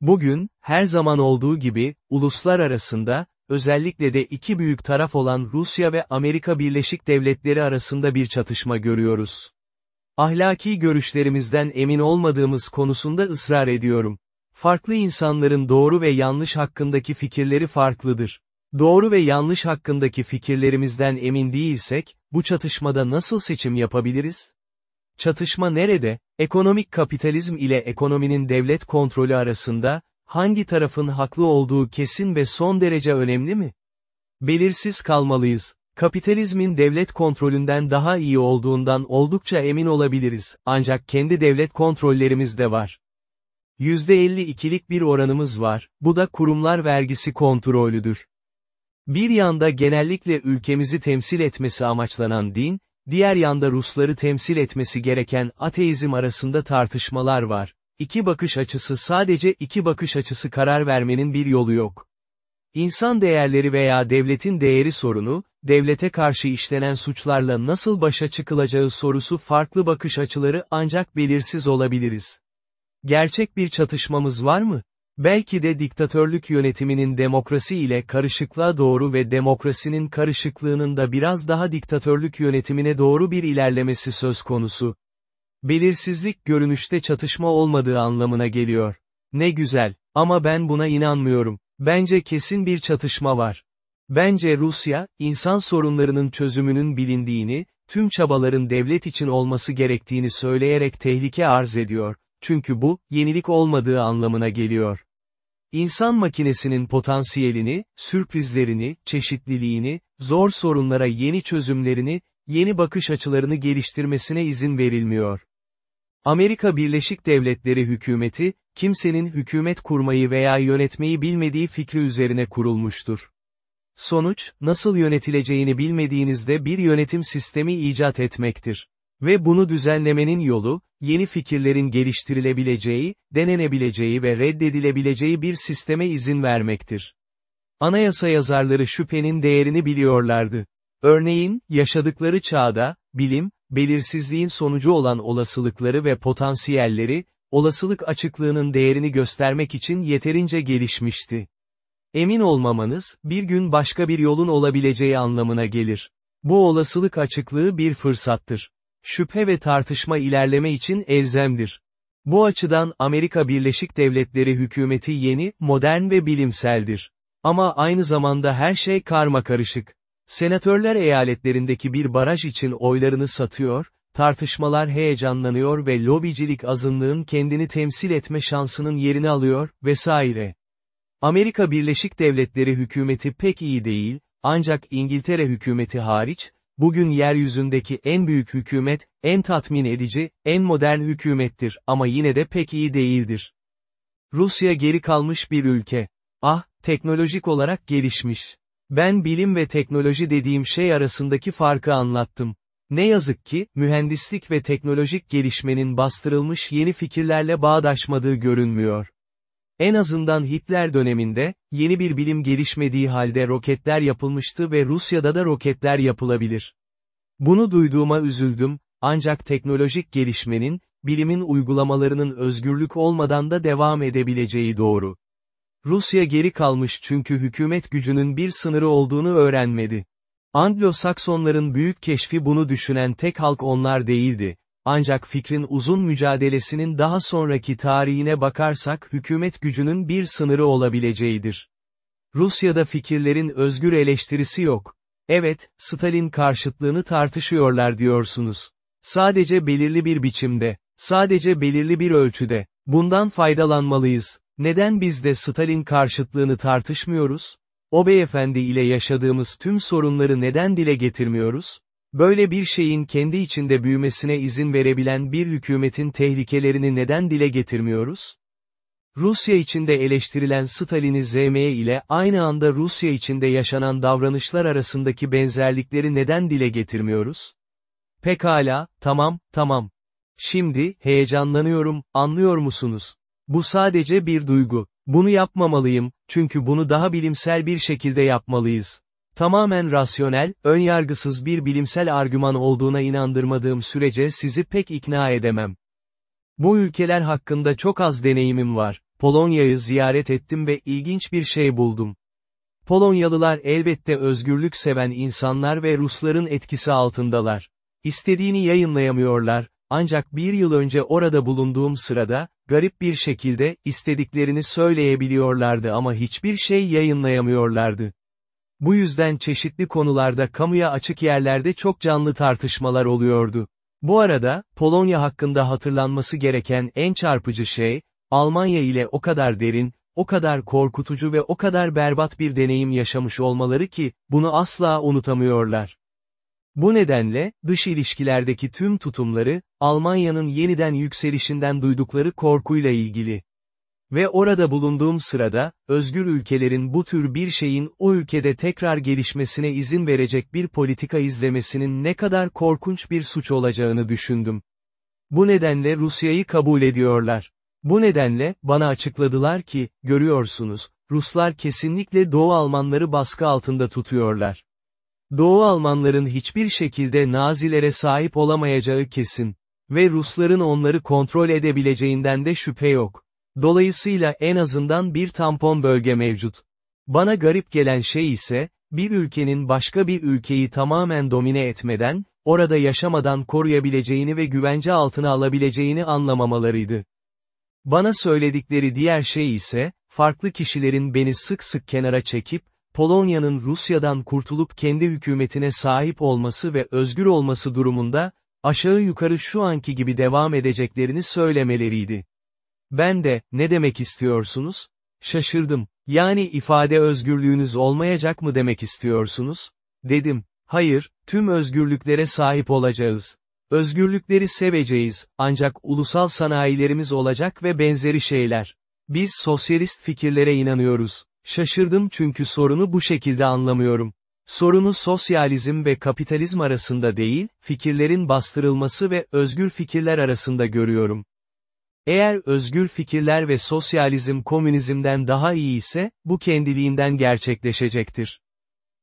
Speaker 1: Bugün, her zaman olduğu gibi, uluslar arasında, özellikle de iki büyük taraf olan Rusya ve Amerika Birleşik Devletleri arasında bir çatışma görüyoruz. Ahlaki görüşlerimizden emin olmadığımız konusunda ısrar ediyorum. Farklı insanların doğru ve yanlış hakkındaki fikirleri farklıdır. Doğru ve yanlış hakkındaki fikirlerimizden emin değilsek, bu çatışmada nasıl seçim yapabiliriz? Çatışma nerede? Ekonomik kapitalizm ile ekonominin devlet kontrolü arasında, hangi tarafın haklı olduğu kesin ve son derece önemli mi? Belirsiz kalmalıyız. Kapitalizmin devlet kontrolünden daha iyi olduğundan oldukça emin olabiliriz, ancak kendi devlet kontrollerimiz de var. %52'lik bir oranımız var, bu da kurumlar vergisi kontrolüdür. Bir yanda genellikle ülkemizi temsil etmesi amaçlanan din, diğer yanda Rusları temsil etmesi gereken ateizm arasında tartışmalar var. İki bakış açısı sadece iki bakış açısı karar vermenin bir yolu yok. İnsan değerleri veya devletin değeri sorunu, devlete karşı işlenen suçlarla nasıl başa çıkılacağı sorusu farklı bakış açıları ancak belirsiz olabiliriz. Gerçek bir çatışmamız var mı? Belki de diktatörlük yönetiminin demokrasi ile karışıklığa doğru ve demokrasinin karışıklığının da biraz daha diktatörlük yönetimine doğru bir ilerlemesi söz konusu. Belirsizlik görünüşte çatışma olmadığı anlamına geliyor. Ne güzel, ama ben buna inanmıyorum. Bence kesin bir çatışma var. Bence Rusya, insan sorunlarının çözümünün bilindiğini, tüm çabaların devlet için olması gerektiğini söyleyerek tehlike arz ediyor. Çünkü bu, yenilik olmadığı anlamına geliyor. İnsan makinesinin potansiyelini, sürprizlerini, çeşitliliğini, zor sorunlara yeni çözümlerini, yeni bakış açılarını geliştirmesine izin verilmiyor. Amerika Birleşik Devletleri hükümeti, kimsenin hükümet kurmayı veya yönetmeyi bilmediği fikri üzerine kurulmuştur. Sonuç, nasıl yönetileceğini bilmediğinizde bir yönetim sistemi icat etmektir. Ve bunu düzenlemenin yolu, yeni fikirlerin geliştirilebileceği, denenebileceği ve reddedilebileceği bir sisteme izin vermektir. Anayasa yazarları şüphenin değerini biliyorlardı. Örneğin, yaşadıkları çağda, bilim, belirsizliğin sonucu olan olasılıkları ve potansiyelleri, olasılık açıklığının değerini göstermek için yeterince gelişmişti. Emin olmamanız, bir gün başka bir yolun olabileceği anlamına gelir. Bu olasılık açıklığı bir fırsattır. Şüphe ve tartışma ilerleme için elzemdir. Bu açıdan Amerika Birleşik Devletleri hükümeti yeni, modern ve bilimseldir. Ama aynı zamanda her şey karma karışık. Senatörler eyaletlerindeki bir baraj için oylarını satıyor, tartışmalar heyecanlanıyor ve lobicilik azınlığın kendini temsil etme şansının yerini alıyor, vesaire. Amerika Birleşik Devletleri hükümeti pek iyi değil, ancak İngiltere hükümeti hariç, bugün yeryüzündeki en büyük hükümet, en tatmin edici, en modern hükümettir ama yine de pek iyi değildir. Rusya geri kalmış bir ülke. Ah, teknolojik olarak gelişmiş. Ben bilim ve teknoloji dediğim şey arasındaki farkı anlattım. Ne yazık ki, mühendislik ve teknolojik gelişmenin bastırılmış yeni fikirlerle bağdaşmadığı görünmüyor. En azından Hitler döneminde, yeni bir bilim gelişmediği halde roketler yapılmıştı ve Rusya'da da roketler yapılabilir. Bunu duyduğuma üzüldüm, ancak teknolojik gelişmenin, bilimin uygulamalarının özgürlük olmadan da devam edebileceği doğru. Rusya geri kalmış çünkü hükümet gücünün bir sınırı olduğunu öğrenmedi. Anglo-Saksonların büyük keşfi bunu düşünen tek halk onlar değildi. Ancak fikrin uzun mücadelesinin daha sonraki tarihine bakarsak hükümet gücünün bir sınırı olabileceğidir. Rusya'da fikirlerin özgür eleştirisi yok. Evet, Stalin karşıtlığını tartışıyorlar diyorsunuz. Sadece belirli bir biçimde, sadece belirli bir ölçüde. Bundan faydalanmalıyız. Neden biz de Stalin karşıtlığını tartışmıyoruz? O beyefendi ile yaşadığımız tüm sorunları neden dile getirmiyoruz? Böyle bir şeyin kendi içinde büyümesine izin verebilen bir hükümetin tehlikelerini neden dile getirmiyoruz? Rusya içinde eleştirilen Stalin'i ZM ile aynı anda Rusya içinde yaşanan davranışlar arasındaki benzerlikleri neden dile getirmiyoruz? Pekala, tamam, tamam. Şimdi, heyecanlanıyorum, anlıyor musunuz? Bu sadece bir duygu. Bunu yapmamalıyım, çünkü bunu daha bilimsel bir şekilde yapmalıyız. Tamamen rasyonel, önyargısız bir bilimsel argüman olduğuna inandırmadığım sürece sizi pek ikna edemem. Bu ülkeler hakkında çok az deneyimim var. Polonya'yı ziyaret ettim ve ilginç bir şey buldum. Polonyalılar elbette özgürlük seven insanlar ve Rusların etkisi altındalar. İstediğini yayınlayamıyorlar, ancak bir yıl önce orada bulunduğum sırada, garip bir şekilde, istediklerini söyleyebiliyorlardı ama hiçbir şey yayınlayamıyorlardı. Bu yüzden çeşitli konularda kamuya açık yerlerde çok canlı tartışmalar oluyordu. Bu arada, Polonya hakkında hatırlanması gereken en çarpıcı şey, Almanya ile o kadar derin, o kadar korkutucu ve o kadar berbat bir deneyim yaşamış olmaları ki, bunu asla unutamıyorlar. Bu nedenle, dış ilişkilerdeki tüm tutumları, Almanya'nın yeniden yükselişinden duydukları korkuyla ilgili. Ve orada bulunduğum sırada, özgür ülkelerin bu tür bir şeyin o ülkede tekrar gelişmesine izin verecek bir politika izlemesinin ne kadar korkunç bir suç olacağını düşündüm. Bu nedenle Rusya'yı kabul ediyorlar. Bu nedenle, bana açıkladılar ki, görüyorsunuz, Ruslar kesinlikle Doğu Almanları baskı altında tutuyorlar. Doğu Almanların hiçbir şekilde Nazilere sahip olamayacağı kesin. Ve Rusların onları kontrol edebileceğinden de şüphe yok. Dolayısıyla en azından bir tampon bölge mevcut. Bana garip gelen şey ise, bir ülkenin başka bir ülkeyi tamamen domine etmeden, orada yaşamadan koruyabileceğini ve güvence altına alabileceğini anlamamalarıydı. Bana söyledikleri diğer şey ise, farklı kişilerin beni sık sık kenara çekip, Polonya'nın Rusya'dan kurtulup kendi hükümetine sahip olması ve özgür olması durumunda, aşağı yukarı şu anki gibi devam edeceklerini söylemeleriydi. Ben de, ne demek istiyorsunuz? Şaşırdım. Yani ifade özgürlüğünüz olmayacak mı demek istiyorsunuz? Dedim, hayır, tüm özgürlüklere sahip olacağız. Özgürlükleri seveceğiz, ancak ulusal sanayilerimiz olacak ve benzeri şeyler. Biz sosyalist fikirlere inanıyoruz. Şaşırdım çünkü sorunu bu şekilde anlamıyorum. Sorunu sosyalizm ve kapitalizm arasında değil, fikirlerin bastırılması ve özgür fikirler arasında görüyorum. Eğer özgür fikirler ve sosyalizm komünizmden daha iyi ise, bu kendiliğinden gerçekleşecektir.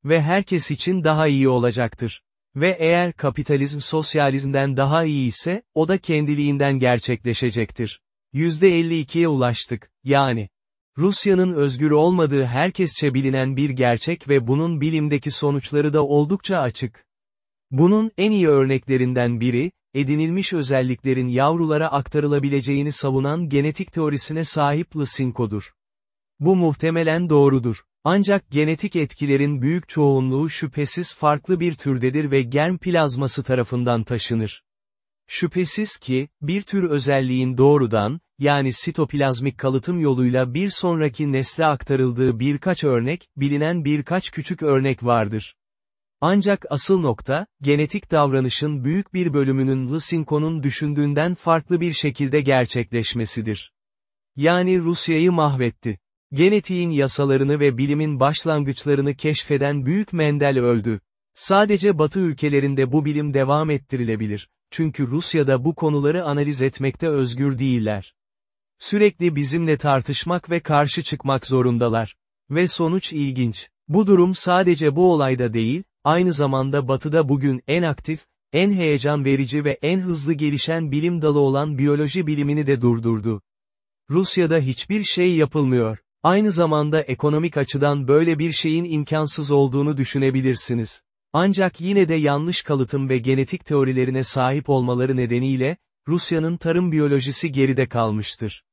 Speaker 1: Ve herkes için daha iyi olacaktır. Ve eğer kapitalizm sosyalizmden daha iyi ise, o da kendiliğinden gerçekleşecektir. %52'ye ulaştık, yani. Rusya'nın özgür olmadığı herkesçe bilinen bir gerçek ve bunun bilimdeki sonuçları da oldukça açık. Bunun en iyi örneklerinden biri, edinilmiş özelliklerin yavrulara aktarılabileceğini savunan genetik teorisine sahip Lysenko'dur. Bu muhtemelen doğrudur. Ancak genetik etkilerin büyük çoğunluğu şüphesiz farklı bir türdedir ve germ plazması tarafından taşınır. Şüphesiz ki, bir tür özelliğin doğrudan, yani sitoplazmik kalıtım yoluyla bir sonraki nesle aktarıldığı birkaç örnek, bilinen birkaç küçük örnek vardır. Ancak asıl nokta, genetik davranışın büyük bir bölümünün Lysenko'nun düşündüğünden farklı bir şekilde gerçekleşmesidir. Yani Rusya'yı mahvetti. Genetiğin yasalarını ve bilimin başlangıçlarını keşfeden Büyük Mendel öldü. Sadece Batı ülkelerinde bu bilim devam ettirilebilir. Çünkü Rusya'da bu konuları analiz etmekte özgür değiller. Sürekli bizimle tartışmak ve karşı çıkmak zorundalar. Ve sonuç ilginç. Bu durum sadece bu olayda değil, aynı zamanda Batı'da bugün en aktif, en heyecan verici ve en hızlı gelişen bilim dalı olan biyoloji bilimini de durdurdu. Rusya'da hiçbir şey yapılmıyor. Aynı zamanda ekonomik açıdan böyle bir şeyin imkansız olduğunu düşünebilirsiniz. Ancak yine de yanlış kalıtım ve genetik teorilerine sahip olmaları nedeniyle, Rusya'nın tarım biyolojisi geride kalmıştır.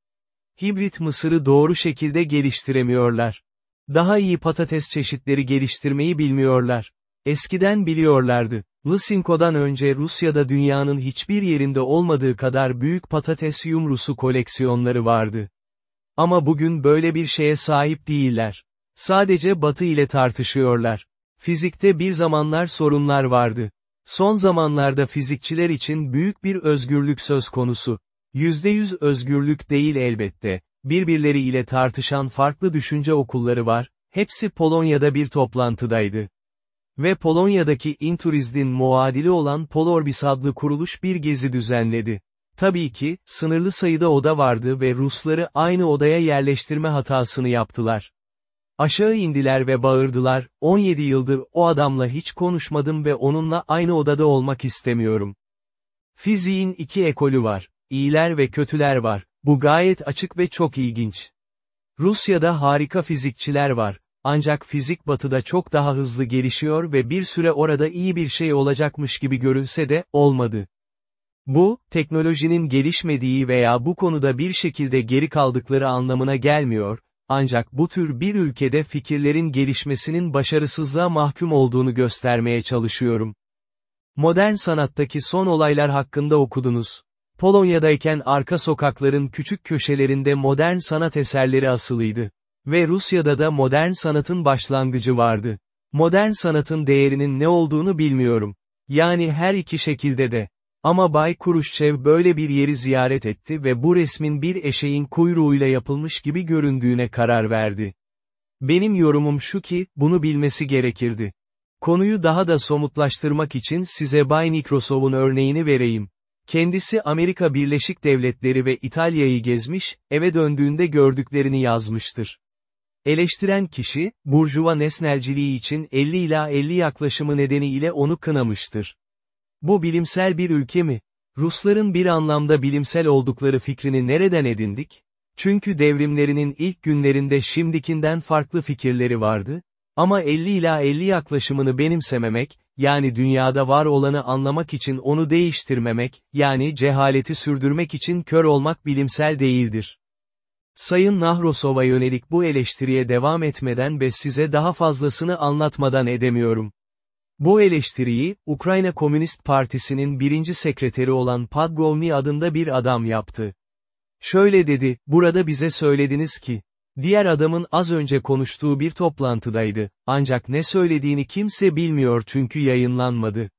Speaker 1: Hibrit mısırı doğru şekilde geliştiremiyorlar. Daha iyi patates çeşitleri geliştirmeyi bilmiyorlar. Eskiden biliyorlardı. Lysenko'dan önce Rusya'da dünyanın hiçbir yerinde olmadığı kadar büyük patates yumrusu koleksiyonları vardı. Ama bugün böyle bir şeye sahip değiller. Sadece Batı ile tartışıyorlar. Fizikte bir zamanlar sorunlar vardı. Son zamanlarda fizikçiler için büyük bir özgürlük söz konusu. %100 özgürlük değil elbette. Birbirleri ile tartışan farklı düşünce okulları var, hepsi Polonya'da bir toplantıdaydı. Ve Polonya'daki Inturizd'in muadili olan Polorbis adlı kuruluş bir gezi düzenledi. Tabii ki, sınırlı sayıda oda vardı ve Rusları aynı odaya yerleştirme hatasını yaptılar. Aşağı indiler ve bağırdılar, 17 yıldır o adamla hiç konuşmadım ve onunla aynı odada olmak istemiyorum. Fiziğin iki ekolü var, iyiler ve kötüler var, bu gayet açık ve çok ilginç. Rusya'da harika fizikçiler var, ancak fizik batıda çok daha hızlı gelişiyor ve bir süre orada iyi bir şey olacakmış gibi görünse de, olmadı. Bu, teknolojinin gelişmediği veya bu konuda bir şekilde geri kaldıkları anlamına gelmiyor, ancak bu tür bir ülkede fikirlerin gelişmesinin başarısızlığa mahkum olduğunu göstermeye çalışıyorum. Modern sanattaki son olaylar hakkında okudunuz. Polonya'dayken arka sokakların küçük köşelerinde modern sanat eserleri asılıydı. Ve Rusya'da da modern sanatın başlangıcı vardı. Modern sanatın değerinin ne olduğunu bilmiyorum. Yani her iki şekilde de. Ama Bay Kuruşçev böyle bir yeri ziyaret etti ve bu resmin bir eşeğin kuyruğuyla yapılmış gibi göründüğüne karar verdi. Benim yorumum şu ki, bunu bilmesi gerekirdi. Konuyu daha da somutlaştırmak için size Bay Nikrosov'un örneğini vereyim. Kendisi Amerika Birleşik Devletleri ve İtalya'yı gezmiş, eve döndüğünde gördüklerini yazmıştır. Eleştiren kişi, Burjuva nesnelciliği için 50 ila 50 yaklaşımı nedeniyle onu kınamıştır. Bu bilimsel bir ülke mi? Rusların bir anlamda bilimsel oldukları fikrini nereden edindik? Çünkü devrimlerinin ilk günlerinde şimdikinden farklı fikirleri vardı, ama 50 ila 50 yaklaşımını benimsememek, yani dünyada var olanı anlamak için onu değiştirmemek, yani cehaleti sürdürmek için kör olmak bilimsel değildir. Sayın Nahrosov'a yönelik bu eleştiriye devam etmeden ve size daha fazlasını anlatmadan edemiyorum. Bu eleştiriyi, Ukrayna Komünist Partisi'nin birinci sekreteri olan Padgovny adında bir adam yaptı. Şöyle dedi, burada bize söylediniz ki, diğer adamın az önce konuştuğu bir toplantıdaydı, ancak ne söylediğini kimse bilmiyor çünkü yayınlanmadı.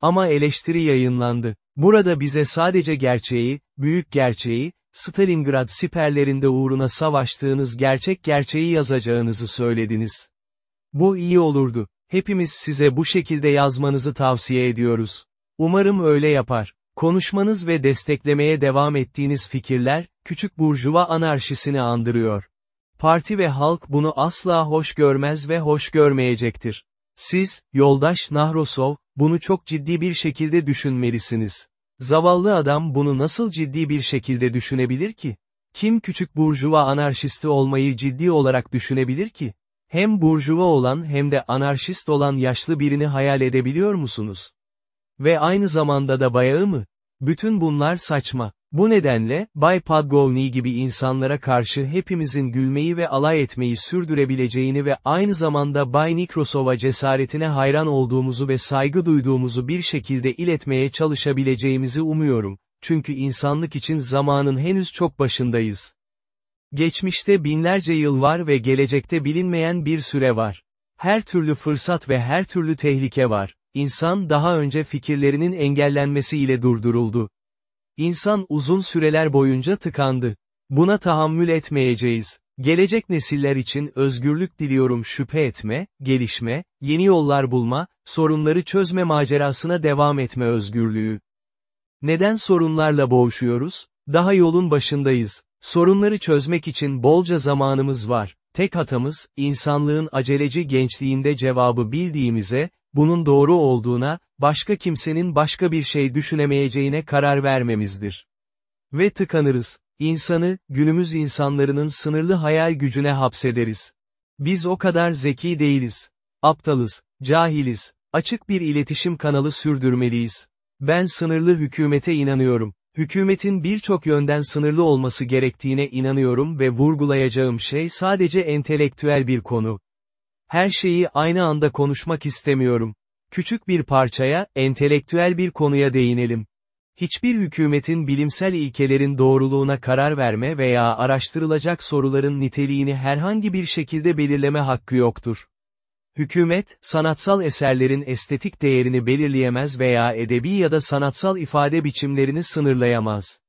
Speaker 1: Ama eleştiri yayınlandı. Burada bize sadece gerçeği, büyük gerçeği, Stalingrad siperlerinde uğruna savaştığınız gerçek gerçeği yazacağınızı söylediniz. Bu iyi olurdu. Hepimiz size bu şekilde yazmanızı tavsiye ediyoruz. Umarım öyle yapar. Konuşmanız ve desteklemeye devam ettiğiniz fikirler, küçük burjuva anarşisini andırıyor. Parti ve halk bunu asla hoş görmez ve hoş görmeyecektir. Siz, yoldaş Nahrosov, bunu çok ciddi bir şekilde düşünmelisiniz. Zavallı adam bunu nasıl ciddi bir şekilde düşünebilir ki? Kim küçük burjuva anarşisti olmayı ciddi olarak düşünebilir ki? Hem burjuva olan hem de anarşist olan yaşlı birini hayal edebiliyor musunuz? Ve aynı zamanda da bayağı mı? Bütün bunlar saçma. Bu nedenle, Bay Padgovny gibi insanlara karşı hepimizin gülmeyi ve alay etmeyi sürdürebileceğini ve aynı zamanda Bay Nikrosov'a cesaretine hayran olduğumuzu ve saygı duyduğumuzu bir şekilde iletmeye çalışabileceğimizi umuyorum. Çünkü insanlık için zamanın henüz çok başındayız. Geçmişte binlerce yıl var ve gelecekte bilinmeyen bir süre var. Her türlü fırsat ve her türlü tehlike var. İnsan daha önce fikirlerinin engellenmesiyle durduruldu. İnsan uzun süreler boyunca tıkandı. Buna tahammül etmeyeceğiz. Gelecek nesiller için özgürlük diliyorum şüphe etme, gelişme, yeni yollar bulma, sorunları çözme macerasına devam etme özgürlüğü. Neden sorunlarla boğuşuyoruz? Daha yolun başındayız. Sorunları çözmek için bolca zamanımız var. Tek hatamız, insanlığın aceleci gençliğinde cevabı bildiğimize, bunun doğru olduğuna, başka kimsenin başka bir şey düşünemeyeceğine karar vermemizdir. Ve tıkanırız. İnsanı, günümüz insanlarının sınırlı hayal gücüne hapsederiz. Biz o kadar zeki değiliz. Aptalız, cahiliz, açık bir iletişim kanalı sürdürmeliyiz. Ben sınırlı hükümete inanıyorum. Hükümetin birçok yönden sınırlı olması gerektiğine inanıyorum ve vurgulayacağım şey sadece entelektüel bir konu. Her şeyi aynı anda konuşmak istemiyorum. Küçük bir parçaya, entelektüel bir konuya değinelim. Hiçbir hükümetin bilimsel ilkelerin doğruluğuna karar verme veya araştırılacak soruların niteliğini herhangi bir şekilde belirleme hakkı yoktur. Hükümet, sanatsal eserlerin estetik değerini belirleyemez veya edebi ya da sanatsal ifade biçimlerini sınırlayamaz.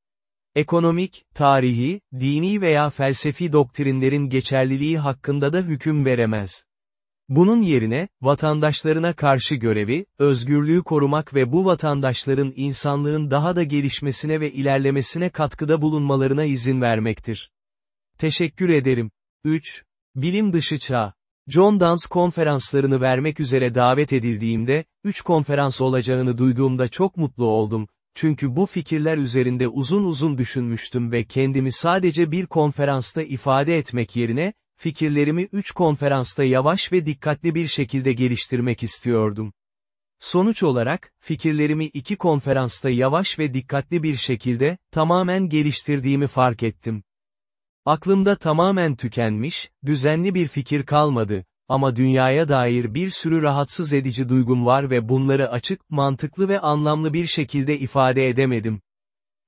Speaker 1: Ekonomik, tarihi, dini veya felsefi doktrinlerin geçerliliği hakkında da hüküm veremez. Bunun yerine, vatandaşlarına karşı görevi, özgürlüğü korumak ve bu vatandaşların insanlığın daha da gelişmesine ve ilerlemesine katkıda bulunmalarına izin vermektir. Teşekkür ederim. 3. Bilim dışı çağ. John Dance konferanslarını vermek üzere davet edildiğimde, 3 konferans olacağını duyduğumda çok mutlu oldum, çünkü bu fikirler üzerinde uzun uzun düşünmüştüm ve kendimi sadece bir konferansta ifade etmek yerine, fikirlerimi üç konferansta yavaş ve dikkatli bir şekilde geliştirmek istiyordum. Sonuç olarak, fikirlerimi iki konferansta yavaş ve dikkatli bir şekilde, tamamen geliştirdiğimi fark ettim. Aklımda tamamen tükenmiş, düzenli bir fikir kalmadı, ama dünyaya dair bir sürü rahatsız edici duygum var ve bunları açık, mantıklı ve anlamlı bir şekilde ifade edemedim.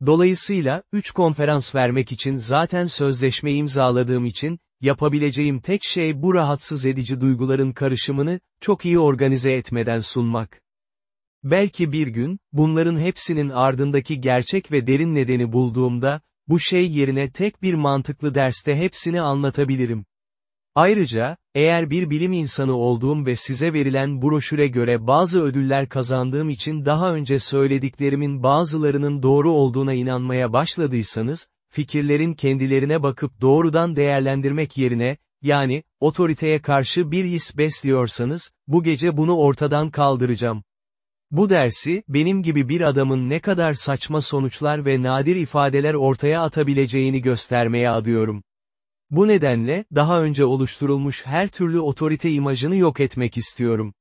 Speaker 1: Dolayısıyla, üç konferans vermek için zaten sözleşme imzaladığım için, yapabileceğim tek şey bu rahatsız edici duyguların karışımını, çok iyi organize etmeden sunmak. Belki bir gün, bunların hepsinin ardındaki gerçek ve derin nedeni bulduğumda, bu şey yerine tek bir mantıklı derste hepsini anlatabilirim. Ayrıca, eğer bir bilim insanı olduğum ve size verilen broşüre göre bazı ödüller kazandığım için daha önce söylediklerimin bazılarının doğru olduğuna inanmaya başladıysanız, fikirlerin kendilerine bakıp doğrudan değerlendirmek yerine, yani, otoriteye karşı bir his besliyorsanız, bu gece bunu ortadan kaldıracağım. Bu dersi, benim gibi bir adamın ne kadar saçma sonuçlar ve nadir ifadeler ortaya atabileceğini göstermeye adıyorum. Bu nedenle, daha önce oluşturulmuş her türlü otorite imajını yok etmek istiyorum.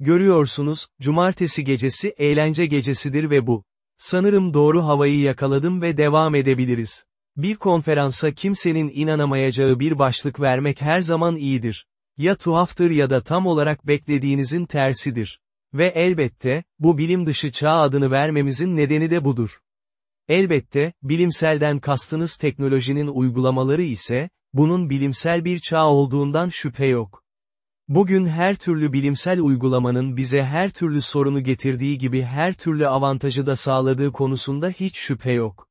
Speaker 1: Görüyorsunuz, cumartesi gecesi eğlence gecesidir ve bu. Sanırım doğru havayı yakaladım ve devam edebiliriz. Bir konferansa kimsenin inanamayacağı bir başlık vermek her zaman iyidir. Ya tuhaftır ya da tam olarak beklediğinizin tersidir. Ve elbette, bu bilim dışı çağ adını vermemizin nedeni de budur. Elbette, bilimselden kastınız teknolojinin uygulamaları ise, bunun bilimsel bir çağ olduğundan şüphe yok. Bugün her türlü bilimsel uygulamanın bize her türlü sorunu getirdiği gibi her türlü avantajı da sağladığı konusunda hiç şüphe yok.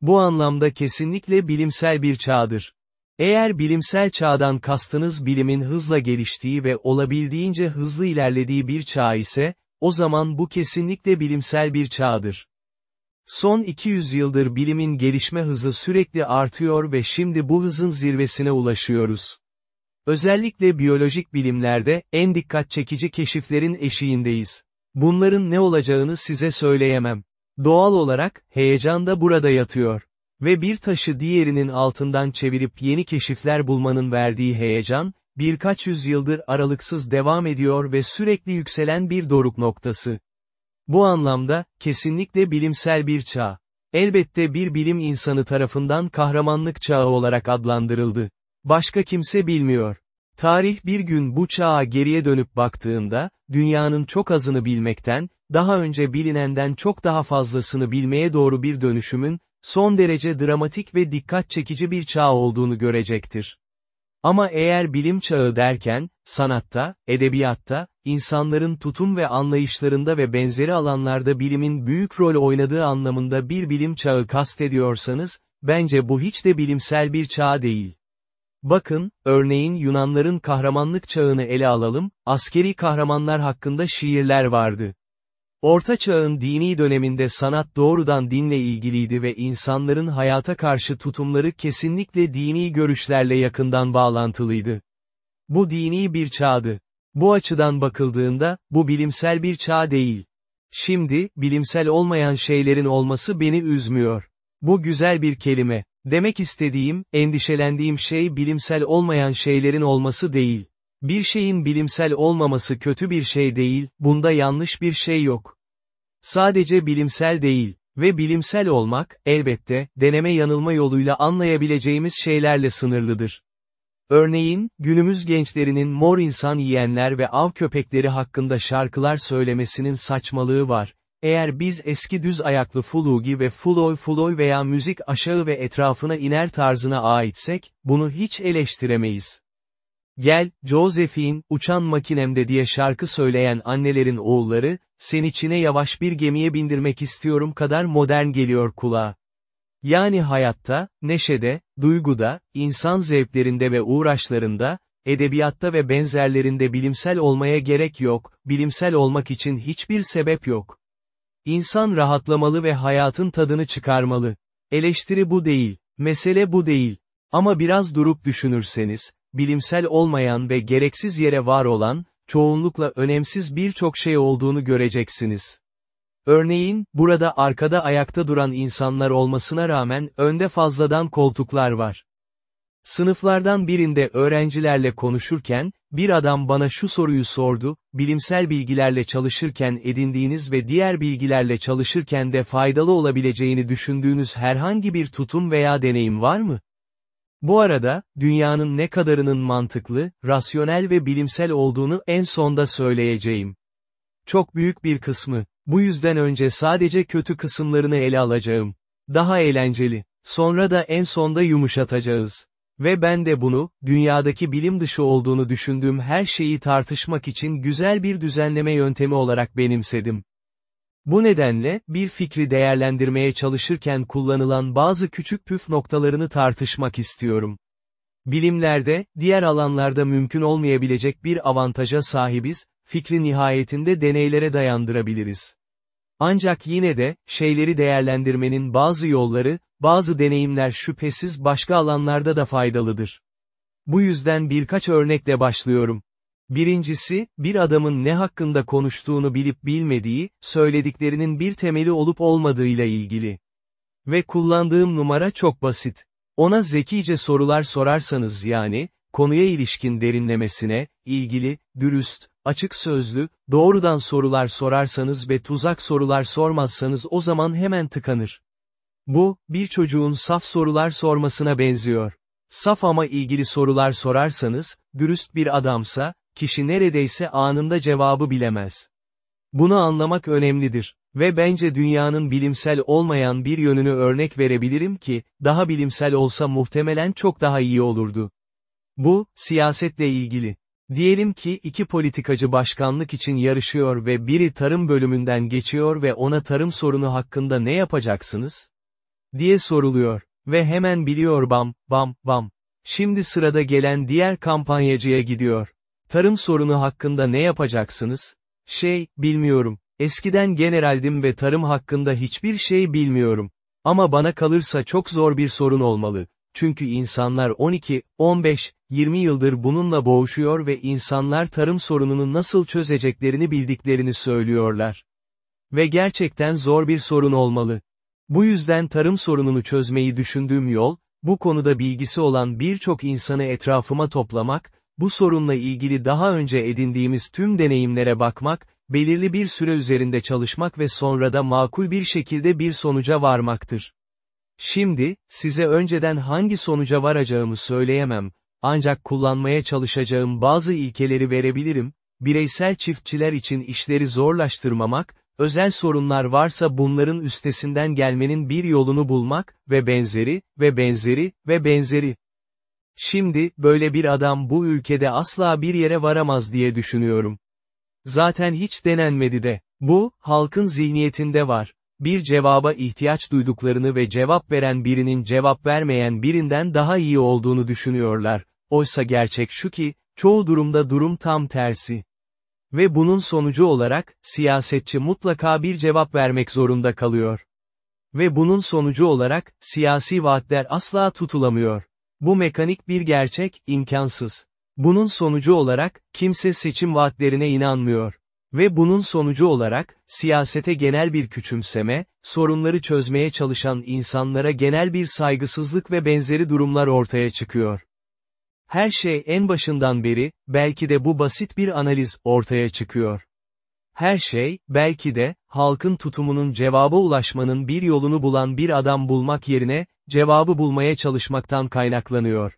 Speaker 1: Bu anlamda kesinlikle bilimsel bir çağdır. Eğer bilimsel çağdan kastınız bilimin hızla geliştiği ve olabildiğince hızlı ilerlediği bir çağ ise, o zaman bu kesinlikle bilimsel bir çağdır. Son 200 yıldır bilimin gelişme hızı sürekli artıyor ve şimdi bu hızın zirvesine ulaşıyoruz. Özellikle biyolojik bilimlerde, en dikkat çekici keşiflerin eşiğindeyiz. Bunların ne olacağını size söyleyemem. Doğal olarak, heyecan da burada yatıyor. Ve bir taşı diğerinin altından çevirip yeni keşifler bulmanın verdiği heyecan, birkaç yüzyıldır aralıksız devam ediyor ve sürekli yükselen bir doruk noktası. Bu anlamda, kesinlikle bilimsel bir çağ. Elbette bir bilim insanı tarafından kahramanlık çağı olarak adlandırıldı. Başka kimse bilmiyor. Tarih bir gün bu çağa geriye dönüp baktığında, dünyanın çok azını bilmekten, daha önce bilinenden çok daha fazlasını bilmeye doğru bir dönüşümün, son derece dramatik ve dikkat çekici bir çağ olduğunu görecektir. Ama eğer bilim çağı derken, sanatta, edebiyatta, insanların tutum ve anlayışlarında ve benzeri alanlarda bilimin büyük rol oynadığı anlamında bir bilim çağı kastediyorsanız, bence bu hiç de bilimsel bir çağ değil. Bakın, örneğin Yunanların kahramanlık çağını ele alalım, askeri kahramanlar hakkında şiirler vardı. Orta çağın dini döneminde sanat doğrudan dinle ilgiliydi ve insanların hayata karşı tutumları kesinlikle dini görüşlerle yakından bağlantılıydı. Bu dini bir çağdı. Bu açıdan bakıldığında, bu bilimsel bir çağ değil. Şimdi, bilimsel olmayan şeylerin olması beni üzmüyor. Bu güzel bir kelime. Demek istediğim, endişelendiğim şey bilimsel olmayan şeylerin olması değil. Bir şeyin bilimsel olmaması kötü bir şey değil, bunda yanlış bir şey yok. Sadece bilimsel değil ve bilimsel olmak, elbette, deneme yanılma yoluyla anlayabileceğimiz şeylerle sınırlıdır. Örneğin, günümüz gençlerinin mor insan yiyenler ve av köpekleri hakkında şarkılar söylemesinin saçmalığı var. Eğer biz eski düz ayaklı Fulugi ve Fuloy Fuloy veya müzik aşağı ve etrafına iner tarzına aitsek, bunu hiç eleştiremeyiz. Gel, Josephine, uçan makinemde diye şarkı söyleyen annelerin oğulları, seni Çin'e yavaş bir gemiye bindirmek istiyorum kadar modern geliyor kulağa. Yani hayatta, neşede, duyguda, insan zevklerinde ve uğraşlarında, edebiyatta ve benzerlerinde bilimsel olmaya gerek yok, bilimsel olmak için hiçbir sebep yok. İnsan rahatlamalı ve hayatın tadını çıkarmalı. Eleştiri bu değil, mesele bu değil. Ama biraz durup düşünürseniz, bilimsel olmayan ve gereksiz yere var olan, çoğunlukla önemsiz birçok şey olduğunu göreceksiniz. Örneğin, burada arkada ayakta duran insanlar olmasına rağmen önde fazladan koltuklar var. Sınıflardan birinde öğrencilerle konuşurken, bir adam bana şu soruyu sordu, bilimsel bilgilerle çalışırken edindiğiniz ve diğer bilgilerle çalışırken de faydalı olabileceğini düşündüğünüz herhangi bir tutum veya deneyim var mı? Bu arada, dünyanın ne kadarının mantıklı, rasyonel ve bilimsel olduğunu en sonda söyleyeceğim. Çok büyük bir kısmı, bu yüzden önce sadece kötü kısımlarını ele alacağım. Daha eğlenceli. Sonra da en sonda yumuşatacağız. Ve ben de bunu, dünyadaki bilim dışı olduğunu düşündüğüm her şeyi tartışmak için güzel bir düzenleme yöntemi olarak benimsedim. Bu nedenle, bir fikri değerlendirmeye çalışırken kullanılan bazı küçük püf noktalarını tartışmak istiyorum. Bilimlerde, diğer alanlarda mümkün olmayabilecek bir avantaja sahibiz, fikri nihayetinde deneylere dayandırabiliriz. Ancak yine de, şeyleri değerlendirmenin bazı yolları, bazı deneyimler şüphesiz başka alanlarda da faydalıdır. Bu yüzden birkaç örnekle başlıyorum. Birincisi, bir adamın ne hakkında konuştuğunu bilip bilmediği, söylediklerinin bir temeli olup olmadığıyla ilgili. Ve kullandığım numara çok basit. Ona zekice sorular sorarsanız yani, konuya ilişkin derinlemesine, ilgili, dürüst, açık sözlü, doğrudan sorular sorarsanız ve tuzak sorular sormazsanız o zaman hemen tıkanır. Bu, bir çocuğun saf sorular sormasına benziyor. Saf ama ilgili sorular sorarsanız, dürüst bir adamsa, kişi neredeyse anında cevabı bilemez. Bunu anlamak önemlidir. Ve bence dünyanın bilimsel olmayan bir yönünü örnek verebilirim ki, daha bilimsel olsa muhtemelen çok daha iyi olurdu. Bu, siyasetle ilgili. Diyelim ki iki politikacı başkanlık için yarışıyor ve biri tarım bölümünden geçiyor ve ona tarım sorunu hakkında ne yapacaksınız? Diye soruluyor. Ve hemen biliyor bam, bam, bam. Şimdi sırada gelen diğer kampanyacıya gidiyor. Tarım sorunu hakkında ne yapacaksınız? Şey, bilmiyorum. Eskiden generaldim ve tarım hakkında hiçbir şey bilmiyorum. Ama bana kalırsa çok zor bir sorun olmalı. Çünkü insanlar 12, 15, 20 yıldır bununla boğuşuyor ve insanlar tarım sorununu nasıl çözeceklerini bildiklerini söylüyorlar. Ve gerçekten zor bir sorun olmalı. Bu yüzden tarım sorununu çözmeyi düşündüğüm yol, bu konuda bilgisi olan birçok insanı etrafıma toplamak, bu sorunla ilgili daha önce edindiğimiz tüm deneyimlere bakmak, belirli bir süre üzerinde çalışmak ve sonra da makul bir şekilde bir sonuca varmaktır. Şimdi, size önceden hangi sonuca varacağımı söyleyemem, ancak kullanmaya çalışacağım bazı ilkeleri verebilirim, bireysel çiftçiler için işleri zorlaştırmamak, özel sorunlar varsa bunların üstesinden gelmenin bir yolunu bulmak, ve benzeri, ve benzeri, ve benzeri. Şimdi, böyle bir adam bu ülkede asla bir yere varamaz diye düşünüyorum. Zaten hiç denenmedi de. Bu, halkın zihniyetinde var. Bir cevaba ihtiyaç duyduklarını ve cevap veren birinin cevap vermeyen birinden daha iyi olduğunu düşünüyorlar. oysa gerçek şu ki, çoğu durumda durum tam tersi. Ve bunun sonucu olarak, siyasetçi mutlaka bir cevap vermek zorunda kalıyor. Ve bunun sonucu olarak, siyasi vaatler asla tutulamıyor. Bu mekanik bir gerçek, imkansız. Bunun sonucu olarak, kimse seçim vaatlerine inanmıyor. Ve bunun sonucu olarak, siyasete genel bir küçümseme, sorunları çözmeye çalışan insanlara genel bir saygısızlık ve benzeri durumlar ortaya çıkıyor. Her şey en başından beri, belki de bu basit bir analiz, ortaya çıkıyor. Her şey, belki de, halkın tutumunun cevaba ulaşmanın bir yolunu bulan bir adam bulmak yerine, cevabı bulmaya çalışmaktan kaynaklanıyor.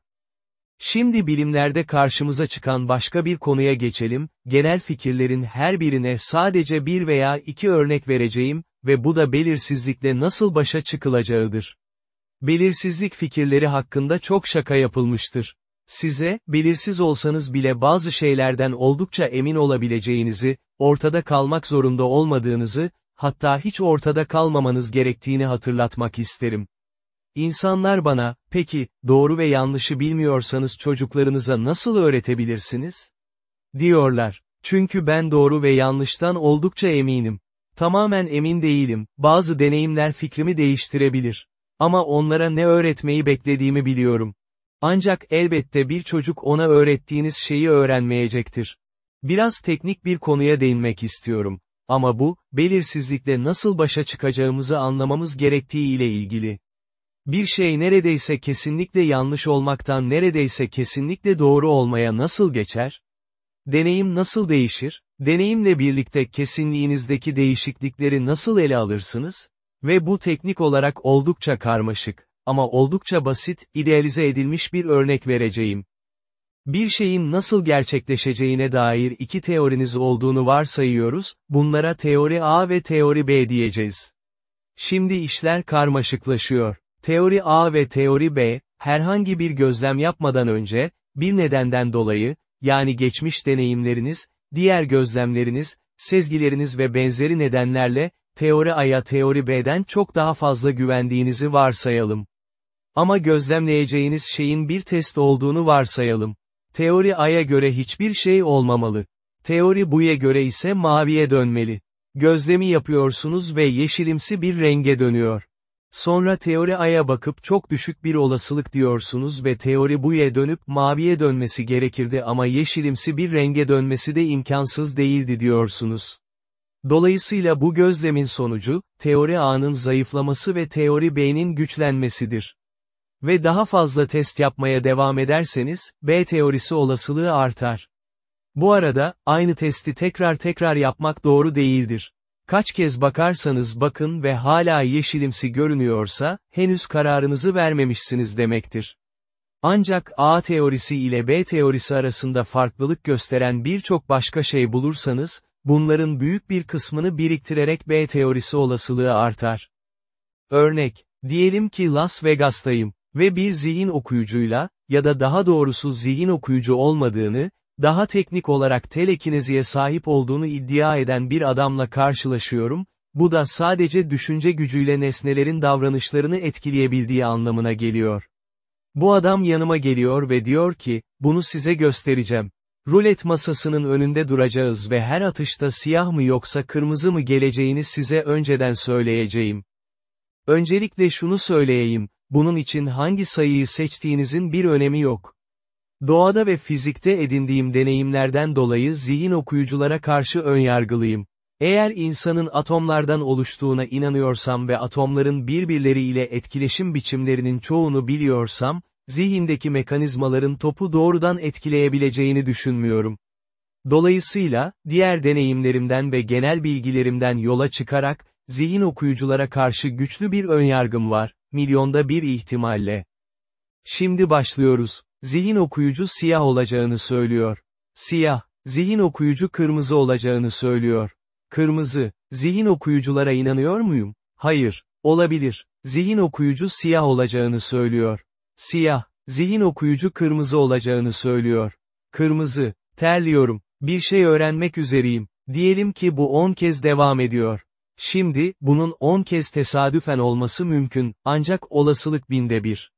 Speaker 1: Şimdi bilimlerde karşımıza çıkan başka bir konuya geçelim, genel fikirlerin her birine sadece bir veya iki örnek vereceğim ve bu da belirsizlikle nasıl başa çıkılacağıdır. Belirsizlik fikirleri hakkında çok şaka yapılmıştır. Size, belirsiz olsanız bile bazı şeylerden oldukça emin olabileceğinizi, ortada kalmak zorunda olmadığınızı, hatta hiç ortada kalmamanız gerektiğini hatırlatmak isterim. İnsanlar bana, peki, doğru ve yanlışı bilmiyorsanız çocuklarınıza nasıl öğretebilirsiniz? Diyorlar. Çünkü ben doğru ve yanlıştan oldukça eminim. Tamamen emin değilim, bazı deneyimler fikrimi değiştirebilir. Ama onlara ne öğretmeyi beklediğimi biliyorum. Ancak elbette bir çocuk ona öğrettiğiniz şeyi öğrenmeyecektir. Biraz teknik bir konuya değinmek istiyorum. Ama bu, belirsizlikle nasıl başa çıkacağımızı anlamamız gerektiği ile ilgili. Bir şey neredeyse kesinlikle yanlış olmaktan neredeyse kesinlikle doğru olmaya nasıl geçer? Deneyim nasıl değişir? Deneyimle birlikte kesinliğinizdeki değişiklikleri nasıl ele alırsınız? Ve bu teknik olarak oldukça karmaşık, ama oldukça basit, idealize edilmiş bir örnek vereceğim. Bir şeyin nasıl gerçekleşeceğine dair iki teoriniz olduğunu varsayıyoruz, bunlara teori A ve teori B diyeceğiz. Şimdi işler karmaşıklaşıyor. Teori A ve teori B, herhangi bir gözlem yapmadan önce, bir nedenden dolayı, yani geçmiş deneyimleriniz, diğer gözlemleriniz, sezgileriniz ve benzeri nedenlerle, teori A'ya teori B'den çok daha fazla güvendiğinizi varsayalım. Ama gözlemleyeceğiniz şeyin bir test olduğunu varsayalım. Teori A'ya göre hiçbir şey olmamalı. Teori B'ye göre ise maviye dönmeli. Gözlemi yapıyorsunuz ve yeşilimsi bir renge dönüyor. Sonra teori A'ya bakıp çok düşük bir olasılık diyorsunuz ve teori B'ye dönüp maviye dönmesi gerekirdi ama yeşilimsi bir renge dönmesi de imkansız değildi diyorsunuz. Dolayısıyla bu gözlemin sonucu, teori A'nın zayıflaması ve teori B'nin güçlenmesidir. Ve daha fazla test yapmaya devam ederseniz, B teorisi olasılığı artar. Bu arada, aynı testi tekrar tekrar yapmak doğru değildir. Kaç kez bakarsanız bakın ve hala yeşilimsi görünüyorsa, henüz kararınızı vermemişsiniz demektir. Ancak A teorisi ile B teorisi arasında farklılık gösteren birçok başka şey bulursanız, bunların büyük bir kısmını biriktirerek B teorisi olasılığı artar. Örnek, diyelim ki Las Vegas'tayım ve bir zihin okuyucuyla, ya da daha doğrusu zihin okuyucu olmadığını, daha teknik olarak telekineziye sahip olduğunu iddia eden bir adamla karşılaşıyorum, bu da sadece düşünce gücüyle nesnelerin davranışlarını etkileyebildiği anlamına geliyor. Bu adam yanıma geliyor ve diyor ki, bunu size göstereceğim. Rulet masasının önünde duracağız ve her atışta siyah mı yoksa kırmızı mı geleceğini size önceden söyleyeceğim. Öncelikle şunu söyleyeyim, bunun için hangi sayıyı seçtiğinizin bir önemi yok. Doğada ve fizikte edindiğim deneyimlerden dolayı zihin okuyuculara karşı önyargılıyım. Eğer insanın atomlardan oluştuğuna inanıyorsam ve atomların birbirleriyle etkileşim biçimlerinin çoğunu biliyorsam, zihindeki mekanizmaların topu doğrudan etkileyebileceğini düşünmüyorum. Dolayısıyla, diğer deneyimlerimden ve genel bilgilerimden yola çıkarak, zihin okuyuculara karşı güçlü bir önyargım var, milyonda bir ihtimalle. Şimdi başlıyoruz. Zihin okuyucu siyah olacağını söylüyor. Siyah, zihin okuyucu kırmızı olacağını söylüyor. Kırmızı, zihin okuyuculara inanıyor muyum? Hayır, olabilir. Zihin okuyucu siyah olacağını söylüyor. Siyah, zihin okuyucu kırmızı olacağını söylüyor. Kırmızı, terliyorum, bir şey öğrenmek üzereyim. Diyelim ki bu 10 kez devam ediyor. Şimdi, bunun 10 kez tesadüfen olması mümkün, ancak olasılık binde bir.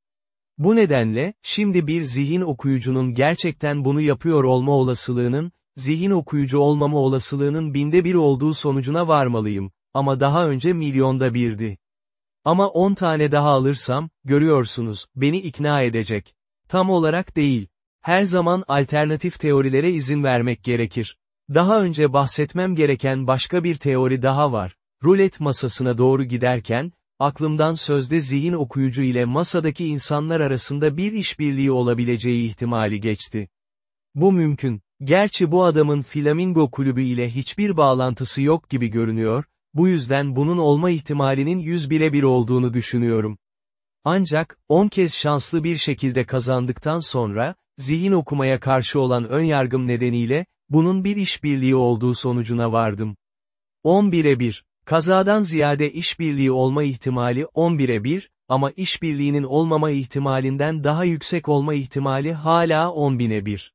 Speaker 1: Bu nedenle, şimdi bir zihin okuyucunun gerçekten bunu yapıyor olma olasılığının, zihin okuyucu olmama olasılığının binde bir olduğu sonucuna varmalıyım, ama daha önce milyonda birdi. Ama 10 tane daha alırsam, görüyorsunuz, beni ikna edecek. Tam olarak değil. Her zaman alternatif teorilere izin vermek gerekir. Daha önce bahsetmem gereken başka bir teori daha var. Rulet masasına doğru giderken, aklımdan sözde zihin okuyucu ile masadaki insanlar arasında bir işbirliği olabileceği ihtimali geçti. Bu mümkün. Gerçi bu adamın Flamingo kulübü ile hiçbir bağlantısı yok gibi görünüyor, bu yüzden bunun olma ihtimalinin 101'e 1 olduğunu düşünüyorum. Ancak, 10 kez şanslı bir şekilde kazandıktan sonra, zihin okumaya karşı olan önyargım nedeniyle, bunun bir işbirliği olduğu sonucuna vardım. 11'e 1. Kazadan ziyade işbirliği olma ihtimali 11'e 1, ama işbirliğinin olmama ihtimalinden daha yüksek olma ihtimali hala 10.000'e 1.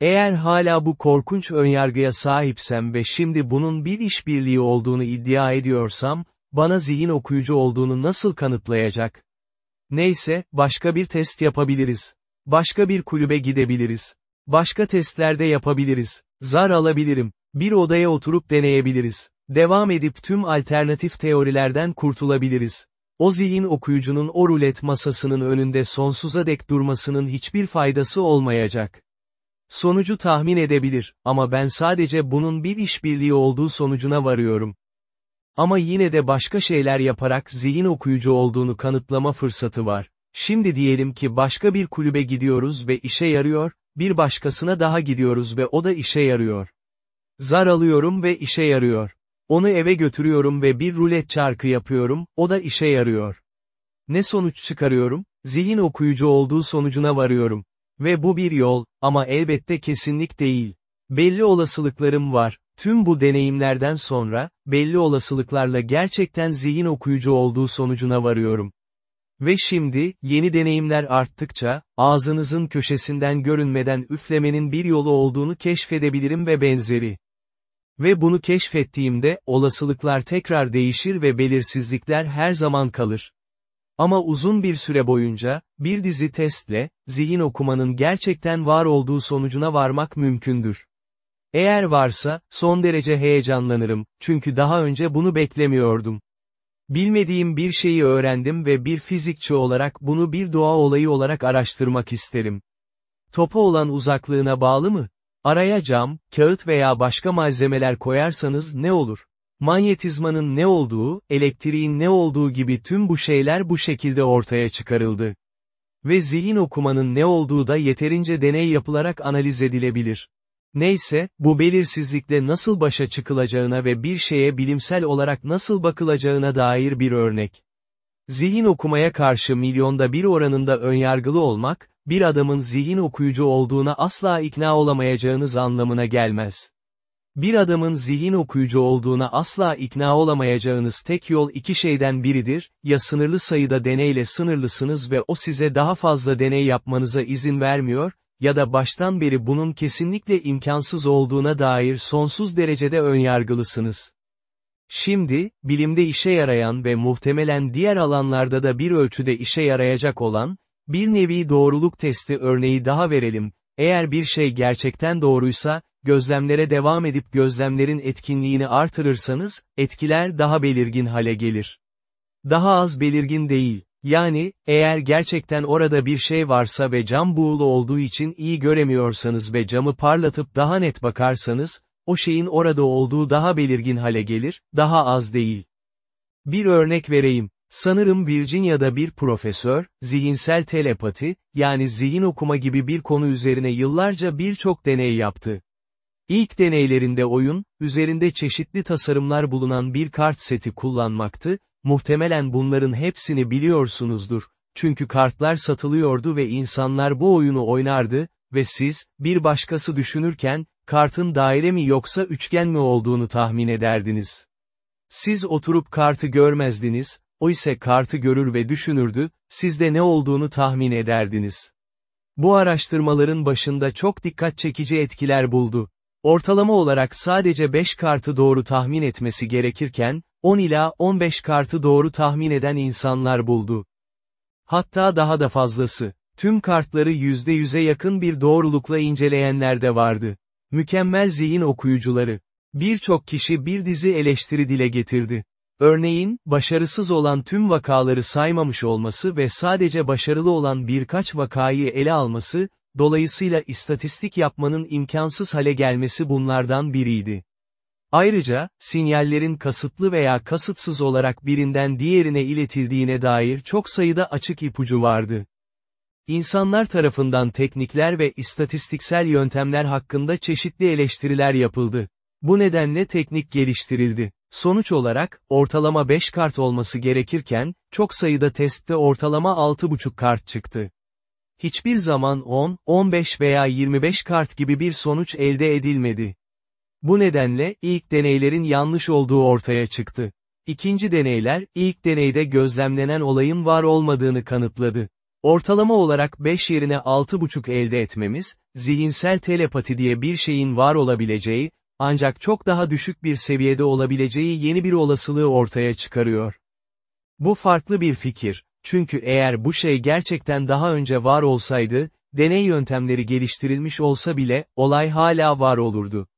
Speaker 1: Eğer hala bu korkunç önyargıya sahipsem ve şimdi bunun bir işbirliği olduğunu iddia ediyorsam, bana zihin okuyucu olduğunu nasıl kanıtlayacak? Neyse, başka bir test yapabiliriz. Başka bir kulübe gidebiliriz. Başka testlerde yapabiliriz. Zar alabilirim. Bir odaya oturup deneyebiliriz. Devam edip tüm alternatif teorilerden kurtulabiliriz. O zihin okuyucunun o rulet masasının önünde sonsuza dek durmasının hiçbir faydası olmayacak. Sonucu tahmin edebilir, ama ben sadece bunun bir işbirliği olduğu sonucuna varıyorum. Ama yine de başka şeyler yaparak zihin okuyucu olduğunu kanıtlama fırsatı var. Şimdi diyelim ki başka bir kulübe gidiyoruz ve işe yarıyor, bir başkasına daha gidiyoruz ve o da işe yarıyor. Zar alıyorum ve işe yarıyor. Onu eve götürüyorum ve bir rulet çarkı yapıyorum, o da işe yarıyor. Ne sonuç çıkarıyorum? Zihin okuyucu olduğu sonucuna varıyorum. Ve bu bir yol, ama elbette kesinlik değil. Belli olasılıklarım var. Tüm bu deneyimlerden sonra, belli olasılıklarla gerçekten zihin okuyucu olduğu sonucuna varıyorum. Ve şimdi, yeni deneyimler arttıkça, ağzınızın köşesinden görünmeden üflemenin bir yolu olduğunu keşfedebilirim ve benzeri. Ve bunu keşfettiğimde, olasılıklar tekrar değişir ve belirsizlikler her zaman kalır. Ama uzun bir süre boyunca, bir dizi testle, zihin okumanın gerçekten var olduğu sonucuna varmak mümkündür. Eğer varsa, son derece heyecanlanırım, çünkü daha önce bunu beklemiyordum. Bilmediğim bir şeyi öğrendim ve bir fizikçi olarak bunu bir doğa olayı olarak araştırmak isterim. Topa olan uzaklığına bağlı mı? Araya cam, kağıt veya başka malzemeler koyarsanız ne olur? Manyetizmanın ne olduğu, elektriğin ne olduğu gibi tüm bu şeyler bu şekilde ortaya çıkarıldı. Ve zihin okumanın ne olduğu da yeterince deney yapılarak analiz edilebilir. Neyse, bu belirsizlikle nasıl başa çıkılacağına ve bir şeye bilimsel olarak nasıl bakılacağına dair bir örnek. Zihin okumaya karşı milyonda bir oranında önyargılı olmak, bir adamın zihin okuyucu olduğuna asla ikna olamayacağınız anlamına gelmez. Bir adamın zihin okuyucu olduğuna asla ikna olamayacağınız tek yol iki şeyden biridir, ya sınırlı sayıda deneyle sınırlısınız ve o size daha fazla deney yapmanıza izin vermiyor, ya da baştan beri bunun kesinlikle imkansız olduğuna dair sonsuz derecede önyargılısınız. Şimdi, bilimde işe yarayan ve muhtemelen diğer alanlarda da bir ölçüde işe yarayacak olan, bir nevi doğruluk testi örneği daha verelim, eğer bir şey gerçekten doğruysa, gözlemlere devam edip gözlemlerin etkinliğini artırırsanız, etkiler daha belirgin hale gelir. Daha az belirgin değil. Yani, eğer gerçekten orada bir şey varsa ve cam buğulu olduğu için iyi göremiyorsanız ve camı parlatıp daha net bakarsanız, o şeyin orada olduğu daha belirgin hale gelir, daha az değil. Bir örnek vereyim. Sanırım Virginia'da bir profesör, zihinsel telepati, yani zihin okuma gibi bir konu üzerine yıllarca birçok deney yaptı. İlk deneylerinde oyun, üzerinde çeşitli tasarımlar bulunan bir kart seti kullanmaktı, muhtemelen bunların hepsini biliyorsunuzdur, çünkü kartlar satılıyordu ve insanlar bu oyunu oynardı, ve siz, bir başkası düşünürken, kartın daire mi yoksa üçgen mi olduğunu tahmin ederdiniz. Siz oturup kartı görmezdiniz, o ise kartı görür ve düşünürdü, siz de ne olduğunu tahmin ederdiniz. Bu araştırmaların başında çok dikkat çekici etkiler buldu. Ortalama olarak sadece 5 kartı doğru tahmin etmesi gerekirken, 10 ila 15 kartı doğru tahmin eden insanlar buldu. Hatta daha da fazlası. Tüm kartları %100'e yakın bir doğrulukla inceleyenler de vardı. Mükemmel zihin okuyucuları. Birçok kişi bir dizi eleştiri dile getirdi. Örneğin, başarısız olan tüm vakaları saymamış olması ve sadece başarılı olan birkaç vakayı ele alması, dolayısıyla istatistik yapmanın imkansız hale gelmesi bunlardan biriydi. Ayrıca, sinyallerin kasıtlı veya kasıtsız olarak birinden diğerine iletildiğine dair çok sayıda açık ipucu vardı. İnsanlar tarafından teknikler ve istatistiksel yöntemler hakkında çeşitli eleştiriler yapıldı. Bu nedenle teknik geliştirildi. Sonuç olarak, ortalama 5 kart olması gerekirken, çok sayıda testte ortalama 6,5 kart çıktı. Hiçbir zaman 10, 15 veya 25 kart gibi bir sonuç elde edilmedi. Bu nedenle, ilk deneylerin yanlış olduğu ortaya çıktı. İkinci deneyler, ilk deneyde gözlemlenen olayın var olmadığını kanıtladı. Ortalama olarak 5 yerine 6,5 elde etmemiz, zihinsel telepati diye bir şeyin var olabileceği, ancak çok daha düşük bir seviyede olabileceği yeni bir olasılığı ortaya çıkarıyor. Bu farklı bir fikir, çünkü eğer bu şey gerçekten daha önce var olsaydı, deney yöntemleri geliştirilmiş olsa bile, olay hala var olurdu.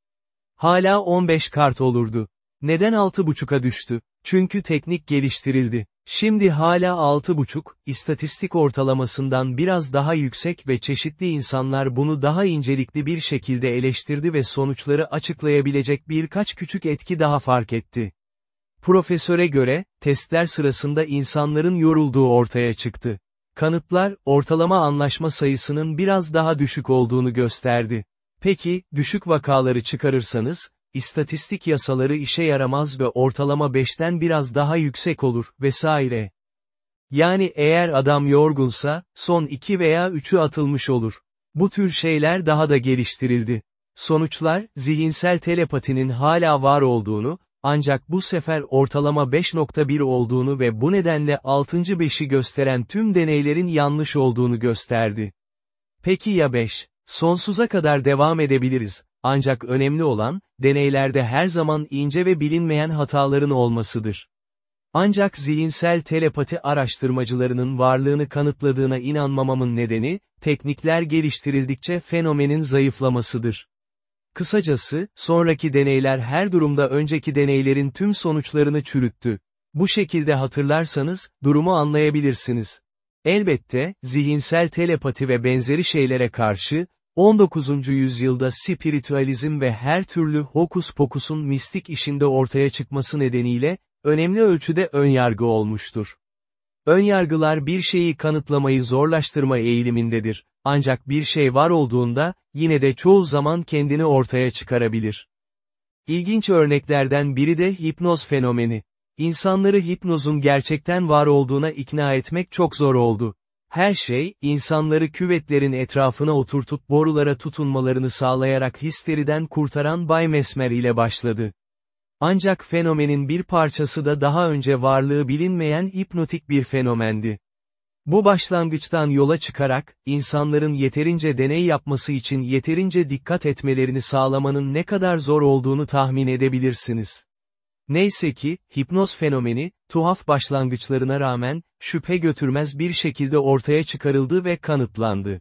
Speaker 1: Hala 15 kart olurdu. Neden 6.5'a düştü? Çünkü teknik geliştirildi. Şimdi hala 6.5, istatistik ortalamasından biraz daha yüksek ve çeşitli insanlar bunu daha incelikli bir şekilde eleştirdi ve sonuçları açıklayabilecek birkaç küçük etki daha fark etti. Profesöre göre, testler sırasında insanların yorulduğu ortaya çıktı. Kanıtlar, ortalama anlaşma sayısının biraz daha düşük olduğunu gösterdi. Peki, düşük vakaları çıkarırsanız, istatistik yasaları işe yaramaz ve ortalama 5'ten biraz daha yüksek olur, vesaire. Yani eğer adam yorgunsa, son 2 veya 3'ü atılmış olur. Bu tür şeyler daha da geliştirildi. Sonuçlar, zihinsel telepatinin hala var olduğunu, ancak bu sefer ortalama 5.1 olduğunu ve bu nedenle 6. 5'i gösteren tüm deneylerin yanlış olduğunu gösterdi. Peki ya 5? Sonsuza kadar devam edebiliriz. Ancak önemli olan, deneylerde her zaman ince ve bilinmeyen hataların olmasıdır. Ancak zihinsel telepati araştırmacılarının varlığını kanıtladığına inanmamamın nedeni, teknikler geliştirildikçe fenomenin zayıflamasıdır. Kısacası, sonraki deneyler her durumda önceki deneylerin tüm sonuçlarını çürüttü. Bu şekilde hatırlarsanız, durumu anlayabilirsiniz. Elbette, zihinsel telepati ve benzeri şeylere karşı, 19. yüzyılda spiritüalizm ve her türlü hokus pokusun mistik işinde ortaya çıkması nedeniyle, önemli ölçüde önyargı olmuştur. Önyargılar bir şeyi kanıtlamayı zorlaştırma eğilimindedir, ancak bir şey var olduğunda, yine de çoğu zaman kendini ortaya çıkarabilir. İlginç örneklerden biri de hipnoz fenomeni. İnsanları hipnozun gerçekten var olduğuna ikna etmek çok zor oldu. Her şey, insanları küvetlerin etrafına oturtup borulara tutunmalarını sağlayarak histeriden kurtaran Bay Mesmer ile başladı. Ancak fenomenin bir parçası da daha önce varlığı bilinmeyen hipnotik bir fenomendi. Bu başlangıçtan yola çıkarak, insanların yeterince deney yapması için yeterince dikkat etmelerini sağlamanın ne kadar zor olduğunu tahmin edebilirsiniz. Neyse ki, hipnoz fenomeni, tuhaf başlangıçlarına rağmen, şüphe götürmez bir şekilde ortaya çıkarıldı ve kanıtlandı.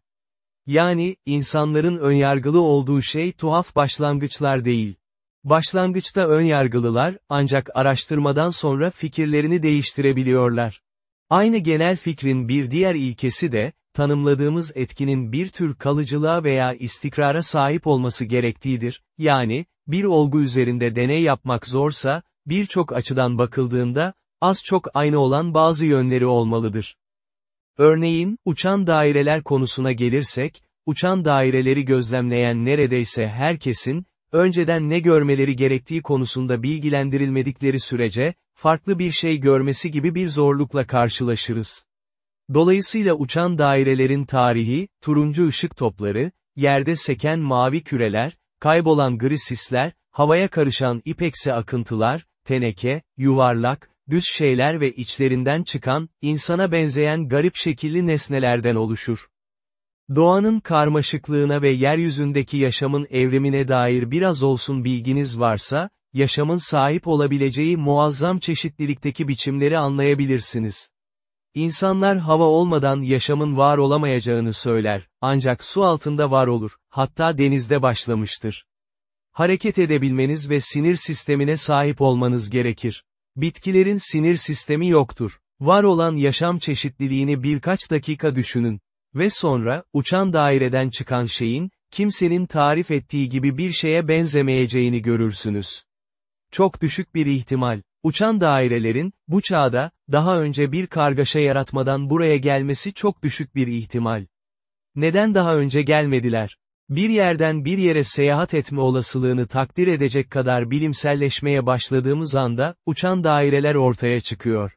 Speaker 1: Yani, insanların önyargılı olduğu şey tuhaf başlangıçlar değil. Başlangıçta önyargılılar, ancak araştırmadan sonra fikirlerini değiştirebiliyorlar. Aynı genel fikrin bir diğer ilkesi de, tanımladığımız etkinin bir tür kalıcılığa veya istikrara sahip olması gerektiğidir, yani, bir olgu üzerinde deney yapmak zorsa, birçok açıdan bakıldığında, az çok aynı olan bazı yönleri olmalıdır. Örneğin, uçan daireler konusuna gelirsek, uçan daireleri gözlemleyen neredeyse herkesin, önceden ne görmeleri gerektiği konusunda bilgilendirilmedikleri sürece, farklı bir şey görmesi gibi bir zorlukla karşılaşırız. Dolayısıyla uçan dairelerin tarihi, turuncu ışık topları, yerde seken mavi küreler, kaybolan gri sisler, havaya karışan ipeksi akıntılar, teneke, yuvarlak, düz şeyler ve içlerinden çıkan, insana benzeyen garip şekilli nesnelerden oluşur. Doğanın karmaşıklığına ve yeryüzündeki yaşamın evrimine dair biraz olsun bilginiz varsa, yaşamın sahip olabileceği muazzam çeşitlilikteki biçimleri anlayabilirsiniz. İnsanlar hava olmadan yaşamın var olamayacağını söyler, ancak su altında var olur, hatta denizde başlamıştır. Hareket edebilmeniz ve sinir sistemine sahip olmanız gerekir. Bitkilerin sinir sistemi yoktur. Var olan yaşam çeşitliliğini birkaç dakika düşünün. Ve sonra, uçan daireden çıkan şeyin, kimsenin tarif ettiği gibi bir şeye benzemeyeceğini görürsünüz. Çok düşük bir ihtimal, uçan dairelerin, bu çağda, daha önce bir kargaşa yaratmadan buraya gelmesi çok düşük bir ihtimal. Neden daha önce gelmediler? Bir yerden bir yere seyahat etme olasılığını takdir edecek kadar bilimselleşmeye başladığımız anda, uçan daireler ortaya çıkıyor.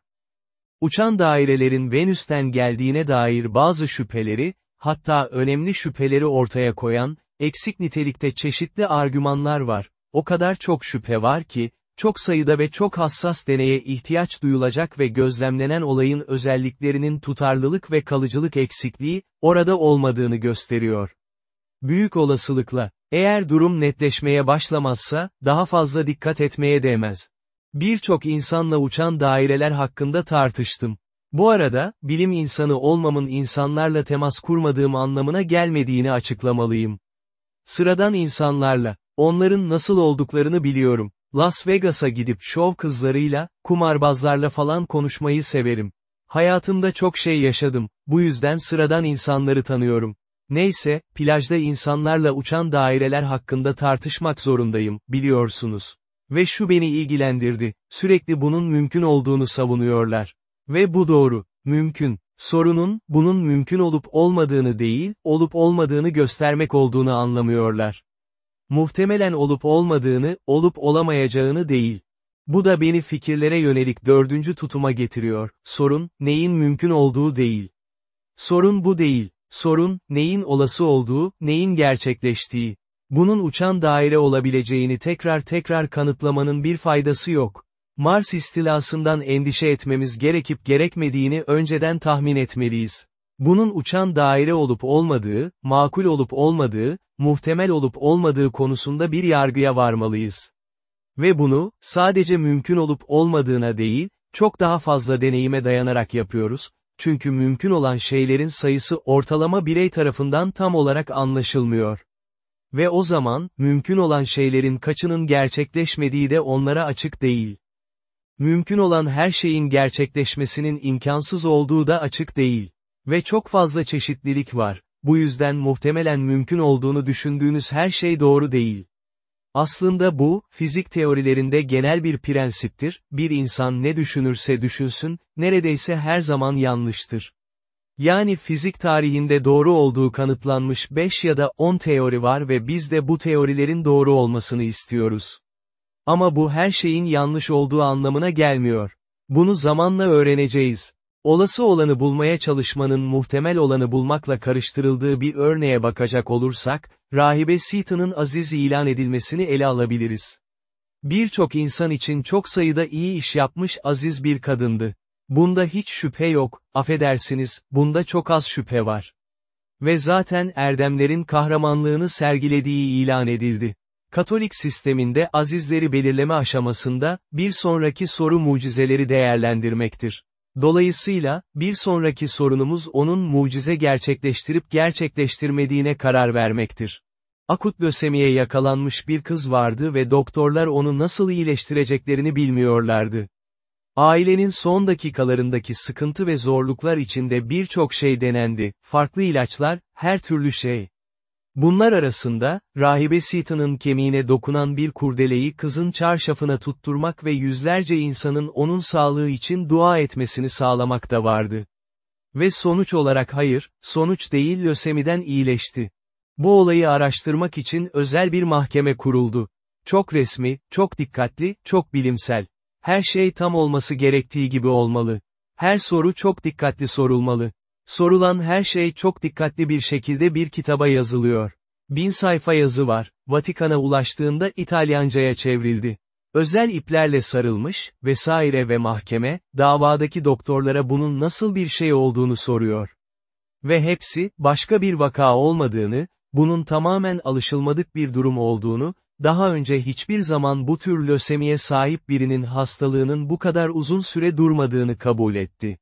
Speaker 1: Uçan dairelerin Venüs'ten geldiğine dair bazı şüpheleri, hatta önemli şüpheleri ortaya koyan, eksik nitelikte çeşitli argümanlar var. O kadar çok şüphe var ki, çok sayıda ve çok hassas deneye ihtiyaç duyulacak ve gözlemlenen olayın özelliklerinin tutarlılık ve kalıcılık eksikliği, orada olmadığını gösteriyor. Büyük olasılıkla, eğer durum netleşmeye başlamazsa, daha fazla dikkat etmeye değmez. Birçok insanla uçan daireler hakkında tartıştım. Bu arada, bilim insanı olmamın insanlarla temas kurmadığım anlamına gelmediğini açıklamalıyım. Sıradan insanlarla, onların nasıl olduklarını biliyorum. Las Vegas'a gidip şov kızlarıyla, kumarbazlarla falan konuşmayı severim. Hayatımda çok şey yaşadım, bu yüzden sıradan insanları tanıyorum. Neyse, plajda insanlarla uçan daireler hakkında tartışmak zorundayım, biliyorsunuz. Ve şu beni ilgilendirdi, sürekli bunun mümkün olduğunu savunuyorlar. Ve bu doğru, mümkün. Sorunun, bunun mümkün olup olmadığını değil, olup olmadığını göstermek olduğunu anlamıyorlar. Muhtemelen olup olmadığını, olup olamayacağını değil. Bu da beni fikirlere yönelik dördüncü tutuma getiriyor. Sorun, neyin mümkün olduğu değil. Sorun bu değil. Sorun, neyin olası olduğu, neyin gerçekleştiği. Bunun uçan daire olabileceğini tekrar tekrar kanıtlamanın bir faydası yok. Mars istilasından endişe etmemiz gerekip gerekmediğini önceden tahmin etmeliyiz. Bunun uçan daire olup olmadığı, makul olup olmadığı, muhtemel olup olmadığı konusunda bir yargıya varmalıyız. Ve bunu, sadece mümkün olup olmadığına değil, çok daha fazla deneyime dayanarak yapıyoruz, çünkü mümkün olan şeylerin sayısı ortalama birey tarafından tam olarak anlaşılmıyor. Ve o zaman, mümkün olan şeylerin kaçının gerçekleşmediği de onlara açık değil. Mümkün olan her şeyin gerçekleşmesinin imkansız olduğu da açık değil. Ve çok fazla çeşitlilik var, bu yüzden muhtemelen mümkün olduğunu düşündüğünüz her şey doğru değil. Aslında bu, fizik teorilerinde genel bir prensiptir, bir insan ne düşünürse düşünsün, neredeyse her zaman yanlıştır. Yani fizik tarihinde doğru olduğu kanıtlanmış 5 ya da 10 teori var ve biz de bu teorilerin doğru olmasını istiyoruz. Ama bu her şeyin yanlış olduğu anlamına gelmiyor. Bunu zamanla öğreneceğiz. Olası olanı bulmaya çalışmanın muhtemel olanı bulmakla karıştırıldığı bir örneğe bakacak olursak, Rahibe Seaton'ın aziz ilan edilmesini ele alabiliriz. Birçok insan için çok sayıda iyi iş yapmış aziz bir kadındı. Bunda hiç şüphe yok, affedersiniz, bunda çok az şüphe var. Ve zaten erdemlerin kahramanlığını sergilediği ilan edildi. Katolik sisteminde azizleri belirleme aşamasında, bir sonraki soru mucizeleri değerlendirmektir. Dolayısıyla, bir sonraki sorunumuz onun mucize gerçekleştirip gerçekleştirmediğine karar vermektir. Akut lösemiye yakalanmış bir kız vardı ve doktorlar onu nasıl iyileştireceklerini bilmiyorlardı. Ailenin son dakikalarındaki sıkıntı ve zorluklar içinde birçok şey denendi, farklı ilaçlar, her türlü şey. Bunlar arasında, rahibe Seaton'ın kemiğine dokunan bir kurdeleyi kızın çarşafına tutturmak ve yüzlerce insanın onun sağlığı için dua etmesini sağlamak da vardı. Ve sonuç olarak hayır, sonuç değil lösemiden iyileşti. Bu olayı araştırmak için özel bir mahkeme kuruldu. Çok resmi, çok dikkatli, çok bilimsel. Her şey tam olması gerektiği gibi olmalı. Her soru çok dikkatli sorulmalı. Sorulan her şey çok dikkatli bir şekilde bir kitaba yazılıyor. Bin sayfa yazı var, Vatikan'a ulaştığında İtalyancaya çevrildi. Özel iplerle sarılmış, vesaire ve mahkeme, davadaki doktorlara bunun nasıl bir şey olduğunu soruyor. Ve hepsi, başka bir vaka olmadığını, bunun tamamen alışılmadık bir durum olduğunu, daha önce hiçbir zaman bu tür lösemiye sahip birinin hastalığının bu kadar uzun süre durmadığını kabul etti.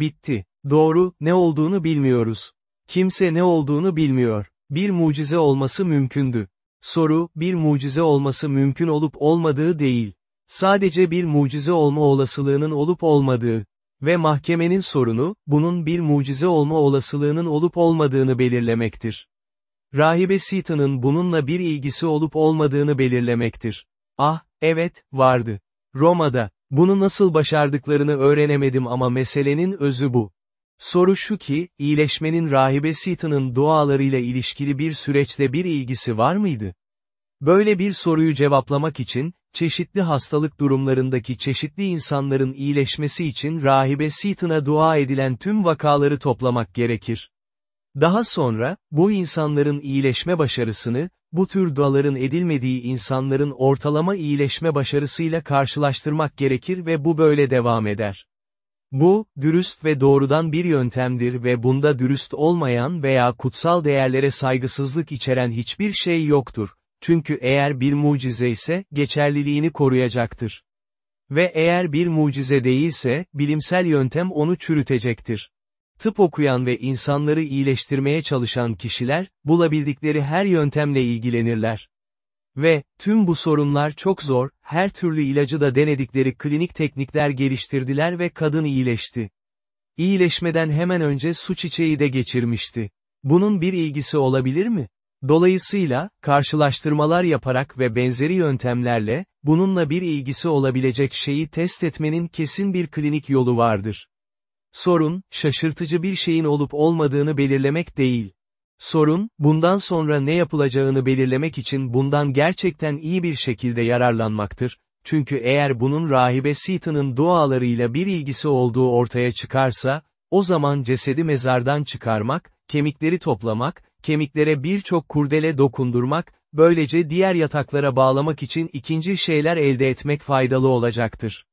Speaker 1: Bitti. Doğru, ne olduğunu bilmiyoruz. Kimse ne olduğunu bilmiyor. Bir mucize olması mümkündü. Soru, bir mucize olması mümkün olup olmadığı değil. Sadece bir mucize olma olasılığının olup olmadığı. Ve mahkemenin sorunu, bunun bir mucize olma olasılığının olup olmadığını belirlemektir. Rahibe Seaton'ın bununla bir ilgisi olup olmadığını belirlemektir. Ah, evet, vardı. Roma'da, bunu nasıl başardıklarını öğrenemedim ama meselenin özü bu. Soru şu ki, iyileşmenin rahibe Seaton'ın dualarıyla ilişkili bir süreçte bir ilgisi var mıydı? Böyle bir soruyu cevaplamak için, çeşitli hastalık durumlarındaki çeşitli insanların iyileşmesi için rahibe Seaton'a dua edilen tüm vakaları toplamak gerekir. Daha sonra, bu insanların iyileşme başarısını, bu tür duaların edilmediği insanların ortalama iyileşme başarısıyla karşılaştırmak gerekir ve bu böyle devam eder. Bu, dürüst ve doğrudan bir yöntemdir ve bunda dürüst olmayan veya kutsal değerlere saygısızlık içeren hiçbir şey yoktur. Çünkü eğer bir mucize ise, geçerliliğini koruyacaktır. Ve eğer bir mucize değilse, bilimsel yöntem onu çürütecektir. Tıp okuyan ve insanları iyileştirmeye çalışan kişiler, bulabildikleri her yöntemle ilgilenirler. Ve, tüm bu sorunlar çok zor, her türlü ilacı da denedikleri klinik teknikler geliştirdiler ve kadın iyileşti. İyileşmeden hemen önce su çiçeği de geçirmişti. Bunun bir ilgisi olabilir mi? Dolayısıyla, karşılaştırmalar yaparak ve benzeri yöntemlerle, bununla bir ilgisi olabilecek şeyi test etmenin kesin bir klinik yolu vardır. Sorun, şaşırtıcı bir şeyin olup olmadığını belirlemek değil. Sorun, bundan sonra ne yapılacağını belirlemek için bundan gerçekten iyi bir şekilde yararlanmaktır, çünkü eğer bunun rahibe Seaton'ın dualarıyla bir ilgisi olduğu ortaya çıkarsa, o zaman cesedi mezardan çıkarmak, kemikleri toplamak, kemiklere birçok kurdele dokundurmak, böylece diğer yataklara bağlamak için ikinci şeyler elde etmek faydalı olacaktır.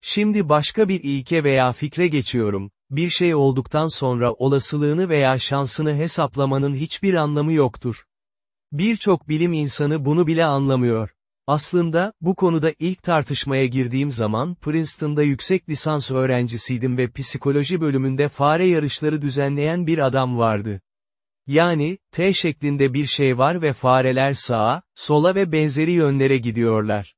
Speaker 1: Şimdi başka bir ilke veya fikre geçiyorum, bir şey olduktan sonra olasılığını veya şansını hesaplamanın hiçbir anlamı yoktur. Birçok bilim insanı bunu bile anlamıyor. Aslında, bu konuda ilk tartışmaya girdiğim zaman Princeton'da yüksek lisans öğrencisiydim ve psikoloji bölümünde fare yarışları düzenleyen bir adam vardı. Yani, T şeklinde bir şey var ve fareler sağa, sola ve benzeri yönlere gidiyorlar.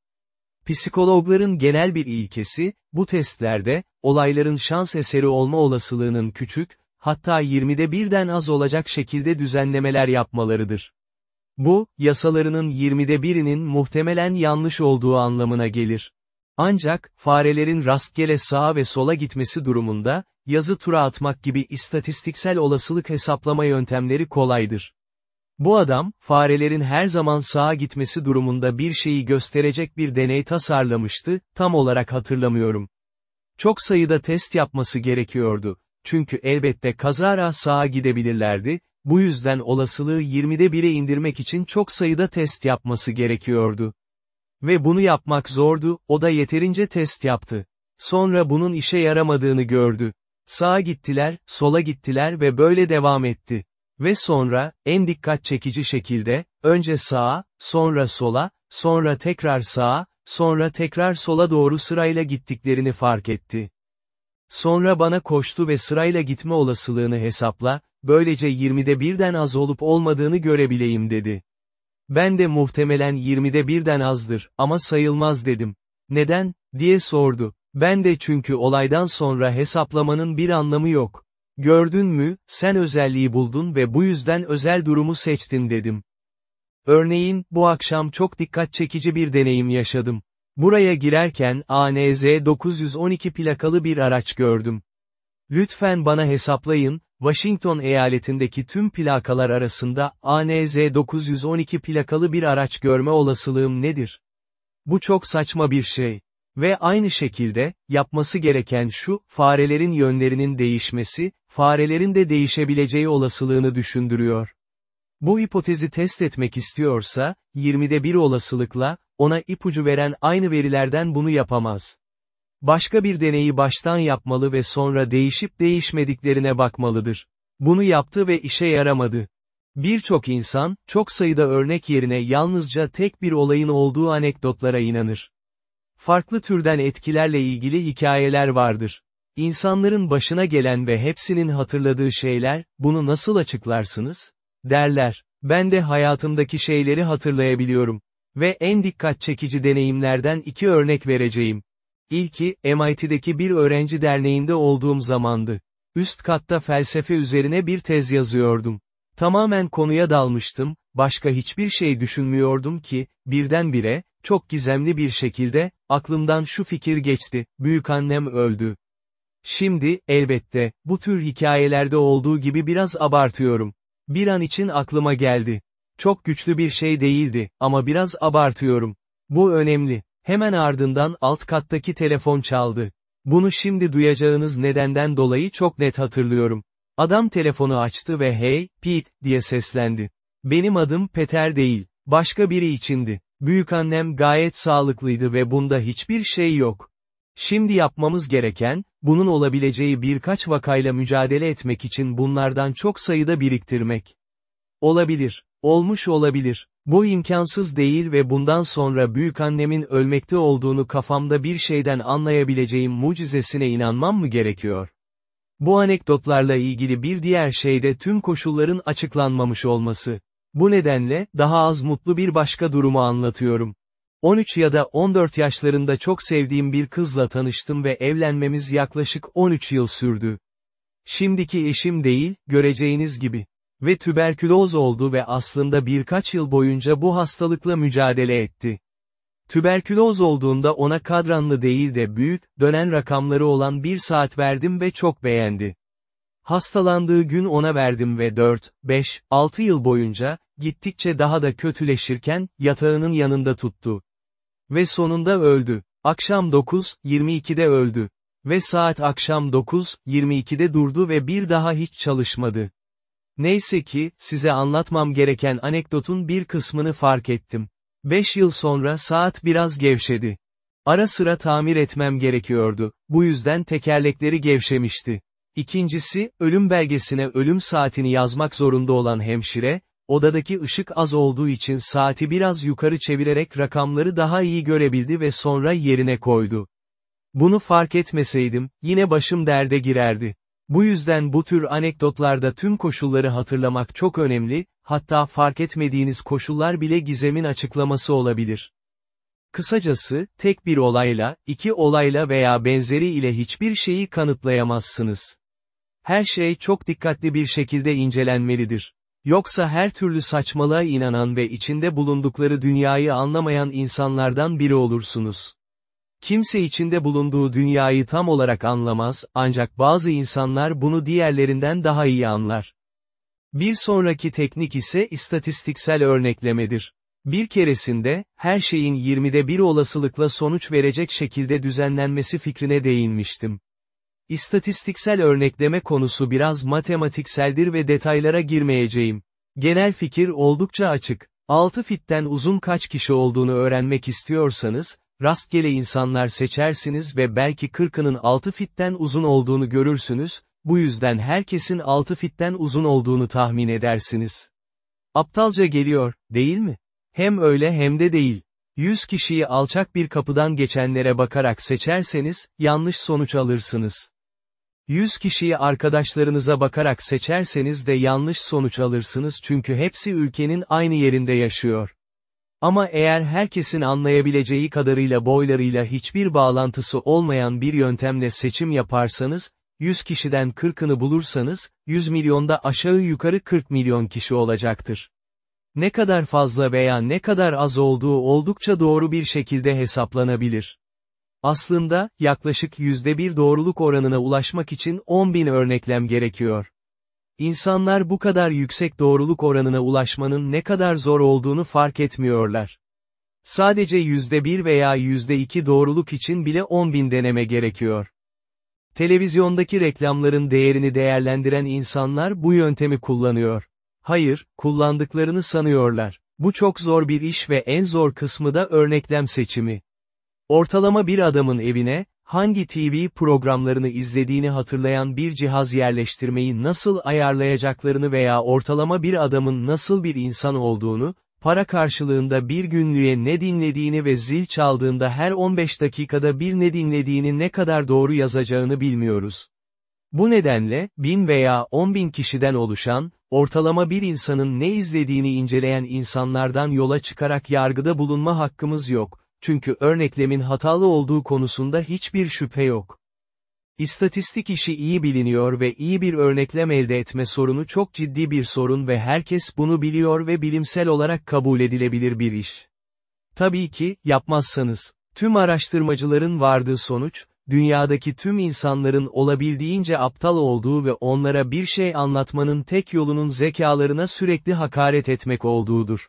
Speaker 1: Psikologların genel bir ilkesi, bu testlerde, olayların şans eseri olma olasılığının küçük, hatta 20'de birden az olacak şekilde düzenlemeler yapmalarıdır. Bu, yasalarının 20'de birinin muhtemelen yanlış olduğu anlamına gelir. Ancak, farelerin rastgele sağa ve sola gitmesi durumunda, yazı tura atmak gibi istatistiksel olasılık hesaplama yöntemleri kolaydır. Bu adam, farelerin her zaman sağa gitmesi durumunda bir şeyi gösterecek bir deney tasarlamıştı, tam olarak hatırlamıyorum. Çok sayıda test yapması gerekiyordu. Çünkü elbette kazara sağa gidebilirlerdi, bu yüzden olasılığı 20'de 1'e indirmek için çok sayıda test yapması gerekiyordu. Ve bunu yapmak zordu, o da yeterince test yaptı. Sonra bunun işe yaramadığını gördü. Sağa gittiler, sola gittiler ve böyle devam etti. Ve sonra, en dikkat çekici şekilde, önce sağa, sonra sola, sonra tekrar sağa, sonra tekrar sola doğru sırayla gittiklerini fark etti. Sonra bana koştu ve sırayla gitme olasılığını hesapla, böylece 20'de birden az olup olmadığını görebileyim dedi. Ben de muhtemelen 20'de birden azdır, ama sayılmaz dedim. Neden, diye sordu. Ben de çünkü olaydan sonra hesaplamanın bir anlamı yok. Gördün mü, sen özelliği buldun ve bu yüzden özel durumu seçtin dedim. Örneğin, bu akşam çok dikkat çekici bir deneyim yaşadım. Buraya girerken ANZ 912 plakalı bir araç gördüm. Lütfen bana hesaplayın, Washington eyaletindeki tüm plakalar arasında ANZ 912 plakalı bir araç görme olasılığım nedir? Bu çok saçma bir şey. Ve aynı şekilde, yapması gereken şu, farelerin yönlerinin değişmesi, farelerin de değişebileceği olasılığını düşündürüyor. Bu hipotezi test etmek istiyorsa, 20'de bir olasılıkla, ona ipucu veren aynı verilerden bunu yapamaz. Başka bir deneyi baştan yapmalı ve sonra değişip değişmediklerine bakmalıdır. Bunu yaptı ve işe yaramadı. Birçok insan, çok sayıda örnek yerine yalnızca tek bir olayın olduğu anekdotlara inanır. Farklı türden etkilerle ilgili hikayeler vardır. İnsanların başına gelen ve hepsinin hatırladığı şeyler, bunu nasıl açıklarsınız? Derler. Ben de hayatımdaki şeyleri hatırlayabiliyorum. Ve en dikkat çekici deneyimlerden iki örnek vereceğim. İlki, MIT'deki bir öğrenci derneğinde olduğum zamandı. Üst katta felsefe üzerine bir tez yazıyordum. Tamamen konuya dalmıştım, başka hiçbir şey düşünmüyordum ki, birdenbire, çok gizemli bir şekilde, aklımdan şu fikir geçti, büyükannem öldü. Şimdi, elbette, bu tür hikayelerde olduğu gibi biraz abartıyorum. Bir an için aklıma geldi. Çok güçlü bir şey değildi, ama biraz abartıyorum. Bu önemli. Hemen ardından alt kattaki telefon çaldı. Bunu şimdi duyacağınız nedenden dolayı çok net hatırlıyorum. Adam telefonu açtı ve hey, Pete, diye seslendi. Benim adım Peter değil, başka biri içindi. Büyükannem gayet sağlıklıydı ve bunda hiçbir şey yok. Şimdi yapmamız gereken, bunun olabileceği birkaç vakayla mücadele etmek için bunlardan çok sayıda biriktirmek. Olabilir. Olmuş olabilir. Bu imkansız değil ve bundan sonra büyükannemin ölmekte olduğunu kafamda bir şeyden anlayabileceğim mucizesine inanmam mı gerekiyor? Bu anekdotlarla ilgili bir diğer şey de tüm koşulların açıklanmamış olması. Bu nedenle, daha az mutlu bir başka durumu anlatıyorum. 13 ya da 14 yaşlarında çok sevdiğim bir kızla tanıştım ve evlenmemiz yaklaşık 13 yıl sürdü. Şimdiki eşim değil, göreceğiniz gibi. Ve tüberküloz oldu ve aslında birkaç yıl boyunca bu hastalıkla mücadele etti. Tüberküloz olduğunda ona kadranlı değil de büyük, dönen rakamları olan bir saat verdim ve çok beğendi. Hastalandığı gün ona verdim ve 4, 5, 6 yıl boyunca, gittikçe daha da kötüleşirken, yatağının yanında tuttu. Ve sonunda öldü. Akşam 9, 22'de öldü. Ve saat akşam 9, 22'de durdu ve bir daha hiç çalışmadı. Neyse ki, size anlatmam gereken anekdotun bir kısmını fark ettim. Beş yıl sonra saat biraz gevşedi. Ara sıra tamir etmem gerekiyordu, bu yüzden tekerlekleri gevşemişti. İkincisi, ölüm belgesine ölüm saatini yazmak zorunda olan hemşire, odadaki ışık az olduğu için saati biraz yukarı çevirerek rakamları daha iyi görebildi ve sonra yerine koydu. Bunu fark etmeseydim, yine başım derde girerdi. Bu yüzden bu tür anekdotlarda tüm koşulları hatırlamak çok önemli, hatta fark etmediğiniz koşullar bile gizemin açıklaması olabilir. Kısacası, tek bir olayla, iki olayla veya benzeri ile hiçbir şeyi kanıtlayamazsınız. Her şey çok dikkatli bir şekilde incelenmelidir. Yoksa her türlü saçmalığa inanan ve içinde bulundukları dünyayı anlamayan insanlardan biri olursunuz. Kimse içinde bulunduğu dünyayı tam olarak anlamaz, ancak bazı insanlar bunu diğerlerinden daha iyi anlar. Bir sonraki teknik ise istatistiksel örneklemedir. Bir keresinde, her şeyin 20'de bir olasılıkla sonuç verecek şekilde düzenlenmesi fikrine değinmiştim. İstatistiksel örnekleme konusu biraz matematikseldir ve detaylara girmeyeceğim. Genel fikir oldukça açık. 6 fitten uzun kaç kişi olduğunu öğrenmek istiyorsanız, rastgele insanlar seçersiniz ve belki 40'ının 6 fitten uzun olduğunu görürsünüz, bu yüzden herkesin 6 fitten uzun olduğunu tahmin edersiniz. Aptalca geliyor, değil mi? Hem öyle hem de değil. 100 kişiyi alçak bir kapıdan geçenlere bakarak seçerseniz, yanlış sonuç alırsınız. 100 kişiyi arkadaşlarınıza bakarak seçerseniz de yanlış sonuç alırsınız çünkü hepsi ülkenin aynı yerinde yaşıyor. Ama eğer herkesin anlayabileceği kadarıyla boylarıyla hiçbir bağlantısı olmayan bir yöntemle seçim yaparsanız, 100 kişiden 40'ını bulursanız, 100 milyonda aşağı yukarı 40 milyon kişi olacaktır. Ne kadar fazla veya ne kadar az olduğu oldukça doğru bir şekilde hesaplanabilir. Aslında, yaklaşık %1 doğruluk oranına ulaşmak için 10.000 örneklem gerekiyor. İnsanlar bu kadar yüksek doğruluk oranına ulaşmanın ne kadar zor olduğunu fark etmiyorlar. Sadece %1 veya %2 doğruluk için bile 10.000 deneme gerekiyor. Televizyondaki reklamların değerini değerlendiren insanlar bu yöntemi kullanıyor. Hayır, kullandıklarını sanıyorlar. Bu çok zor bir iş ve en zor kısmı da örneklem seçimi. Ortalama bir adamın evine, hangi TV programlarını izlediğini hatırlayan bir cihaz yerleştirmeyi nasıl ayarlayacaklarını veya ortalama bir adamın nasıl bir insan olduğunu, para karşılığında bir günlüğe ne dinlediğini ve zil çaldığında her 15 dakikada bir ne dinlediğini ne kadar doğru yazacağını bilmiyoruz. Bu nedenle, bin veya on bin kişiden oluşan, ortalama bir insanın ne izlediğini inceleyen insanlardan yola çıkarak yargıda bulunma hakkımız yok, çünkü örneklemin hatalı olduğu konusunda hiçbir şüphe yok. İstatistik işi iyi biliniyor ve iyi bir örneklem elde etme sorunu çok ciddi bir sorun ve herkes bunu biliyor ve bilimsel olarak kabul edilebilir bir iş. Tabii ki, yapmazsanız, tüm araştırmacıların vardığı sonuç, dünyadaki tüm insanların olabildiğince aptal olduğu ve onlara bir şey anlatmanın tek yolunun zekalarına sürekli hakaret etmek olduğudur.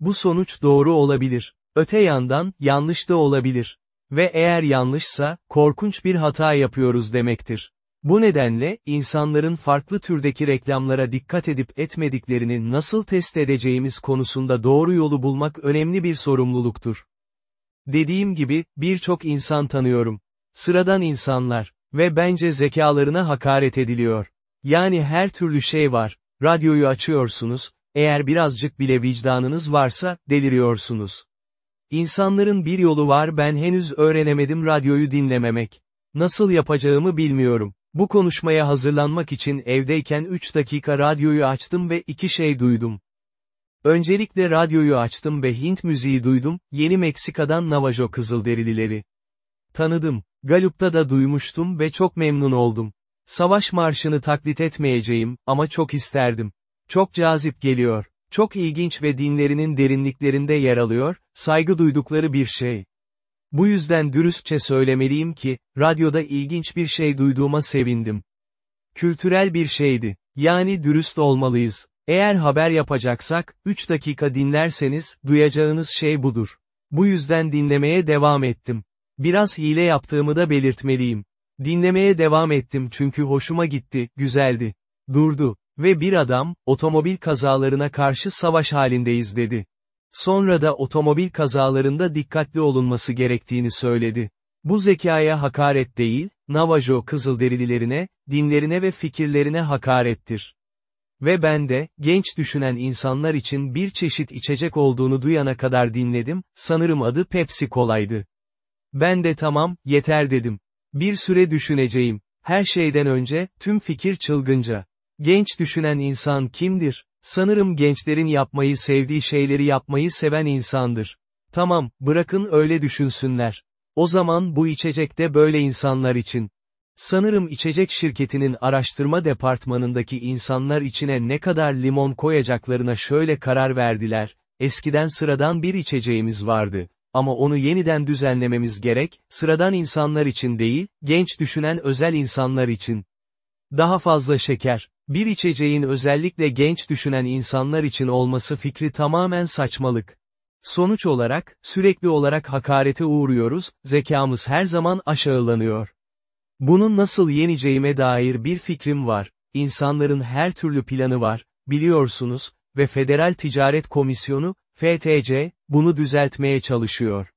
Speaker 1: Bu sonuç doğru olabilir. Öte yandan, yanlış da olabilir. Ve eğer yanlışsa, korkunç bir hata yapıyoruz demektir. Bu nedenle, insanların farklı türdeki reklamlara dikkat edip etmediklerini nasıl test edeceğimiz konusunda doğru yolu bulmak önemli bir sorumluluktur. Dediğim gibi, birçok insan tanıyorum. Sıradan insanlar. Ve bence zekalarına hakaret ediliyor. Yani her türlü şey var. Radyoyu açıyorsunuz, eğer birazcık bile vicdanınız varsa, deliriyorsunuz. İnsanların bir yolu var ben henüz öğrenemedim radyoyu dinlememek. Nasıl yapacağımı bilmiyorum. Bu konuşmaya hazırlanmak için evdeyken 3 dakika radyoyu açtım ve iki şey duydum. Öncelikle radyoyu açtım ve Hint müziği duydum, Yeni Meksika'dan Navajo Kızılderilileri. Tanıdım. Galup'ta da duymuştum ve çok memnun oldum. Savaş marşını taklit etmeyeceğim, ama çok isterdim. Çok cazip geliyor. Çok ilginç ve dinlerinin derinliklerinde yer alıyor, saygı duydukları bir şey. Bu yüzden dürüstçe söylemeliyim ki, radyoda ilginç bir şey duyduğuma sevindim. Kültürel bir şeydi. Yani dürüst olmalıyız. Eğer haber yapacaksak, 3 dakika dinlerseniz, duyacağınız şey budur. Bu yüzden dinlemeye devam ettim. Biraz hile yaptığımı da belirtmeliyim. Dinlemeye devam ettim çünkü hoşuma gitti, güzeldi. Durdu. Ve bir adam, otomobil kazalarına karşı savaş halindeyiz dedi. Sonra da otomobil kazalarında dikkatli olunması gerektiğini söyledi. Bu zekaya hakaret değil, Navajo Kızılderililerine, dinlerine ve fikirlerine hakarettir. Ve ben de, genç düşünen insanlar için bir çeşit içecek olduğunu duyana kadar dinledim, sanırım adı Pepsi Cola'ydı. Ben de tamam, yeter dedim. Bir süre düşüneceğim. Her şeyden önce, tüm fikir çılgınca. Genç düşünen insan kimdir? Sanırım gençlerin yapmayı sevdiği şeyleri yapmayı seven insandır. Tamam, bırakın öyle düşünsünler. O zaman bu içecek de böyle insanlar için. Sanırım içecek şirketinin araştırma departmanındaki insanlar içine ne kadar limon koyacaklarına şöyle karar verdiler, eskiden sıradan bir içeceğimiz vardı. Ama onu yeniden düzenlememiz gerek, sıradan insanlar için değil, genç düşünen özel insanlar için. Daha fazla şeker. Bir içeceğin özellikle genç düşünen insanlar için olması fikri tamamen saçmalık. Sonuç olarak, sürekli olarak hakarete uğruyoruz, zekamız her zaman aşağılanıyor. Bunun nasıl yeneceğime dair bir fikrim var, İnsanların her türlü planı var, biliyorsunuz, ve Federal Ticaret Komisyonu, FTC, bunu düzeltmeye çalışıyor.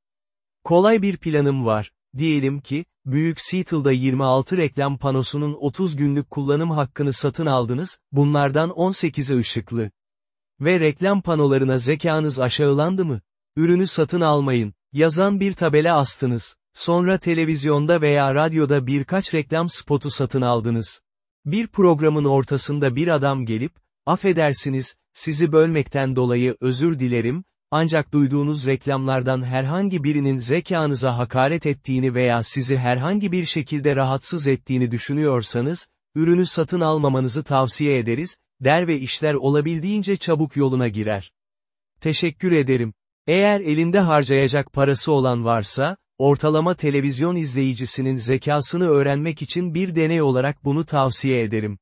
Speaker 1: Kolay bir planım var. Diyelim ki, Büyük Seattle'da 26 reklam panosunun 30 günlük kullanım hakkını satın aldınız, bunlardan 18'i ışıklı. Ve reklam panolarına zekanız aşağılandı mı? Ürünü satın almayın. Yazan bir tabela astınız. Sonra televizyonda veya radyoda birkaç reklam spotu satın aldınız. Bir programın ortasında bir adam gelip, affedersiniz, sizi bölmekten dolayı özür dilerim, ancak duyduğunuz reklamlardan herhangi birinin zekanıza hakaret ettiğini veya sizi herhangi bir şekilde rahatsız ettiğini düşünüyorsanız, ürünü satın almamanızı tavsiye ederiz, der ve işler olabildiğince çabuk yoluna girer. Teşekkür ederim. Eğer elinde harcayacak parası olan varsa, ortalama televizyon izleyicisinin zekasını öğrenmek için bir deney olarak bunu tavsiye ederim.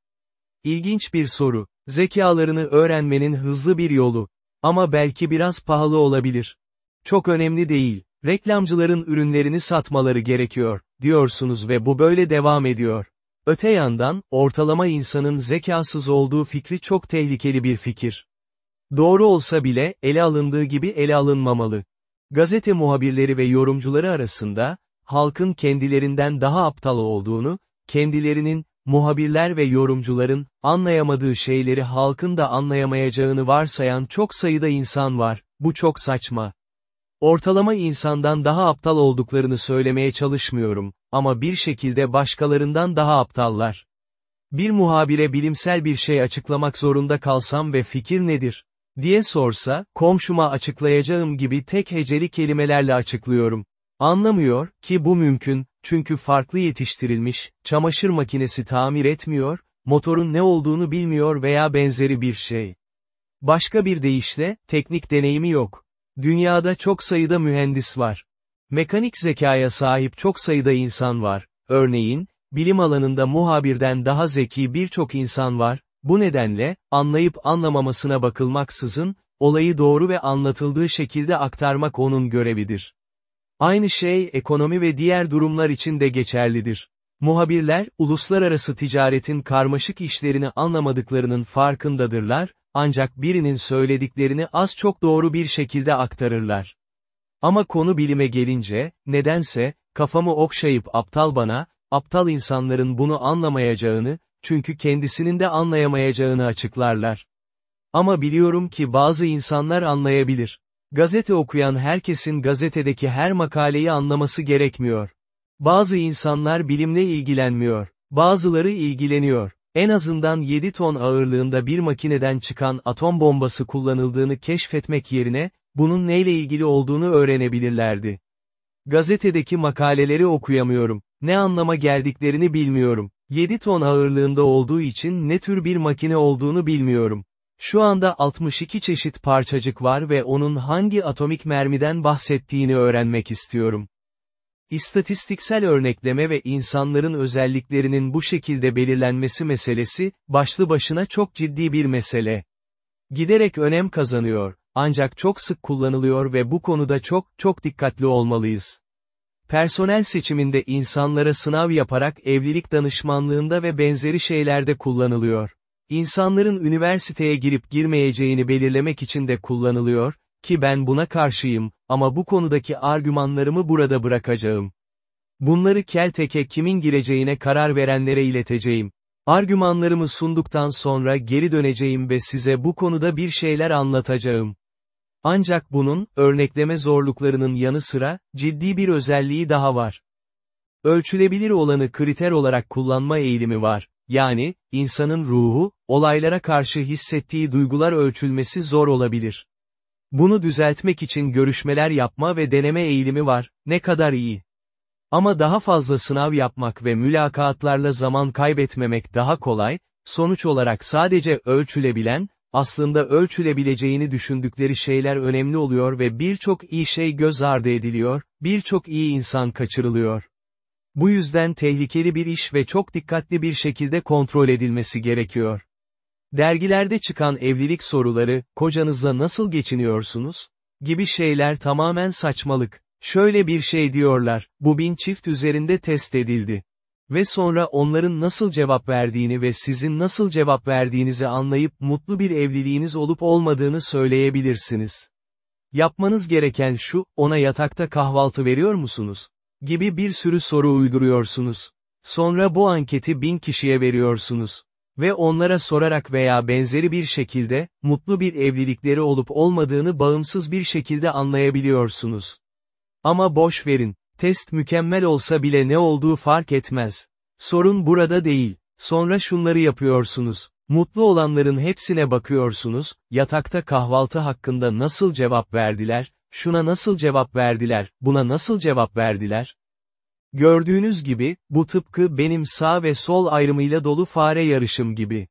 Speaker 1: İlginç bir soru. Zekalarını öğrenmenin hızlı bir yolu. Ama belki biraz pahalı olabilir. Çok önemli değil. Reklamcıların ürünlerini satmaları gerekiyor, diyorsunuz ve bu böyle devam ediyor. Öte yandan, ortalama insanın zekasız olduğu fikri çok tehlikeli bir fikir. Doğru olsa bile, ele alındığı gibi ele alınmamalı. Gazete muhabirleri ve yorumcuları arasında, halkın kendilerinden daha aptal olduğunu, kendilerinin, muhabirler ve yorumcuların, anlayamadığı şeyleri halkın da anlayamayacağını varsayan çok sayıda insan var, bu çok saçma. Ortalama insandan daha aptal olduklarını söylemeye çalışmıyorum, ama bir şekilde başkalarından daha aptallar. Bir muhabire bilimsel bir şey açıklamak zorunda kalsam ve fikir nedir? diye sorsa, komşuma açıklayacağım gibi tek heceli kelimelerle açıklıyorum. Anlamıyor, ki bu mümkün, çünkü farklı yetiştirilmiş, çamaşır makinesi tamir etmiyor, motorun ne olduğunu bilmiyor veya benzeri bir şey. Başka bir deyişle, teknik deneyimi yok. Dünyada çok sayıda mühendis var. Mekanik zekaya sahip çok sayıda insan var. Örneğin, bilim alanında muhabirden daha zeki birçok insan var, bu nedenle, anlayıp anlamamasına bakılmaksızın, olayı doğru ve anlatıldığı şekilde aktarmak onun görevidir. Aynı şey ekonomi ve diğer durumlar için de geçerlidir. Muhabirler, uluslararası ticaretin karmaşık işlerini anlamadıklarının farkındadırlar, ancak birinin söylediklerini az çok doğru bir şekilde aktarırlar. Ama konu bilime gelince, nedense, kafamı okşayıp aptal bana, aptal insanların bunu anlamayacağını, çünkü kendisinin de anlayamayacağını açıklarlar. Ama biliyorum ki bazı insanlar anlayabilir. Gazete okuyan herkesin gazetedeki her makaleyi anlaması gerekmiyor. Bazı insanlar bilimle ilgilenmiyor. Bazıları ilgileniyor. En azından 7 ton ağırlığında bir makineden çıkan atom bombası kullanıldığını keşfetmek yerine, bunun neyle ilgili olduğunu öğrenebilirlerdi. Gazetedeki makaleleri okuyamıyorum. Ne anlama geldiklerini bilmiyorum. 7 ton ağırlığında olduğu için ne tür bir makine olduğunu bilmiyorum. Şu anda 62 çeşit parçacık var ve onun hangi atomik mermiden bahsettiğini öğrenmek istiyorum. İstatistiksel örnekleme ve insanların özelliklerinin bu şekilde belirlenmesi meselesi, başlı başına çok ciddi bir mesele. Giderek önem kazanıyor, ancak çok sık kullanılıyor ve bu konuda çok, çok dikkatli olmalıyız. Personel seçiminde insanlara sınav yaparak evlilik danışmanlığında ve benzeri şeylerde kullanılıyor. İnsanların üniversiteye girip girmeyeceğini belirlemek için de kullanılıyor, ki ben buna karşıyım, ama bu konudaki argümanlarımı burada bırakacağım. Bunları Keltek'e kimin gireceğine karar verenlere ileteceğim. Argümanlarımı sunduktan sonra geri döneceğim ve size bu konuda bir şeyler anlatacağım. Ancak bunun, örnekleme zorluklarının yanı sıra, ciddi bir özelliği daha var. Ölçülebilir olanı kriter olarak kullanma eğilimi var. Yani, insanın ruhu, olaylara karşı hissettiği duygular ölçülmesi zor olabilir. Bunu düzeltmek için görüşmeler yapma ve deneme eğilimi var, ne kadar iyi. Ama daha fazla sınav yapmak ve mülakatlarla zaman kaybetmemek daha kolay, sonuç olarak sadece ölçülebilen, aslında ölçülebileceğini düşündükleri şeyler önemli oluyor ve birçok iyi şey göz ardı ediliyor, birçok iyi insan kaçırılıyor. Bu yüzden tehlikeli bir iş ve çok dikkatli bir şekilde kontrol edilmesi gerekiyor. Dergilerde çıkan evlilik soruları, kocanızla nasıl geçiniyorsunuz? gibi şeyler tamamen saçmalık. Şöyle bir şey diyorlar, bu bin çift üzerinde test edildi. Ve sonra onların nasıl cevap verdiğini ve sizin nasıl cevap verdiğinizi anlayıp mutlu bir evliliğiniz olup olmadığını söyleyebilirsiniz. Yapmanız gereken şu, ona yatakta kahvaltı veriyor musunuz? Gibi bir sürü soru uyduruyorsunuz. Sonra bu anketi bin kişiye veriyorsunuz. Ve onlara sorarak veya benzeri bir şekilde, mutlu bir evlilikleri olup olmadığını bağımsız bir şekilde anlayabiliyorsunuz. Ama boş verin, test mükemmel olsa bile ne olduğu fark etmez. Sorun burada değil. Sonra şunları yapıyorsunuz. Mutlu olanların hepsine bakıyorsunuz, yatakta kahvaltı hakkında nasıl cevap verdiler, şuna nasıl cevap verdiler, buna nasıl cevap verdiler? Gördüğünüz gibi, bu tıpkı benim sağ ve sol ayrımıyla dolu fare yarışım gibi.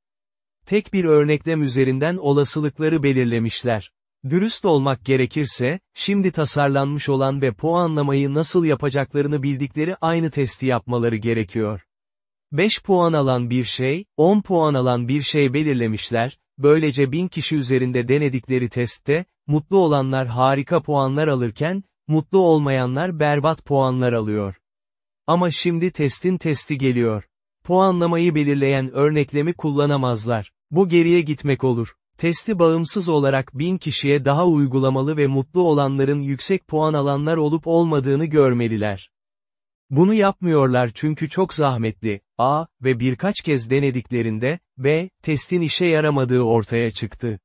Speaker 1: Tek bir örneklem üzerinden olasılıkları belirlemişler. Dürüst olmak gerekirse, şimdi tasarlanmış olan ve puanlamayı nasıl yapacaklarını bildikleri aynı testi yapmaları gerekiyor. 5 puan alan bir şey, 10 puan alan bir şey belirlemişler, böylece 1000 kişi üzerinde denedikleri testte, mutlu olanlar harika puanlar alırken, mutlu olmayanlar berbat puanlar alıyor. Ama şimdi testin testi geliyor. Puanlamayı belirleyen örneklemi kullanamazlar. Bu geriye gitmek olur. Testi bağımsız olarak bin kişiye daha uygulamalı ve mutlu olanların yüksek puan alanlar olup olmadığını görmeliler. Bunu yapmıyorlar çünkü çok zahmetli, A ve birkaç kez denediklerinde, B, testin işe yaramadığı ortaya çıktı.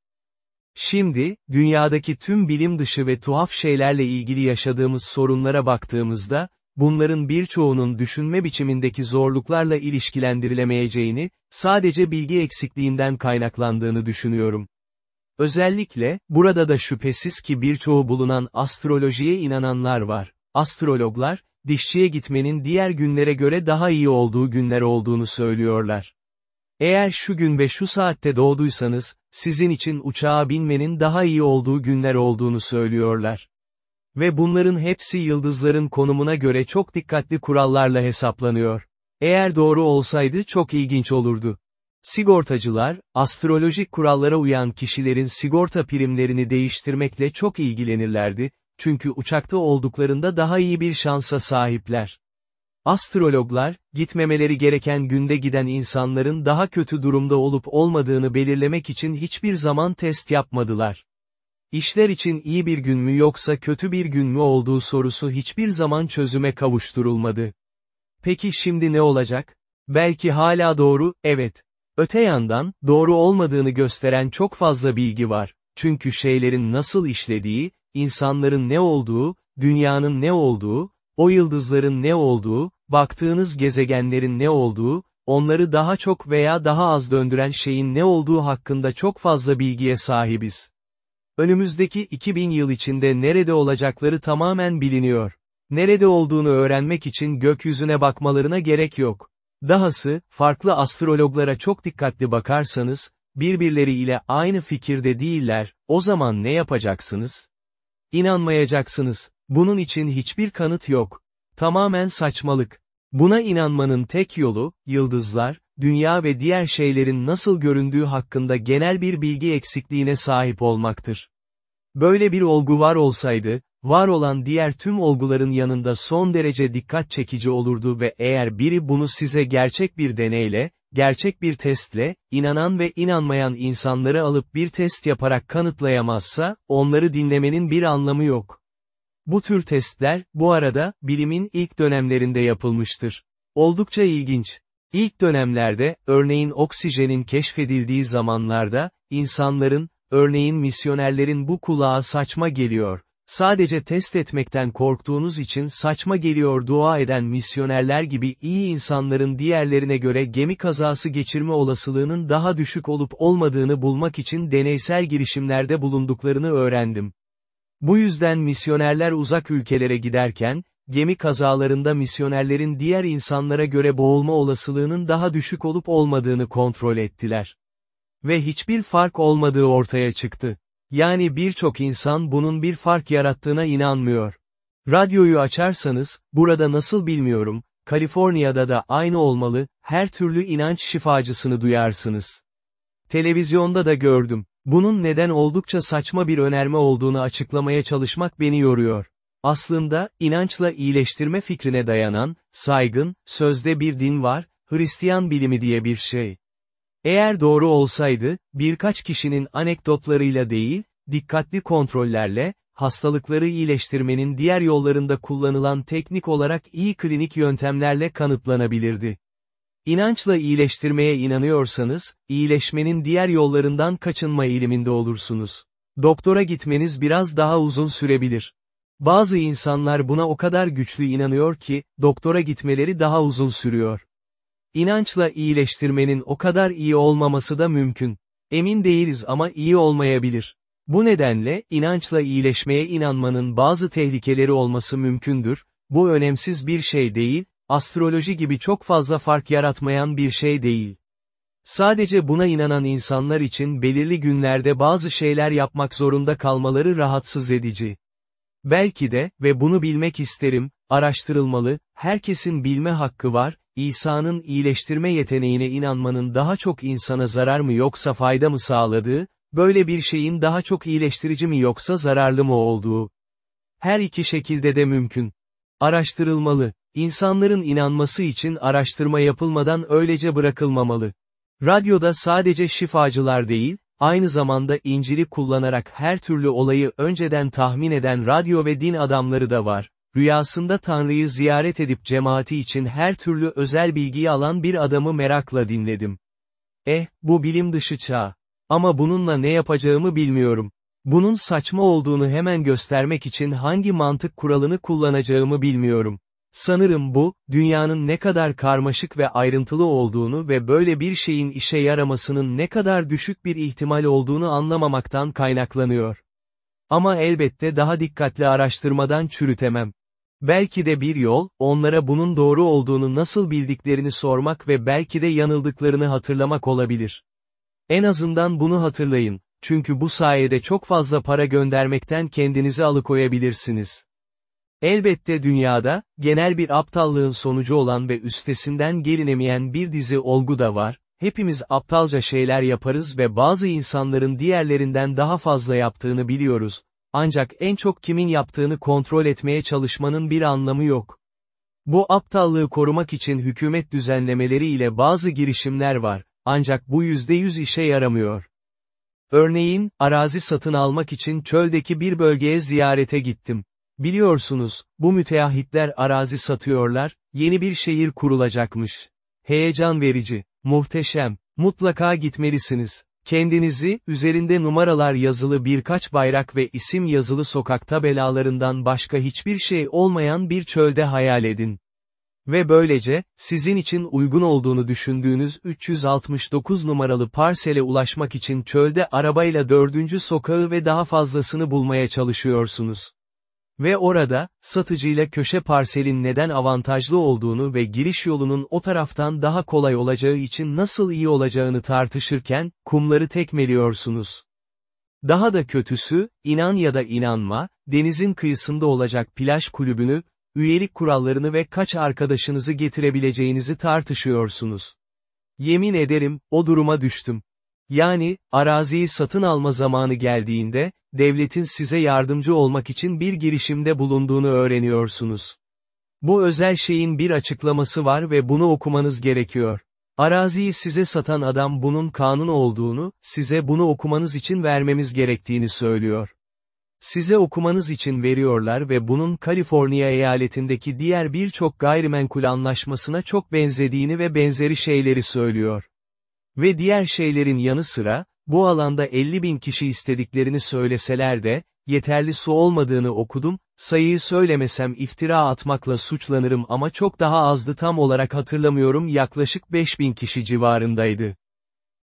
Speaker 1: Şimdi, dünyadaki tüm bilim dışı ve tuhaf şeylerle ilgili yaşadığımız sorunlara baktığımızda, bunların birçoğunun düşünme biçimindeki zorluklarla ilişkilendirilemeyeceğini, sadece bilgi eksikliğinden kaynaklandığını düşünüyorum. Özellikle, burada da şüphesiz ki birçoğu bulunan astrolojiye inananlar var. Astrologlar, dişçiye gitmenin diğer günlere göre daha iyi olduğu günler olduğunu söylüyorlar. Eğer şu gün ve şu saatte doğduysanız, sizin için uçağa binmenin daha iyi olduğu günler olduğunu söylüyorlar. Ve bunların hepsi yıldızların konumuna göre çok dikkatli kurallarla hesaplanıyor. Eğer doğru olsaydı çok ilginç olurdu. Sigortacılar, astrolojik kurallara uyan kişilerin sigorta primlerini değiştirmekle çok ilgilenirlerdi, çünkü uçakta olduklarında daha iyi bir şansa sahipler. Astrologlar, gitmemeleri gereken günde giden insanların daha kötü durumda olup olmadığını belirlemek için hiçbir zaman test yapmadılar. İşler için iyi bir gün mü yoksa kötü bir gün mü olduğu sorusu hiçbir zaman çözüme kavuşturulmadı. Peki şimdi ne olacak? Belki hala doğru, evet. Öte yandan, doğru olmadığını gösteren çok fazla bilgi var. Çünkü şeylerin nasıl işlediği, insanların ne olduğu, dünyanın ne olduğu, o yıldızların ne olduğu, baktığınız gezegenlerin ne olduğu, onları daha çok veya daha az döndüren şeyin ne olduğu hakkında çok fazla bilgiye sahibiz. Önümüzdeki 2000 yıl içinde nerede olacakları tamamen biliniyor. Nerede olduğunu öğrenmek için gökyüzüne bakmalarına gerek yok. Dahası, farklı astrologlara çok dikkatli bakarsanız, birbirleriyle aynı fikirde değiller, o zaman ne yapacaksınız? İnanmayacaksınız. Bunun için hiçbir kanıt yok. Tamamen saçmalık. Buna inanmanın tek yolu, yıldızlar, dünya ve diğer şeylerin nasıl göründüğü hakkında genel bir bilgi eksikliğine sahip olmaktır. Böyle bir olgu var olsaydı, var olan diğer tüm olguların yanında son derece dikkat çekici olurdu ve eğer biri bunu size gerçek bir deneyle, gerçek bir testle, inanan ve inanmayan insanları alıp bir test yaparak kanıtlayamazsa, onları dinlemenin bir anlamı yok. Bu tür testler, bu arada, bilimin ilk dönemlerinde yapılmıştır. Oldukça ilginç. İlk dönemlerde, örneğin oksijenin keşfedildiği zamanlarda, insanların, örneğin misyonerlerin bu kulağa saçma geliyor, sadece test etmekten korktuğunuz için saçma geliyor dua eden misyonerler gibi iyi insanların diğerlerine göre gemi kazası geçirme olasılığının daha düşük olup olmadığını bulmak için deneysel girişimlerde bulunduklarını öğrendim. Bu yüzden misyonerler uzak ülkelere giderken, gemi kazalarında misyonerlerin diğer insanlara göre boğulma olasılığının daha düşük olup olmadığını kontrol ettiler. Ve hiçbir fark olmadığı ortaya çıktı. Yani birçok insan bunun bir fark yarattığına inanmıyor. Radyoyu açarsanız, burada nasıl bilmiyorum, Kaliforniya'da da aynı olmalı, her türlü inanç şifacısını duyarsınız. Televizyonda da gördüm. Bunun neden oldukça saçma bir önerme olduğunu açıklamaya çalışmak beni yoruyor. Aslında, inançla iyileştirme fikrine dayanan, saygın, sözde bir din var, Hristiyan bilimi diye bir şey. Eğer doğru olsaydı, birkaç kişinin anekdotlarıyla değil, dikkatli kontrollerle, hastalıkları iyileştirmenin diğer yollarında kullanılan teknik olarak iyi klinik yöntemlerle kanıtlanabilirdi. İnançla iyileştirmeye inanıyorsanız, iyileşmenin diğer yollarından kaçınma eğiliminde olursunuz. Doktora gitmeniz biraz daha uzun sürebilir. Bazı insanlar buna o kadar güçlü inanıyor ki, doktora gitmeleri daha uzun sürüyor. İnançla iyileştirmenin o kadar iyi olmaması da mümkün. Emin değiliz ama iyi olmayabilir. Bu nedenle, inançla iyileşmeye inanmanın bazı tehlikeleri olması mümkündür, bu önemsiz bir şey değil, astroloji gibi çok fazla fark yaratmayan bir şey değil. Sadece buna inanan insanlar için belirli günlerde bazı şeyler yapmak zorunda kalmaları rahatsız edici. Belki de, ve bunu bilmek isterim, araştırılmalı, herkesin bilme hakkı var, İsa'nın iyileştirme yeteneğine inanmanın daha çok insana zarar mı yoksa fayda mı sağladığı, böyle bir şeyin daha çok iyileştirici mi yoksa zararlı mı olduğu. Her iki şekilde de mümkün. Araştırılmalı. İnsanların inanması için araştırma yapılmadan öylece bırakılmamalı. Radyoda sadece şifacılar değil, aynı zamanda İncil'i kullanarak her türlü olayı önceden tahmin eden radyo ve din adamları da var. rüyasında Tanrı'yı ziyaret edip cemaati için her türlü özel bilgiyi alan bir adamı merakla dinledim. Eh, bu bilim dışı çağ. Ama bununla ne yapacağımı bilmiyorum. Bunun saçma olduğunu hemen göstermek için hangi mantık kuralını kullanacağımı bilmiyorum. Sanırım bu, dünyanın ne kadar karmaşık ve ayrıntılı olduğunu ve böyle bir şeyin işe yaramasının ne kadar düşük bir ihtimal olduğunu anlamamaktan kaynaklanıyor. Ama elbette daha dikkatli araştırmadan çürütemem. Belki de bir yol, onlara bunun doğru olduğunu nasıl bildiklerini sormak ve belki de yanıldıklarını hatırlamak olabilir. En azından bunu hatırlayın, çünkü bu sayede çok fazla para göndermekten kendinizi alıkoyabilirsiniz. Elbette dünyada, genel bir aptallığın sonucu olan ve üstesinden gelinemeyen bir dizi olgu da var, hepimiz aptalca şeyler yaparız ve bazı insanların diğerlerinden daha fazla yaptığını biliyoruz, ancak en çok kimin yaptığını kontrol etmeye çalışmanın bir anlamı yok. Bu aptallığı korumak için hükümet düzenlemeleri ile bazı girişimler var, ancak bu yüzde yüz işe yaramıyor. Örneğin, arazi satın almak için çöldeki bir bölgeye ziyarete gittim. Biliyorsunuz, bu müteahhitler arazi satıyorlar, yeni bir şehir kurulacakmış. Heyecan verici, muhteşem, mutlaka gitmelisiniz. Kendinizi, üzerinde numaralar yazılı birkaç bayrak ve isim yazılı sokak tabelalarından başka hiçbir şey olmayan bir çölde hayal edin. Ve böylece, sizin için uygun olduğunu düşündüğünüz 369 numaralı parsele ulaşmak için çölde arabayla dördüncü sokağı ve daha fazlasını bulmaya çalışıyorsunuz. Ve orada, satıcıyla köşe parselin neden avantajlı olduğunu ve giriş yolunun o taraftan daha kolay olacağı için nasıl iyi olacağını tartışırken, kumları tekmeliyorsunuz. Daha da kötüsü, inan ya da inanma, denizin kıyısında olacak plaj kulübünü, üyelik kurallarını ve kaç arkadaşınızı getirebileceğinizi tartışıyorsunuz. Yemin ederim, o duruma düştüm. Yani, araziyi satın alma zamanı geldiğinde, devletin size yardımcı olmak için bir girişimde bulunduğunu öğreniyorsunuz. Bu özel şeyin bir açıklaması var ve bunu okumanız gerekiyor. Araziyi size satan adam bunun kanun olduğunu, size bunu okumanız için vermemiz gerektiğini söylüyor. Size okumanız için veriyorlar ve bunun Kaliforniya eyaletindeki diğer birçok gayrimenkul anlaşmasına çok benzediğini ve benzeri şeyleri söylüyor. Ve diğer şeylerin yanı sıra, bu alanda 50 bin kişi istediklerini söyleseler de, yeterli su olmadığını okudum, sayıyı söylemesem iftira atmakla suçlanırım ama çok daha azdı tam olarak hatırlamıyorum yaklaşık 5 bin kişi civarındaydı.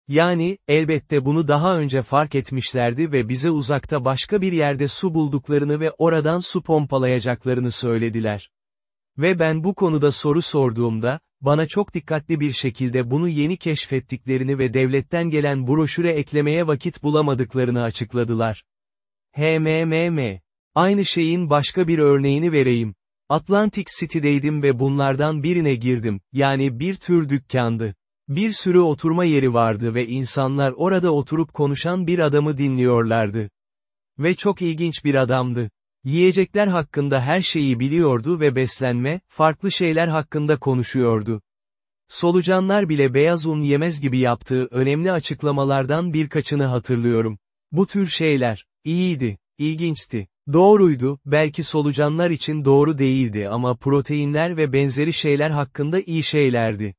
Speaker 1: Yani, elbette bunu daha önce fark etmişlerdi ve bize uzakta başka bir yerde su bulduklarını ve oradan su pompalayacaklarını söylediler. Ve ben bu konuda soru sorduğumda, bana çok dikkatli bir şekilde bunu yeni keşfettiklerini ve devletten gelen broşüre eklemeye vakit bulamadıklarını açıkladılar. HMMM. Aynı şeyin başka bir örneğini vereyim. Atlantic City'deydim ve bunlardan birine girdim, yani bir tür dükkandı. Bir sürü oturma yeri vardı ve insanlar orada oturup konuşan bir adamı dinliyorlardı. Ve çok ilginç bir adamdı. Yiyecekler hakkında her şeyi biliyordu ve beslenme, farklı şeyler hakkında konuşuyordu. Solucanlar bile beyaz un yemez gibi yaptığı önemli açıklamalardan birkaçını hatırlıyorum. Bu tür şeyler, iyiydi, ilginçti, doğruydu, belki solucanlar için doğru değildi ama proteinler ve benzeri şeyler hakkında iyi şeylerdi.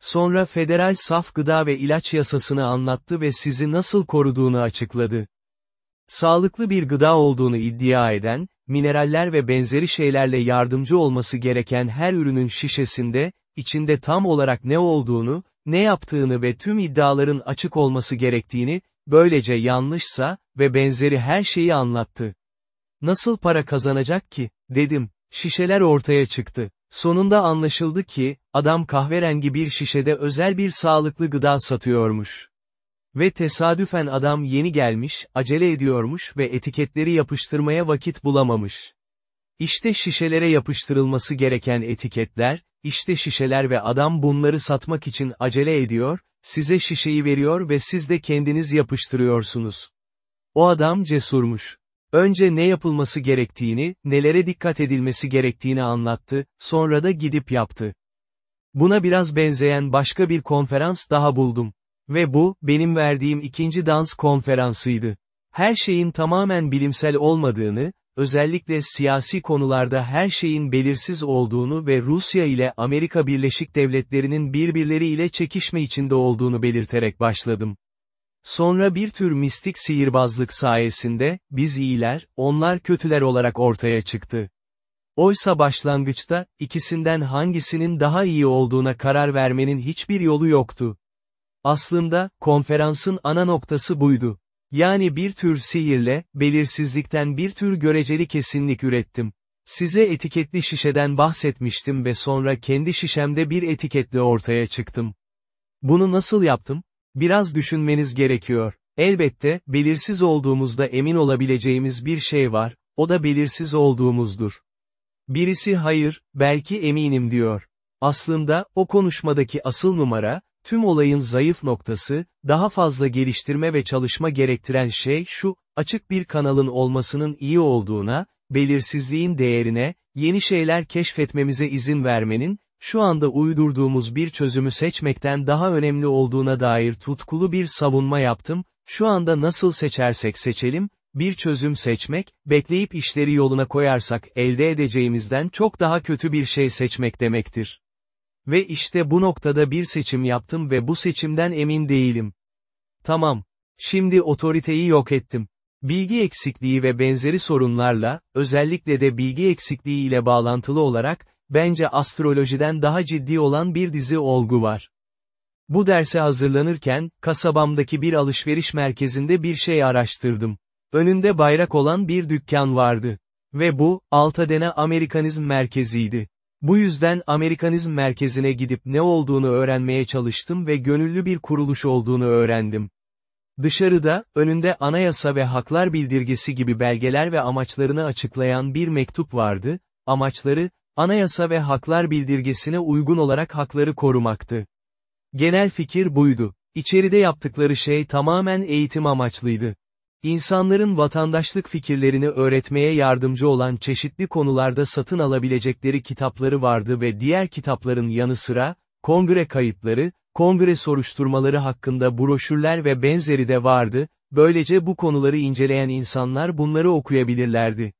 Speaker 1: Sonra federal saf gıda ve ilaç yasasını anlattı ve sizi nasıl koruduğunu açıkladı. Sağlıklı bir gıda olduğunu iddia eden, mineraller ve benzeri şeylerle yardımcı olması gereken her ürünün şişesinde, içinde tam olarak ne olduğunu, ne yaptığını ve tüm iddiaların açık olması gerektiğini, böylece yanlışsa, ve benzeri her şeyi anlattı. Nasıl para kazanacak ki, dedim, şişeler ortaya çıktı. Sonunda anlaşıldı ki, adam kahverengi bir şişede özel bir sağlıklı gıda satıyormuş. Ve tesadüfen adam yeni gelmiş, acele ediyormuş ve etiketleri yapıştırmaya vakit bulamamış. İşte şişelere yapıştırılması gereken etiketler, işte şişeler ve adam bunları satmak için acele ediyor, size şişeyi veriyor ve siz de kendiniz yapıştırıyorsunuz. O adam cesurmuş. Önce ne yapılması gerektiğini, nelere dikkat edilmesi gerektiğini anlattı, sonra da gidip yaptı. Buna biraz benzeyen başka bir konferans daha buldum. Ve bu, benim verdiğim ikinci dans konferansıydı. Her şeyin tamamen bilimsel olmadığını, özellikle siyasi konularda her şeyin belirsiz olduğunu ve Rusya ile Amerika Birleşik Devletleri'nin birbirleriyle çekişme içinde olduğunu belirterek başladım. Sonra bir tür mistik sihirbazlık sayesinde, biz iyiler, onlar kötüler olarak ortaya çıktı. Oysa başlangıçta, ikisinden hangisinin daha iyi olduğuna karar vermenin hiçbir yolu yoktu. Aslında, konferansın ana noktası buydu. Yani bir tür sihirle, belirsizlikten bir tür göreceli kesinlik ürettim. Size etiketli şişeden bahsetmiştim ve sonra kendi şişemde bir etiketle ortaya çıktım. Bunu nasıl yaptım? Biraz düşünmeniz gerekiyor. Elbette, belirsiz olduğumuzda emin olabileceğimiz bir şey var, o da belirsiz olduğumuzdur. Birisi hayır, belki eminim diyor. Aslında, o konuşmadaki asıl numara, tüm olayın zayıf noktası, daha fazla geliştirme ve çalışma gerektiren şey şu, açık bir kanalın olmasının iyi olduğuna, belirsizliğin değerine, yeni şeyler keşfetmemize izin vermenin, şu anda uydurduğumuz bir çözümü seçmekten daha önemli olduğuna dair tutkulu bir savunma yaptım, şu anda nasıl seçersek seçelim, bir çözüm seçmek, bekleyip işleri yoluna koyarsak elde edeceğimizden çok daha kötü bir şey seçmek demektir. Ve işte bu noktada bir seçim yaptım ve bu seçimden emin değilim. Tamam. Şimdi otoriteyi yok ettim. Bilgi eksikliği ve benzeri sorunlarla, özellikle de bilgi eksikliği ile bağlantılı olarak, bence astrolojiden daha ciddi olan bir dizi olgu var. Bu derse hazırlanırken, kasabamdaki bir alışveriş merkezinde bir şey araştırdım. Önünde bayrak olan bir dükkan vardı. Ve bu, Altadena Amerikanizm merkeziydi. Bu yüzden Amerikanizm merkezine gidip ne olduğunu öğrenmeye çalıştım ve gönüllü bir kuruluş olduğunu öğrendim. Dışarıda, önünde anayasa ve haklar bildirgesi gibi belgeler ve amaçlarını açıklayan bir mektup vardı, amaçları, anayasa ve haklar bildirgesine uygun olarak hakları korumaktı. Genel fikir buydu. İçeride yaptıkları şey tamamen eğitim amaçlıydı. İnsanların vatandaşlık fikirlerini öğretmeye yardımcı olan çeşitli konularda satın alabilecekleri kitapları vardı ve diğer kitapların yanı sıra, kongre kayıtları, kongre soruşturmaları hakkında broşürler ve benzeri de vardı, böylece bu konuları inceleyen insanlar bunları okuyabilirlerdi.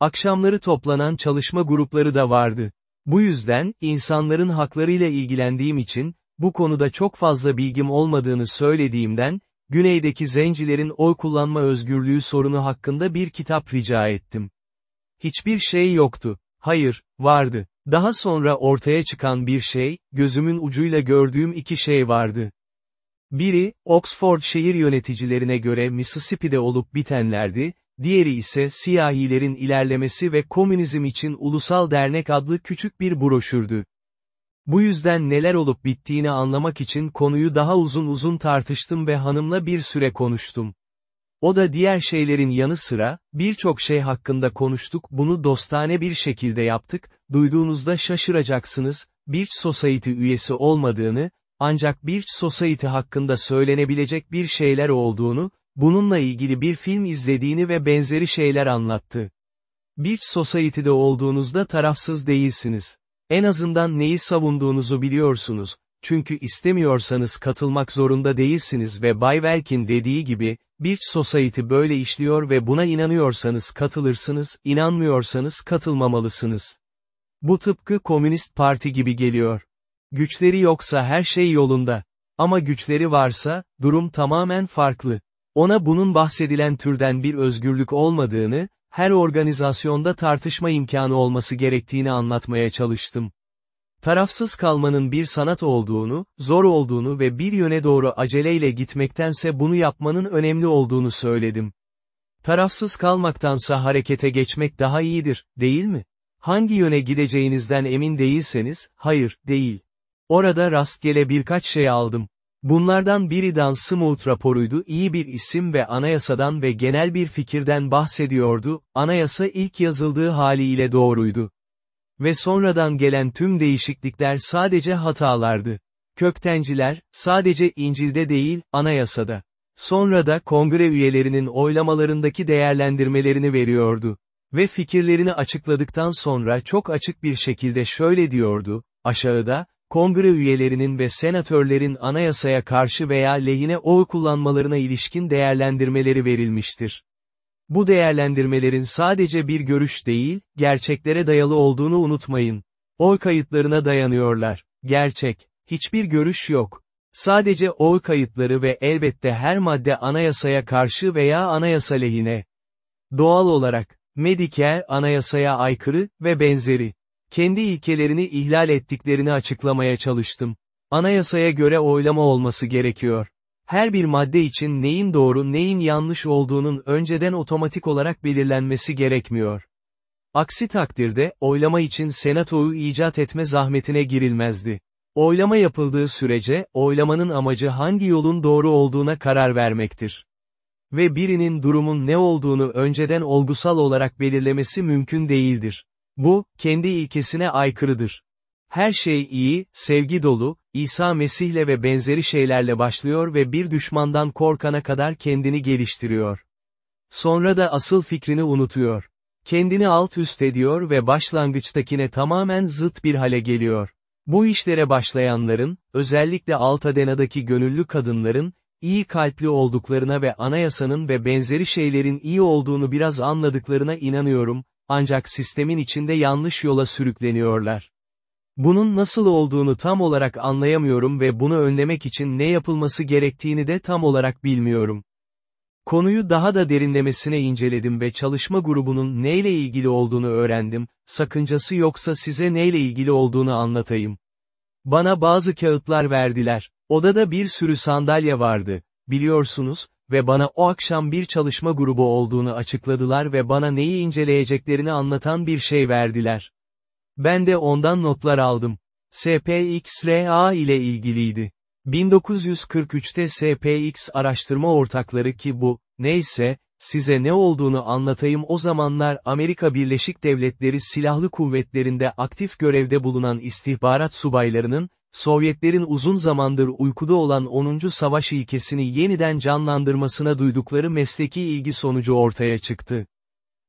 Speaker 1: Akşamları toplanan çalışma grupları da vardı. Bu yüzden, insanların haklarıyla ilgilendiğim için, bu konuda çok fazla bilgim olmadığını söylediğimden, güneydeki zencilerin oy kullanma özgürlüğü sorunu hakkında bir kitap rica ettim. Hiçbir şey yoktu. Hayır, vardı. Daha sonra ortaya çıkan bir şey, gözümün ucuyla gördüğüm iki şey vardı. Biri, Oxford şehir yöneticilerine göre Mississippi'de olup bitenlerdi, diğeri ise siyahilerin ilerlemesi ve komünizm için Ulusal Dernek adlı küçük bir broşürdü. Bu yüzden neler olup bittiğini anlamak için konuyu daha uzun uzun tartıştım ve hanımla bir süre konuştum. O da diğer şeylerin yanı sıra, birçok şey hakkında konuştuk bunu dostane bir şekilde yaptık, duyduğunuzda şaşıracaksınız, Birch Society üyesi olmadığını, ancak Birch Society hakkında söylenebilecek bir şeyler olduğunu, bununla ilgili bir film izlediğini ve benzeri şeyler anlattı. Birch Society'de olduğunuzda tarafsız değilsiniz. En azından neyi savunduğunuzu biliyorsunuz, çünkü istemiyorsanız katılmak zorunda değilsiniz ve Bay Welk'in dediği gibi, Birch Society böyle işliyor ve buna inanıyorsanız katılırsınız, inanmıyorsanız katılmamalısınız. Bu tıpkı Komünist Parti gibi geliyor. Güçleri yoksa her şey yolunda. Ama güçleri varsa, durum tamamen farklı. Ona bunun bahsedilen türden bir özgürlük olmadığını, her organizasyonda tartışma imkanı olması gerektiğini anlatmaya çalıştım. Tarafsız kalmanın bir sanat olduğunu, zor olduğunu ve bir yöne doğru aceleyle gitmektense bunu yapmanın önemli olduğunu söyledim. Tarafsız kalmaktansa harekete geçmek daha iyidir, değil mi? Hangi yöne gideceğinizden emin değilseniz, hayır, değil. Orada rastgele birkaç şey aldım. Bunlardan biri Dan Smoot raporuydu iyi bir isim ve anayasadan ve genel bir fikirden bahsediyordu, anayasa ilk yazıldığı haliyle doğruydu. Ve sonradan gelen tüm değişiklikler sadece hatalardı. Köktenciler, sadece İncil'de değil, anayasada. Sonra da kongre üyelerinin oylamalarındaki değerlendirmelerini veriyordu. Ve fikirlerini açıkladıktan sonra çok açık bir şekilde şöyle diyordu, aşağıda, kongre üyelerinin ve senatörlerin anayasaya karşı veya lehine oy kullanmalarına ilişkin değerlendirmeleri verilmiştir. Bu değerlendirmelerin sadece bir görüş değil, gerçeklere dayalı olduğunu unutmayın. Oy kayıtlarına dayanıyorlar. Gerçek. Hiçbir görüş yok. Sadece oy kayıtları ve elbette her madde anayasaya karşı veya anayasa lehine. Doğal olarak, Medicare anayasaya aykırı ve benzeri. Kendi ilkelerini ihlal ettiklerini açıklamaya çalıştım. Anayasaya göre oylama olması gerekiyor. Her bir madde için neyin doğru neyin yanlış olduğunun önceden otomatik olarak belirlenmesi gerekmiyor. Aksi takdirde, oylama için senatoyu icat etme zahmetine girilmezdi. Oylama yapıldığı sürece, oylamanın amacı hangi yolun doğru olduğuna karar vermektir. Ve birinin durumun ne olduğunu önceden olgusal olarak belirlemesi mümkün değildir. Bu, kendi ilkesine aykırıdır. Her şey iyi, sevgi dolu, İsa Mesih'le ve benzeri şeylerle başlıyor ve bir düşmandan korkana kadar kendini geliştiriyor. Sonra da asıl fikrini unutuyor. Kendini alt üst ediyor ve başlangıçtakine tamamen zıt bir hale geliyor. Bu işlere başlayanların, özellikle Altadena'daki gönüllü kadınların, iyi kalpli olduklarına ve anayasanın ve benzeri şeylerin iyi olduğunu biraz anladıklarına inanıyorum, ancak sistemin içinde yanlış yola sürükleniyorlar. Bunun nasıl olduğunu tam olarak anlayamıyorum ve bunu önlemek için ne yapılması gerektiğini de tam olarak bilmiyorum. Konuyu daha da derinlemesine inceledim ve çalışma grubunun neyle ilgili olduğunu öğrendim, sakıncası yoksa size neyle ilgili olduğunu anlatayım. Bana bazı kağıtlar verdiler. Odada bir sürü sandalye vardı, biliyorsunuz, ve bana o akşam bir çalışma grubu olduğunu açıkladılar ve bana neyi inceleyeceklerini anlatan bir şey verdiler. Ben de ondan notlar aldım. SPXRA ile ilgiliydi. 1943'te SPX araştırma ortakları ki bu, neyse, size ne olduğunu anlatayım o zamanlar Amerika Birleşik Devletleri Silahlı Kuvvetlerinde aktif görevde bulunan istihbarat subaylarının, Sovyetlerin uzun zamandır uykuda olan 10. savaş ilkesini yeniden canlandırmasına duydukları mesleki ilgi sonucu ortaya çıktı.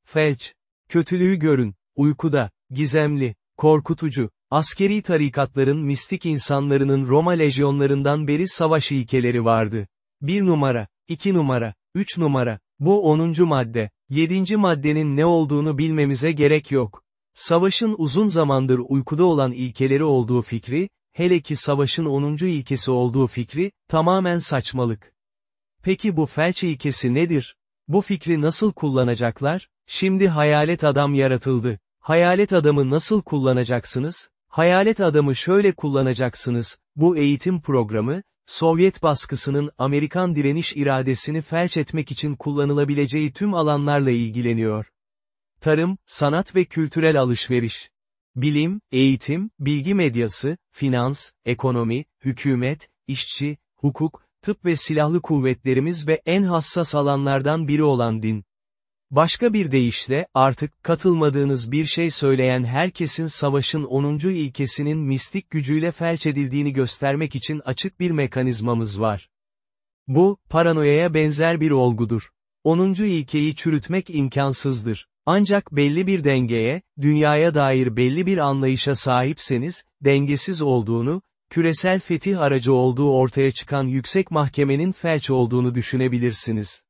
Speaker 1: Felç. Kötülüğü görün, uykuda, gizemli, korkutucu, askeri tarikatların mistik insanlarının Roma lejyonlarından beri savaş ilkeleri vardı. 1 numara, 2 numara, 3 numara, bu 10. madde, 7. maddenin ne olduğunu bilmemize gerek yok. Savaşın uzun zamandır uykuda olan ilkeleri olduğu fikri, hele ki savaşın 10. ilkesi olduğu fikri, tamamen saçmalık. Peki bu felç ilkesi nedir? Bu fikri nasıl kullanacaklar? Şimdi hayalet adam yaratıldı. Hayalet adamı nasıl kullanacaksınız? Hayalet adamı şöyle kullanacaksınız, bu eğitim programı, Sovyet baskısının Amerikan direniş iradesini felç etmek için kullanılabileceği tüm alanlarla ilgileniyor. Tarım, sanat ve kültürel alışveriş. Bilim, eğitim, bilgi medyası, finans, ekonomi, hükümet, işçi, hukuk, tıp ve silahlı kuvvetlerimiz ve en hassas alanlardan biri olan din. Başka bir deyişle, artık katılmadığınız bir şey söyleyen herkesin savaşın 10. ilkesinin mistik gücüyle felç edildiğini göstermek için açık bir mekanizmamız var. Bu, paranoyaya benzer bir olgudur. 10. ilkeyi çürütmek imkansızdır. Ancak belli bir dengeye, dünyaya dair belli bir anlayışa sahipseniz, dengesiz olduğunu, küresel fetih aracı olduğu ortaya çıkan yüksek mahkemenin felç olduğunu düşünebilirsiniz.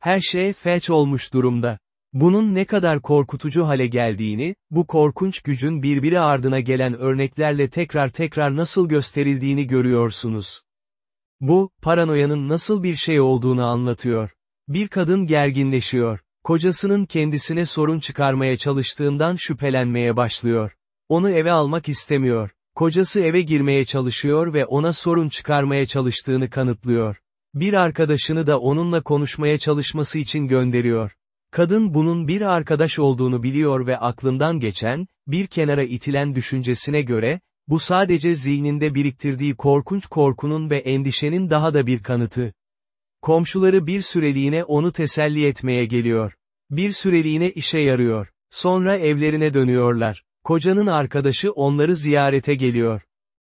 Speaker 1: Her şey felç olmuş durumda. Bunun ne kadar korkutucu hale geldiğini, bu korkunç gücün birbiri ardına gelen örneklerle tekrar tekrar nasıl gösterildiğini görüyorsunuz. Bu, paranoyanın nasıl bir şey olduğunu anlatıyor. Bir kadın gerginleşiyor. Kocasının kendisine sorun çıkarmaya çalıştığından şüphelenmeye başlıyor. Onu eve almak istemiyor. Kocası eve girmeye çalışıyor ve ona sorun çıkarmaya çalıştığını kanıtlıyor. Bir arkadaşını da onunla konuşmaya çalışması için gönderiyor. Kadın bunun bir arkadaş olduğunu biliyor ve aklından geçen, bir kenara itilen düşüncesine göre, bu sadece zihninde biriktirdiği korkunç korkunun ve endişenin daha da bir kanıtı. Komşuları bir süreliğine onu teselli etmeye geliyor. Bir süreliğine işe yarıyor. Sonra evlerine dönüyorlar. Kocanın arkadaşı onları ziyarete geliyor.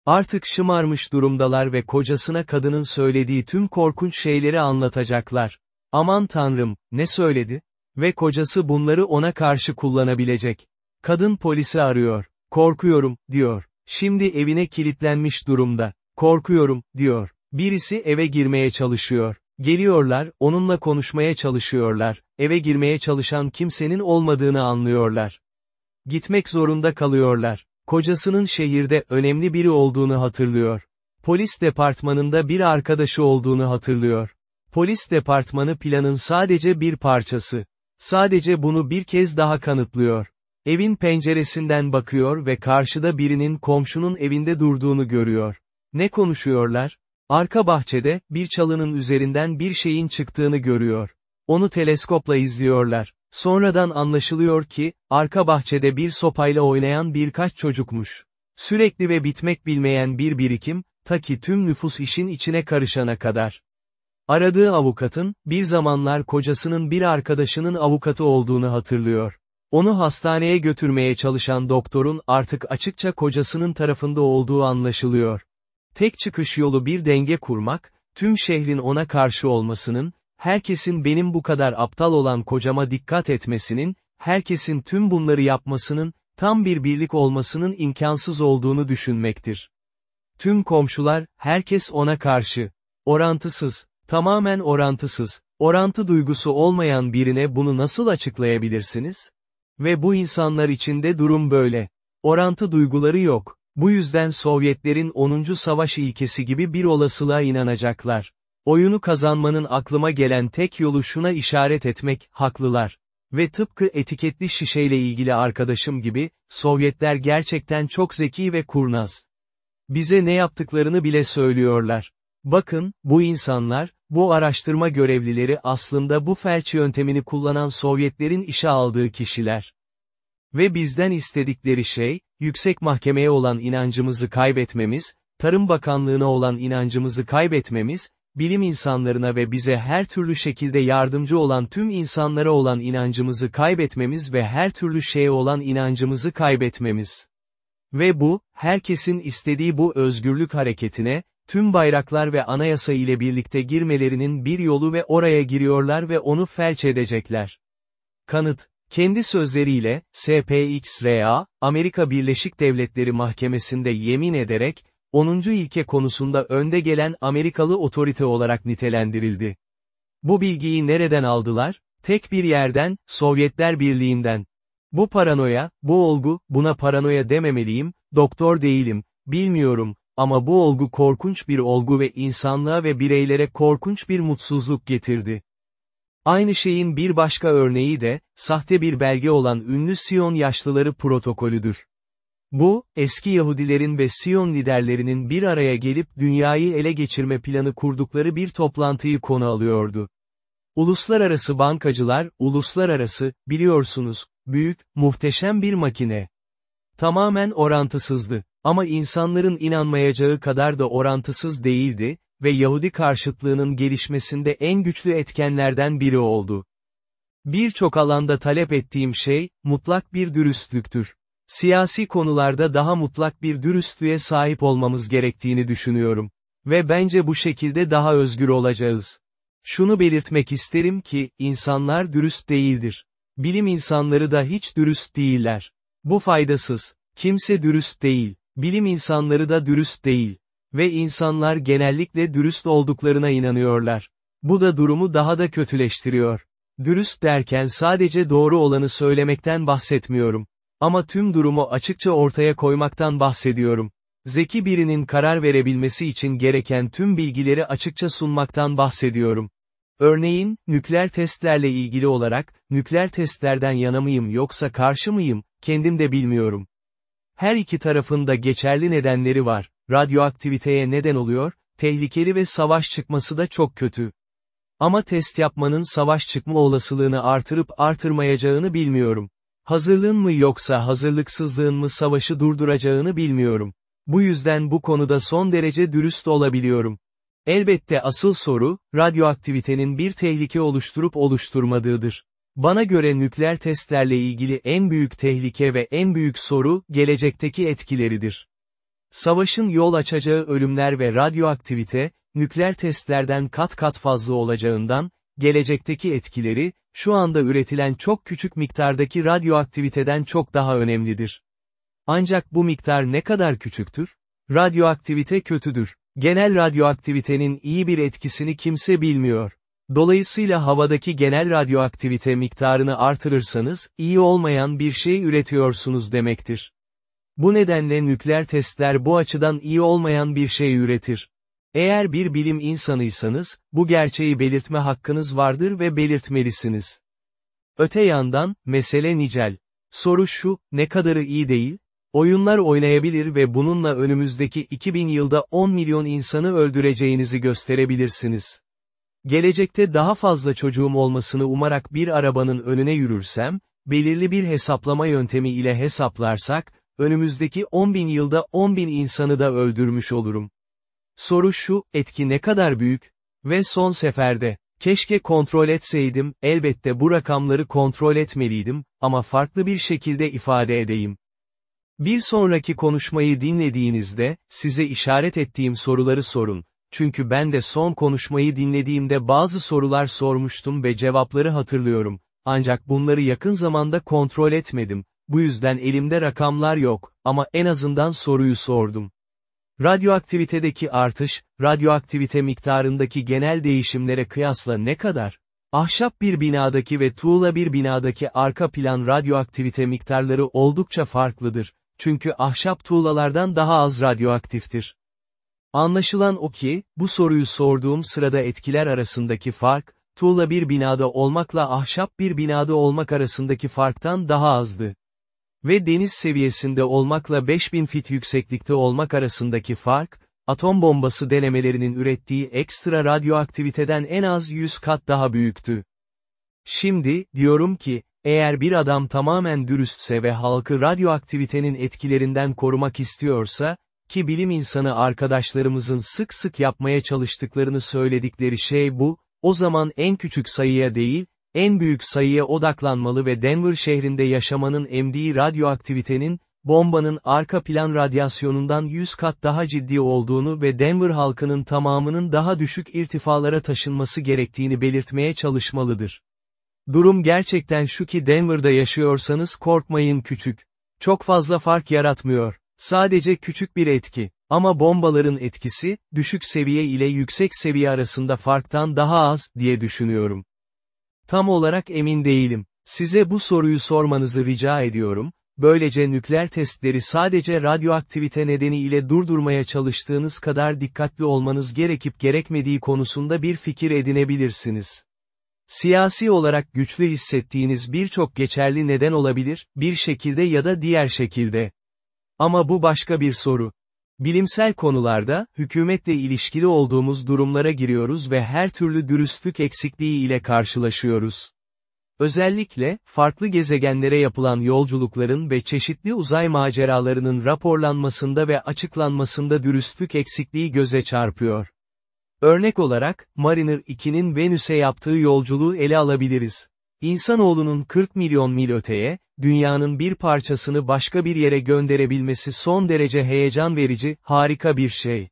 Speaker 1: Artık şımarmış durumdalar ve kocasına kadının söylediği tüm korkunç şeyleri anlatacaklar. Aman tanrım, ne söyledi? Ve kocası bunları ona karşı kullanabilecek. Kadın polisi arıyor. Korkuyorum, diyor. Şimdi evine kilitlenmiş durumda. Korkuyorum, diyor. Birisi eve girmeye çalışıyor. Geliyorlar, onunla konuşmaya çalışıyorlar. eve girmeye çalışan kimsenin olmadığını anlıyorlar. Gitmek zorunda kalıyorlar. Kocasının şehirde önemli biri olduğunu hatırlıyor. Polis departmanında bir arkadaşı olduğunu hatırlıyor. Polis departmanı planın sadece bir parçası. Sadece bunu bir kez daha kanıtlıyor. Evin penceresinden bakıyor ve karşıda birinin komşunun evinde durduğunu görüyor. Ne konuşuyorlar? Arka bahçede, bir çalının üzerinden bir şeyin çıktığını görüyor. Onu teleskopla izliyorlar. Sonradan anlaşılıyor ki, arka bahçede bir sopayla oynayan birkaç çocukmuş. Sürekli ve bitmek bilmeyen bir birikim, ta ki tüm nüfus işin içine karışana kadar. Aradığı avukatın, bir zamanlar kocasının bir arkadaşının avukatı olduğunu hatırlıyor. Onu hastaneye götürmeye çalışan doktorun artık açıkça kocasının tarafında olduğu anlaşılıyor. Tek çıkış yolu bir denge kurmak, tüm şehrin ona karşı olmasının, herkesin benim bu kadar aptal olan kocama dikkat etmesinin, herkesin tüm bunları yapmasının, tam bir birlik olmasının imkansız olduğunu düşünmektir. Tüm komşular, herkes ona karşı. Orantısız, tamamen orantısız, orantı duygusu olmayan birine bunu nasıl açıklayabilirsiniz? Ve bu insanlar içinde durum böyle. Orantı duyguları yok. Bu yüzden Sovyetlerin 10. Savaş ilkesi gibi bir olasılığa inanacaklar. Oyunu kazanmanın aklıma gelen tek yolu şuna işaret etmek, haklılar. Ve tıpkı etiketli şişeyle ilgili arkadaşım gibi, Sovyetler gerçekten çok zeki ve kurnaz. Bize ne yaptıklarını bile söylüyorlar. Bakın, bu insanlar, bu araştırma görevlileri aslında bu felç yöntemini kullanan Sovyetlerin işe aldığı kişiler. Ve bizden istedikleri şey, yüksek mahkemeye olan inancımızı kaybetmemiz, Tarım Bakanlığı'na olan inancımızı kaybetmemiz, bilim insanlarına ve bize her türlü şekilde yardımcı olan tüm insanlara olan inancımızı kaybetmemiz ve her türlü şeye olan inancımızı kaybetmemiz. Ve bu, herkesin istediği bu özgürlük hareketine, tüm bayraklar ve anayasa ile birlikte girmelerinin bir yolu ve oraya giriyorlar ve onu felç edecekler. Kanıt, kendi sözleriyle, SPXRA, Amerika Birleşik Devletleri Mahkemesi'nde yemin ederek, 10. ilke konusunda önde gelen Amerikalı otorite olarak nitelendirildi. Bu bilgiyi nereden aldılar? Tek bir yerden, Sovyetler Birliği'nden. Bu paranoya, bu olgu, buna paranoya dememeliyim, doktor değilim, bilmiyorum, ama bu olgu korkunç bir olgu ve insanlığa ve bireylere korkunç bir mutsuzluk getirdi. Aynı şeyin bir başka örneği de, sahte bir belge olan ünlü Siyon yaşlıları protokolüdür. Bu, eski Yahudilerin ve Siyon liderlerinin bir araya gelip dünyayı ele geçirme planı kurdukları bir toplantıyı konu alıyordu. Uluslararası bankacılar, uluslararası, biliyorsunuz, büyük, muhteşem bir makine. Tamamen orantısızdı. Ama insanların inanmayacağı kadar da orantısız değildi ve Yahudi karşıtlığının gelişmesinde en güçlü etkenlerden biri oldu. Birçok alanda talep ettiğim şey, mutlak bir dürüstlüktür. Siyasi konularda daha mutlak bir dürüstlüğe sahip olmamız gerektiğini düşünüyorum. Ve bence bu şekilde daha özgür olacağız. Şunu belirtmek isterim ki, insanlar dürüst değildir. Bilim insanları da hiç dürüst değiller. Bu faydasız. Kimse dürüst değil. Bilim insanları da dürüst değil. Ve insanlar genellikle dürüst olduklarına inanıyorlar. Bu da durumu daha da kötüleştiriyor. Dürüst derken sadece doğru olanı söylemekten bahsetmiyorum. Ama tüm durumu açıkça ortaya koymaktan bahsediyorum. Zeki birinin karar verebilmesi için gereken tüm bilgileri açıkça sunmaktan bahsediyorum. Örneğin, nükleer testlerle ilgili olarak, nükleer testlerden yana mıyım yoksa karşı mıyım, kendim de bilmiyorum. Her iki tarafın da geçerli nedenleri var. Radyoaktiviteye neden oluyor, tehlikeli ve savaş çıkması da çok kötü. Ama test yapmanın savaş çıkma olasılığını artırıp artırmayacağını bilmiyorum. Hazırlığın mı yoksa hazırlıksızlığın mı savaşı durduracağını bilmiyorum. Bu yüzden bu konuda son derece dürüst olabiliyorum. Elbette asıl soru, radyoaktivitenin bir tehlike oluşturup oluşturmadığıdır. Bana göre nükleer testlerle ilgili en büyük tehlike ve en büyük soru, gelecekteki etkileridir. Savaşın yol açacağı ölümler ve radyoaktivite, nükleer testlerden kat kat fazla olacağından, gelecekteki etkileri, şu anda üretilen çok küçük miktardaki radyoaktiviteden çok daha önemlidir. Ancak bu miktar ne kadar küçüktür? Radyoaktivite kötüdür. Genel radyoaktivitenin iyi bir etkisini kimse bilmiyor. Dolayısıyla havadaki genel radyoaktivite miktarını artırırsanız, iyi olmayan bir şey üretiyorsunuz demektir. Bu nedenle nükleer testler bu açıdan iyi olmayan bir şey üretir. Eğer bir bilim insanıysanız, bu gerçeği belirtme hakkınız vardır ve belirtmelisiniz. Öte yandan, mesele nicel. Soru şu, ne kadarı iyi değil? Oyunlar oynayabilir ve bununla önümüzdeki 2000 yılda 10 milyon insanı öldüreceğinizi gösterebilirsiniz. Gelecekte daha fazla çocuğum olmasını umarak bir arabanın önüne yürürsem, belirli bir hesaplama yöntemi ile hesaplarsak, önümüzdeki 10 bin yılda 10 bin insanı da öldürmüş olurum. Soru şu, etki ne kadar büyük? Ve son seferde, keşke kontrol etseydim, elbette bu rakamları kontrol etmeliydim, ama farklı bir şekilde ifade edeyim. Bir sonraki konuşmayı dinlediğinizde, size işaret ettiğim soruları sorun. Çünkü ben de son konuşmayı dinlediğimde bazı sorular sormuştum ve cevapları hatırlıyorum. Ancak bunları yakın zamanda kontrol etmedim. Bu yüzden elimde rakamlar yok, ama en azından soruyu sordum. Radyoaktivitedeki artış, radyoaktivite miktarındaki genel değişimlere kıyasla ne kadar? Ahşap bir binadaki ve tuğla bir binadaki arka plan radyoaktivite miktarları oldukça farklıdır. Çünkü ahşap tuğlalardan daha az radyoaktiftir. Anlaşılan o ki, bu soruyu sorduğum sırada etkiler arasındaki fark, tuğla bir binada olmakla ahşap bir binada olmak arasındaki farktan daha azdı. Ve deniz seviyesinde olmakla 5000 fit yükseklikte olmak arasındaki fark, atom bombası denemelerinin ürettiği ekstra radyoaktiviteden en az 100 kat daha büyüktü. Şimdi, diyorum ki, eğer bir adam tamamen dürüstse ve halkı radyoaktivitenin etkilerinden korumak istiyorsa, ki bilim insanı arkadaşlarımızın sık sık yapmaya çalıştıklarını söyledikleri şey bu, o zaman en küçük sayıya değil, en büyük sayıya odaklanmalı ve Denver şehrinde yaşamanın emdiği radyoaktivitenin, bombanın arka plan radyasyonundan 100 kat daha ciddi olduğunu ve Denver halkının tamamının daha düşük irtifalara taşınması gerektiğini belirtmeye çalışmalıdır. Durum gerçekten şu ki Denver'da yaşıyorsanız korkmayın küçük. Çok fazla fark yaratmıyor. Sadece küçük bir etki. Ama bombaların etkisi, düşük seviye ile yüksek seviye arasında farktan daha az, diye düşünüyorum. Tam olarak emin değilim. Size bu soruyu sormanızı rica ediyorum, böylece nükleer testleri sadece radyoaktivite nedeniyle durdurmaya çalıştığınız kadar dikkatli olmanız gerekip gerekmediği konusunda bir fikir edinebilirsiniz. Siyasi olarak güçlü hissettiğiniz birçok geçerli neden olabilir, bir şekilde ya da diğer şekilde. Ama bu başka bir soru. Bilimsel konularda, hükümetle ilişkili olduğumuz durumlara giriyoruz ve her türlü dürüstlük eksikliği ile karşılaşıyoruz. Özellikle, farklı gezegenlere yapılan yolculukların ve çeşitli uzay maceralarının raporlanmasında ve açıklanmasında dürüstlük eksikliği göze çarpıyor. Örnek olarak, Mariner 2'nin Venüs'e yaptığı yolculuğu ele alabiliriz. İnsanoğlunun 40 milyon mil öteye, dünyanın bir parçasını başka bir yere gönderebilmesi son derece heyecan verici, harika bir şey.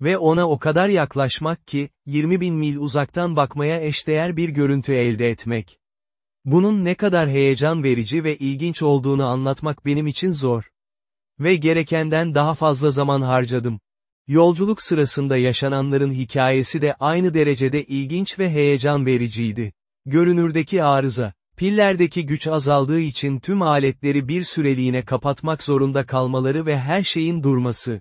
Speaker 1: Ve ona o kadar yaklaşmak ki, 20 bin mil uzaktan bakmaya eşdeğer bir görüntü elde etmek. Bunun ne kadar heyecan verici ve ilginç olduğunu anlatmak benim için zor. Ve gerekenden daha fazla zaman harcadım. Yolculuk sırasında yaşananların hikayesi de aynı derecede ilginç ve heyecan vericiydi. Görünürdeki arıza, pillerdeki güç azaldığı için tüm aletleri bir süreliğine kapatmak zorunda kalmaları ve her şeyin durması.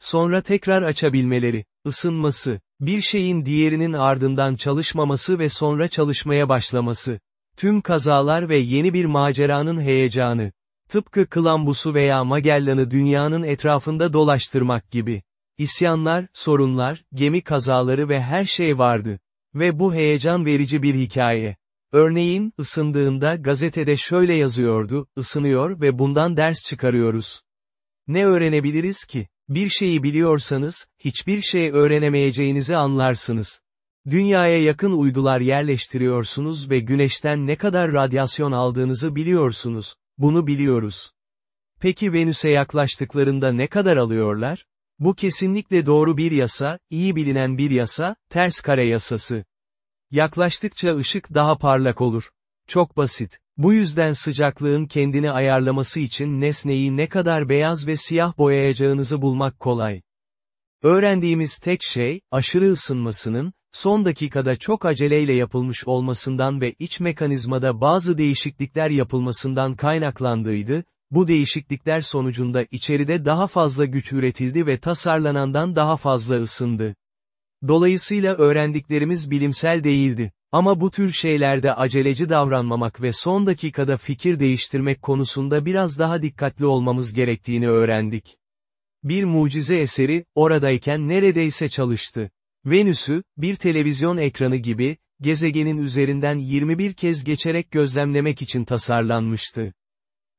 Speaker 1: Sonra tekrar açabilmeleri, ısınması, bir şeyin diğerinin ardından çalışmaması ve sonra çalışmaya başlaması. Tüm kazalar ve yeni bir maceranın heyecanı. Tıpkı Columbus'u veya Magellan'ı dünyanın etrafında dolaştırmak gibi. İsyanlar, sorunlar, gemi kazaları ve her şey vardı. Ve bu heyecan verici bir hikaye. Örneğin, ısındığında gazetede şöyle yazıyordu, ısınıyor ve bundan ders çıkarıyoruz. Ne öğrenebiliriz ki? Bir şeyi biliyorsanız, hiçbir şey öğrenemeyeceğinizi anlarsınız. Dünyaya yakın uydular yerleştiriyorsunuz ve güneşten ne kadar radyasyon aldığınızı biliyorsunuz. Bunu biliyoruz. Peki Venüs'e yaklaştıklarında ne kadar alıyorlar? Bu kesinlikle doğru bir yasa, iyi bilinen bir yasa, ters kare yasası. Yaklaştıkça ışık daha parlak olur. Çok basit. Bu yüzden sıcaklığın kendini ayarlaması için nesneyi ne kadar beyaz ve siyah boyayacağınızı bulmak kolay. Öğrendiğimiz tek şey, aşırı ısınmasının, son dakikada çok aceleyle yapılmış olmasından ve iç mekanizmada bazı değişiklikler yapılmasından kaynaklandığıydı, bu değişiklikler sonucunda içeride daha fazla güç üretildi ve tasarlanandan daha fazla ısındı. Dolayısıyla öğrendiklerimiz bilimsel değildi. Ama bu tür şeylerde aceleci davranmamak ve son dakikada fikir değiştirmek konusunda biraz daha dikkatli olmamız gerektiğini öğrendik. Bir mucize eseri, oradayken neredeyse çalıştı. Venüs'ü, bir televizyon ekranı gibi, gezegenin üzerinden 21 kez geçerek gözlemlemek için tasarlanmıştı.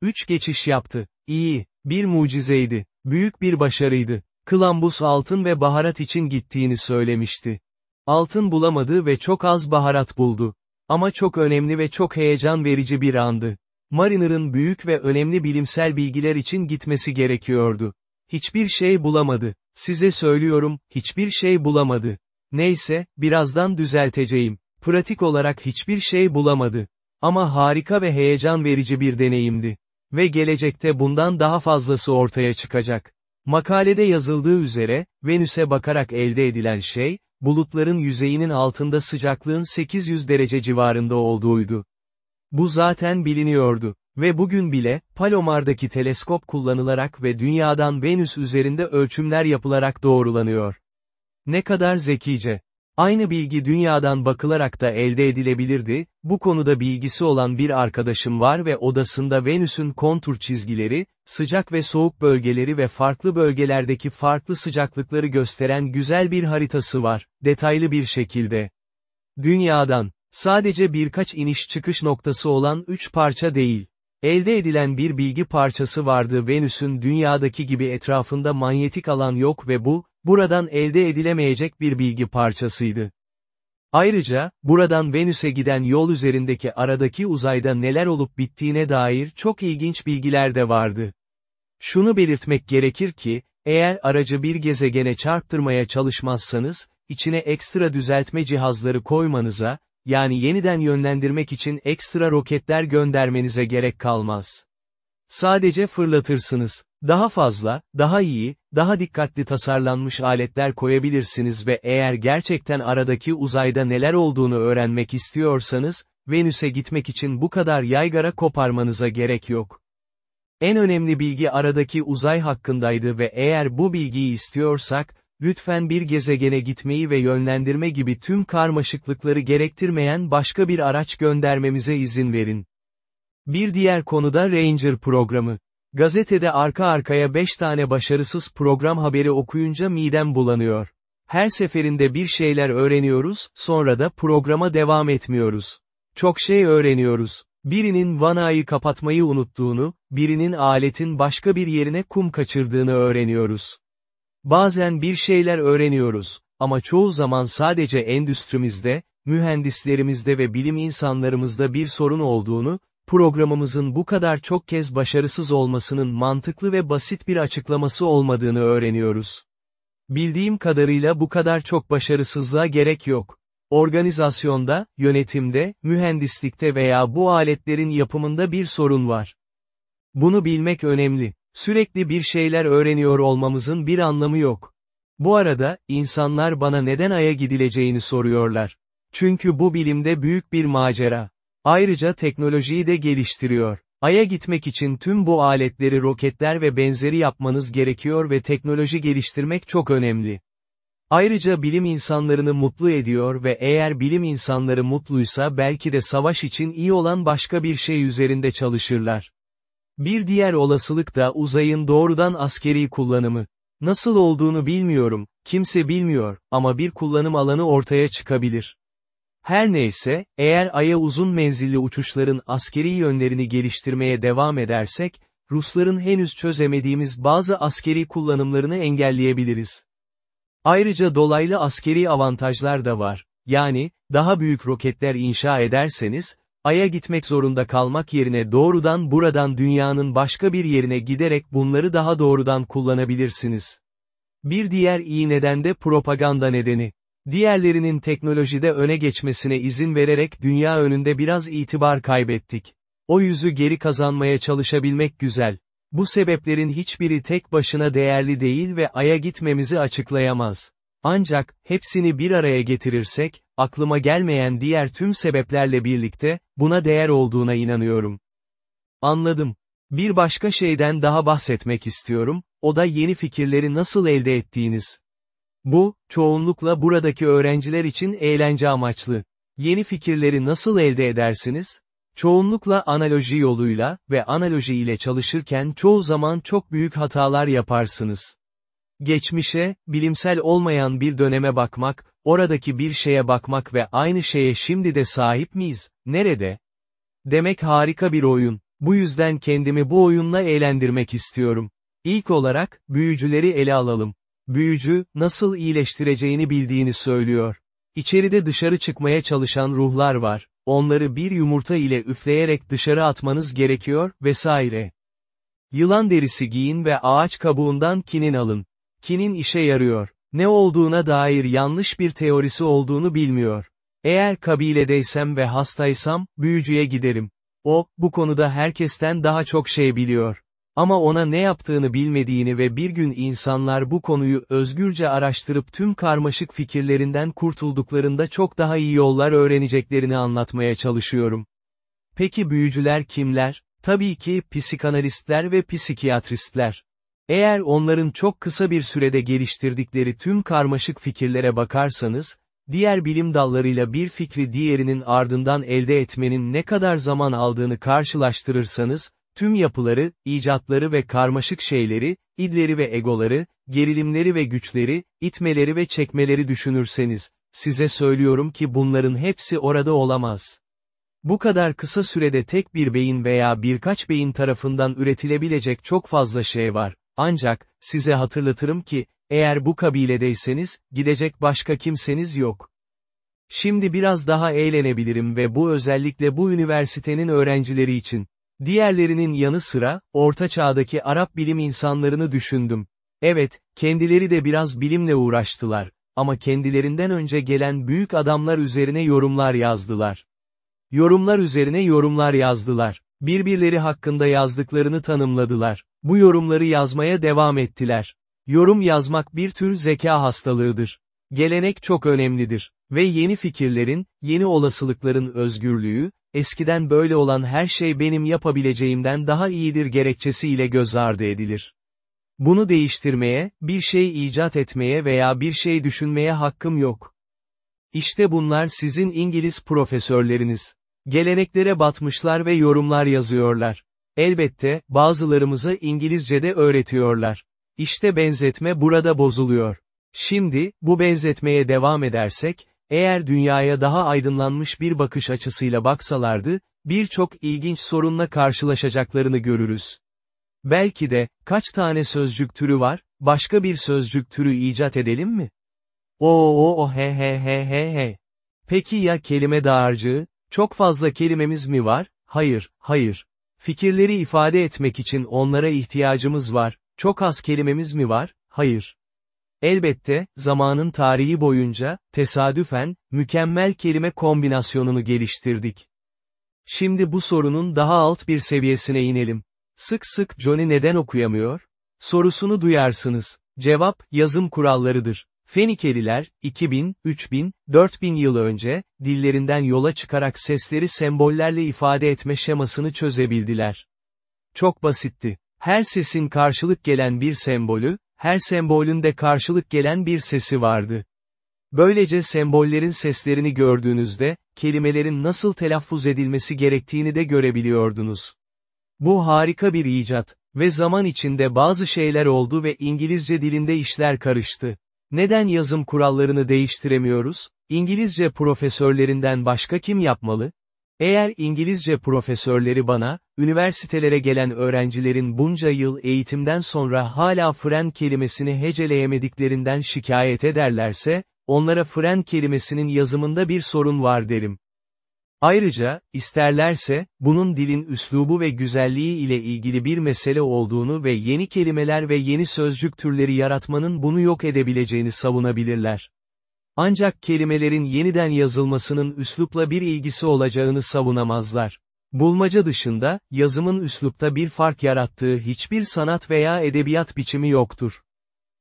Speaker 1: Üç geçiş yaptı. İyi, bir mucizeydi, büyük bir başarıydı. Columbus altın ve baharat için gittiğini söylemişti. Altın bulamadı ve çok az baharat buldu. Ama çok önemli ve çok heyecan verici bir andı. Mariner'ın büyük ve önemli bilimsel bilgiler için gitmesi gerekiyordu. Hiçbir şey bulamadı. Size söylüyorum, hiçbir şey bulamadı. Neyse, birazdan düzelteceğim. Pratik olarak hiçbir şey bulamadı. Ama harika ve heyecan verici bir deneyimdi. Ve gelecekte bundan daha fazlası ortaya çıkacak. Makalede yazıldığı üzere, Venüs'e bakarak elde edilen şey, bulutların yüzeyinin altında sıcaklığın 800 derece civarında olduğuydu. Bu zaten biliniyordu. Ve bugün bile, Palomar'daki teleskop kullanılarak ve dünyadan Venüs üzerinde ölçümler yapılarak doğrulanıyor. Ne kadar zekice. Aynı bilgi dünyadan bakılarak da elde edilebilirdi, bu konuda bilgisi olan bir arkadaşım var ve odasında Venüs'ün kontur çizgileri, sıcak ve soğuk bölgeleri ve farklı bölgelerdeki farklı sıcaklıkları gösteren güzel bir haritası var, detaylı bir şekilde. Dünyadan, sadece birkaç iniş çıkış noktası olan üç parça değil. Elde edilen bir bilgi parçası vardı Venüs'ün dünyadaki gibi etrafında manyetik alan yok ve bu, buradan elde edilemeyecek bir bilgi parçasıydı. Ayrıca, buradan Venüs'e giden yol üzerindeki aradaki uzayda neler olup bittiğine dair çok ilginç bilgiler de vardı. Şunu belirtmek gerekir ki, eğer aracı bir gezegene çarptırmaya çalışmazsanız, içine ekstra düzeltme cihazları koymanıza, yani yeniden yönlendirmek için ekstra roketler göndermenize gerek kalmaz. Sadece fırlatırsınız. Daha fazla, daha iyi, daha dikkatli tasarlanmış aletler koyabilirsiniz ve eğer gerçekten aradaki uzayda neler olduğunu öğrenmek istiyorsanız, Venüs'e gitmek için bu kadar yaygara koparmanıza gerek yok. En önemli bilgi aradaki uzay hakkındaydı ve eğer bu bilgiyi istiyorsak, lütfen bir gezegene gitmeyi ve yönlendirme gibi tüm karmaşıklıkları gerektirmeyen başka bir araç göndermemize izin verin. Bir diğer konuda Ranger programı. Gazetede arka arkaya 5 tane başarısız program haberi okuyunca midem bulanıyor. Her seferinde bir şeyler öğreniyoruz, sonra da programa devam etmiyoruz. Çok şey öğreniyoruz. Birinin vanayı kapatmayı unuttuğunu, birinin aletin başka bir yerine kum kaçırdığını öğreniyoruz. Bazen bir şeyler öğreniyoruz, ama çoğu zaman sadece endüstrimizde, mühendislerimizde ve bilim insanlarımızda bir sorun olduğunu, programımızın bu kadar çok kez başarısız olmasının mantıklı ve basit bir açıklaması olmadığını öğreniyoruz. Bildiğim kadarıyla bu kadar çok başarısızlığa gerek yok. Organizasyonda, yönetimde, mühendislikte veya bu aletlerin yapımında bir sorun var. Bunu bilmek önemli. Sürekli bir şeyler öğreniyor olmamızın bir anlamı yok. Bu arada, insanlar bana neden Ay'a gidileceğini soruyorlar. Çünkü bu bilimde büyük bir macera. Ayrıca teknolojiyi de geliştiriyor. Ay'a gitmek için tüm bu aletleri roketler ve benzeri yapmanız gerekiyor ve teknoloji geliştirmek çok önemli. Ayrıca bilim insanlarını mutlu ediyor ve eğer bilim insanları mutluysa belki de savaş için iyi olan başka bir şey üzerinde çalışırlar. Bir diğer olasılık da uzayın doğrudan askeri kullanımı. Nasıl olduğunu bilmiyorum, kimse bilmiyor, ama bir kullanım alanı ortaya çıkabilir. Her neyse, eğer Ay'a uzun menzilli uçuşların askeri yönlerini geliştirmeye devam edersek, Rusların henüz çözemediğimiz bazı askeri kullanımlarını engelleyebiliriz. Ayrıca dolaylı askeri avantajlar da var. Yani, daha büyük roketler inşa ederseniz, Ay'a gitmek zorunda kalmak yerine doğrudan buradan dünyanın başka bir yerine giderek bunları daha doğrudan kullanabilirsiniz. Bir diğer iyi neden de propaganda nedeni. Diğerlerinin teknolojide öne geçmesine izin vererek dünya önünde biraz itibar kaybettik. O yüzü geri kazanmaya çalışabilmek güzel. Bu sebeplerin hiçbiri tek başına değerli değil ve Ay'a gitmemizi açıklayamaz. Ancak, hepsini bir araya getirirsek, aklıma gelmeyen diğer tüm sebeplerle birlikte, buna değer olduğuna inanıyorum. Anladım. Bir başka şeyden daha bahsetmek istiyorum, o da yeni fikirleri nasıl elde ettiğiniz. Bu, çoğunlukla buradaki öğrenciler için eğlence amaçlı. Yeni fikirleri nasıl elde edersiniz? Çoğunlukla analoji yoluyla ve analoji ile çalışırken çoğu zaman çok büyük hatalar yaparsınız. Geçmişe, bilimsel olmayan bir döneme bakmak, oradaki bir şeye bakmak ve aynı şeye şimdi de sahip miyiz, nerede? Demek harika bir oyun. Bu yüzden kendimi bu oyunla eğlendirmek istiyorum. İlk olarak, büyücüleri ele alalım. Büyücü, nasıl iyileştireceğini bildiğini söylüyor. İçeride dışarı çıkmaya çalışan ruhlar var. Onları bir yumurta ile üfleyerek dışarı atmanız gerekiyor, vesaire. Yılan derisi giyin ve ağaç kabuğundan kinin alın. Kinin işe yarıyor. Ne olduğuna dair yanlış bir teorisi olduğunu bilmiyor. Eğer kabiledeysem ve hastaysam, büyücüye giderim. O, bu konuda herkesten daha çok şey biliyor. Ama ona ne yaptığını bilmediğini ve bir gün insanlar bu konuyu özgürce araştırıp tüm karmaşık fikirlerinden kurtulduklarında çok daha iyi yollar öğreneceklerini anlatmaya çalışıyorum. Peki büyücüler kimler? Tabii ki psikanalistler ve psikiyatristler. Eğer onların çok kısa bir sürede geliştirdikleri tüm karmaşık fikirlere bakarsanız, diğer bilim dallarıyla bir fikri diğerinin ardından elde etmenin ne kadar zaman aldığını karşılaştırırsanız, tüm yapıları, icatları ve karmaşık şeyleri, idleri ve egoları, gerilimleri ve güçleri, itmeleri ve çekmeleri düşünürseniz, size söylüyorum ki bunların hepsi orada olamaz. Bu kadar kısa sürede tek bir beyin veya birkaç beyin tarafından üretilebilecek çok fazla şey var. Ancak, size hatırlatırım ki, eğer bu kabiledeyseniz, gidecek başka kimseniz yok. Şimdi biraz daha eğlenebilirim ve bu özellikle bu üniversitenin öğrencileri için. Diğerlerinin yanı sıra, Orta Çağ'daki Arap bilim insanlarını düşündüm. Evet, kendileri de biraz bilimle uğraştılar, ama kendilerinden önce gelen büyük adamlar üzerine yorumlar yazdılar. Yorumlar üzerine yorumlar yazdılar. Birbirleri hakkında yazdıklarını tanımladılar. Bu yorumları yazmaya devam ettiler. Yorum yazmak bir tür zeka hastalığıdır. Gelenek çok önemlidir. Ve yeni fikirlerin, yeni olasılıkların özgürlüğü, eskiden böyle olan her şey benim yapabileceğimden daha iyidir gerekçesiyle göz ardı edilir. Bunu değiştirmeye, bir şey icat etmeye veya bir şey düşünmeye hakkım yok. İşte bunlar sizin İngiliz profesörleriniz. Geleneklere batmışlar ve yorumlar yazıyorlar. Elbette, bazılarımıza İngilizce'de öğretiyorlar. İşte benzetme burada bozuluyor. Şimdi, bu benzetmeye devam edersek, eğer dünyaya daha aydınlanmış bir bakış açısıyla baksalardı, birçok ilginç sorunla karşılaşacaklarını görürüz. Belki de, kaç tane sözcük türü var, başka bir sözcük türü icat edelim mi? O o o he he he he he. Peki ya kelime dağarcığı, çok fazla kelimemiz mi var? Hayır, hayır. Fikirleri ifade etmek için onlara ihtiyacımız var, çok az kelimemiz mi var? Hayır. Elbette, zamanın tarihi boyunca, tesadüfen, mükemmel kelime kombinasyonunu geliştirdik. Şimdi bu sorunun daha alt bir seviyesine inelim. Sık sık Johnny neden okuyamıyor? Sorusunu duyarsınız. Cevap, yazım kurallarıdır. Fenikeliler, 2000, 3000, 4000 yıl önce, dillerinden yola çıkarak sesleri sembollerle ifade etme şemasını çözebildiler. Çok basitti. Her sesin karşılık gelen bir sembolü, her sembolün de karşılık gelen bir sesi vardı. Böylece sembollerin seslerini gördüğünüzde, kelimelerin nasıl telaffuz edilmesi gerektiğini de görebiliyordunuz. Bu harika bir icat ve zaman içinde bazı şeyler oldu ve İngilizce dilinde işler karıştı. Neden yazım kurallarını değiştiremiyoruz? İngilizce profesörlerinden başka kim yapmalı? Eğer İngilizce profesörleri bana, üniversitelere gelen öğrencilerin bunca yıl eğitimden sonra hala fren kelimesini heceleyemediklerinden şikayet ederlerse, onlara fren kelimesinin yazımında bir sorun var derim. Ayrıca, isterlerse, bunun dilin üslubu ve güzelliği ile ilgili bir mesele olduğunu ve yeni kelimeler ve yeni sözcük türleri yaratmanın bunu yok edebileceğini savunabilirler. Ancak kelimelerin yeniden yazılmasının üslupla bir ilgisi olacağını savunamazlar. Bulmaca dışında, yazımın üslupta bir fark yarattığı hiçbir sanat veya edebiyat biçimi yoktur.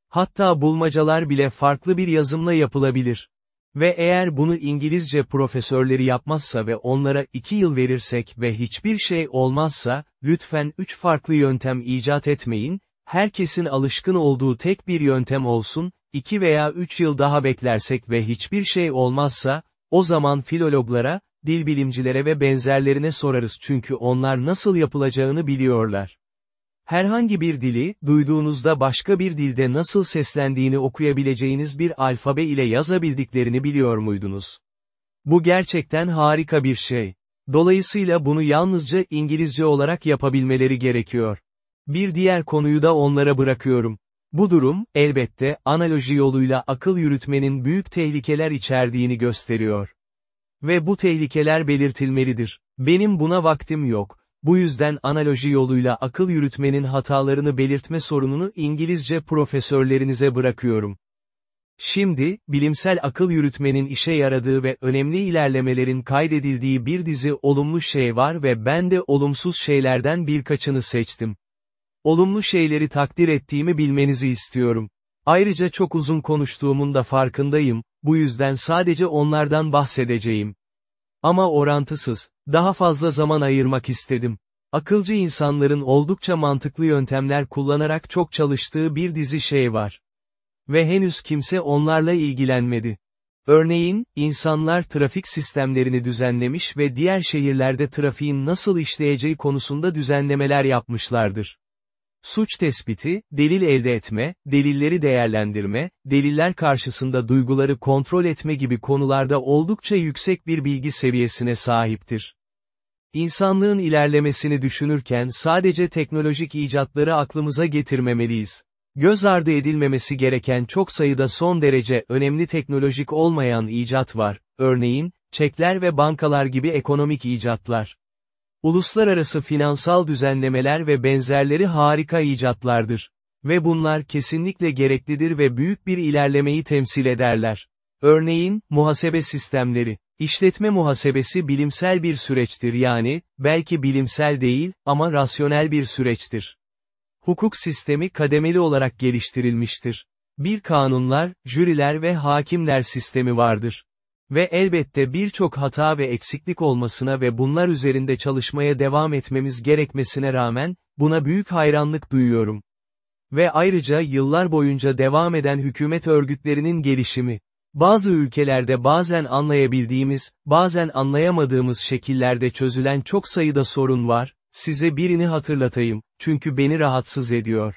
Speaker 1: Hatta bulmacalar bile farklı bir yazımla yapılabilir. Ve eğer bunu İngilizce profesörleri yapmazsa ve onlara iki yıl verirsek ve hiçbir şey olmazsa, lütfen üç farklı yöntem icat etmeyin, herkesin alışkın olduğu tek bir yöntem olsun, iki veya üç yıl daha beklersek ve hiçbir şey olmazsa, o zaman filologlara, dil bilimcilere ve benzerlerine sorarız çünkü onlar nasıl yapılacağını biliyorlar. Herhangi bir dili, duyduğunuzda başka bir dilde nasıl seslendiğini okuyabileceğiniz bir alfabe ile yazabildiklerini biliyor muydunuz? Bu gerçekten harika bir şey. Dolayısıyla bunu yalnızca İngilizce olarak yapabilmeleri gerekiyor. Bir diğer konuyu da onlara bırakıyorum. Bu durum, elbette, analoji yoluyla akıl yürütmenin büyük tehlikeler içerdiğini gösteriyor. Ve bu tehlikeler belirtilmelidir. Benim buna vaktim yok. Bu yüzden analoji yoluyla akıl yürütmenin hatalarını belirtme sorununu İngilizce profesörlerinize bırakıyorum. Şimdi, bilimsel akıl yürütmenin işe yaradığı ve önemli ilerlemelerin kaydedildiği bir dizi olumlu şey var ve ben de olumsuz şeylerden birkaçını seçtim. Olumlu şeyleri takdir ettiğimi bilmenizi istiyorum. Ayrıca çok uzun konuştuğumun da farkındayım, bu yüzden sadece onlardan bahsedeceğim. Ama orantısız, daha fazla zaman ayırmak istedim. Akılcı insanların oldukça mantıklı yöntemler kullanarak çok çalıştığı bir dizi şey var. Ve henüz kimse onlarla ilgilenmedi. Örneğin, insanlar trafik sistemlerini düzenlemiş ve diğer şehirlerde trafiğin nasıl işleyeceği konusunda düzenlemeler yapmışlardır. Suç tespiti, delil elde etme, delilleri değerlendirme, deliller karşısında duyguları kontrol etme gibi konularda oldukça yüksek bir bilgi seviyesine sahiptir. İnsanlığın ilerlemesini düşünürken sadece teknolojik icatları aklımıza getirmemeliyiz. Göz ardı edilmemesi gereken çok sayıda son derece önemli teknolojik olmayan icat var, örneğin, çekler ve bankalar gibi ekonomik icatlar. Uluslararası finansal düzenlemeler ve benzerleri harika icatlardır. Ve bunlar kesinlikle gereklidir ve büyük bir ilerlemeyi temsil ederler. Örneğin, muhasebe sistemleri. İşletme muhasebesi bilimsel bir süreçtir yani, belki bilimsel değil, ama rasyonel bir süreçtir. Hukuk sistemi kademeli olarak geliştirilmiştir. Bir kanunlar, jüriler ve hakimler sistemi vardır. Ve elbette birçok hata ve eksiklik olmasına ve bunlar üzerinde çalışmaya devam etmemiz gerekmesine rağmen, buna büyük hayranlık duyuyorum. Ve ayrıca yıllar boyunca devam eden hükümet örgütlerinin gelişimi. Bazı ülkelerde bazen anlayabildiğimiz, bazen anlayamadığımız şekillerde çözülen çok sayıda sorun var, size birini hatırlatayım, çünkü beni rahatsız ediyor.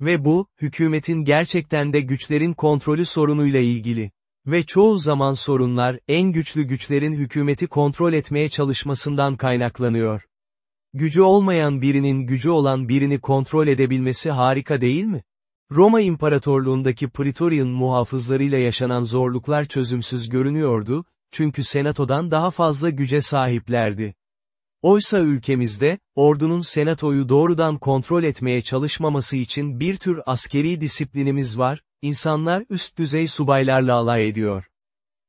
Speaker 1: Ve bu, hükümetin gerçekten de güçlerin kontrolü sorunuyla ilgili. Ve çoğu zaman sorunlar, en güçlü güçlerin hükümeti kontrol etmeye çalışmasından kaynaklanıyor. Gücü olmayan birinin gücü olan birini kontrol edebilmesi harika değil mi? Roma İmparatorluğundaki Praetorian muhafızlarıyla yaşanan zorluklar çözümsüz görünüyordu, çünkü senatodan daha fazla güce sahiplerdi. Oysa ülkemizde, ordunun senatoyu doğrudan kontrol etmeye çalışmaması için bir tür askeri disiplinimiz var, insanlar üst düzey subaylarla alay ediyor.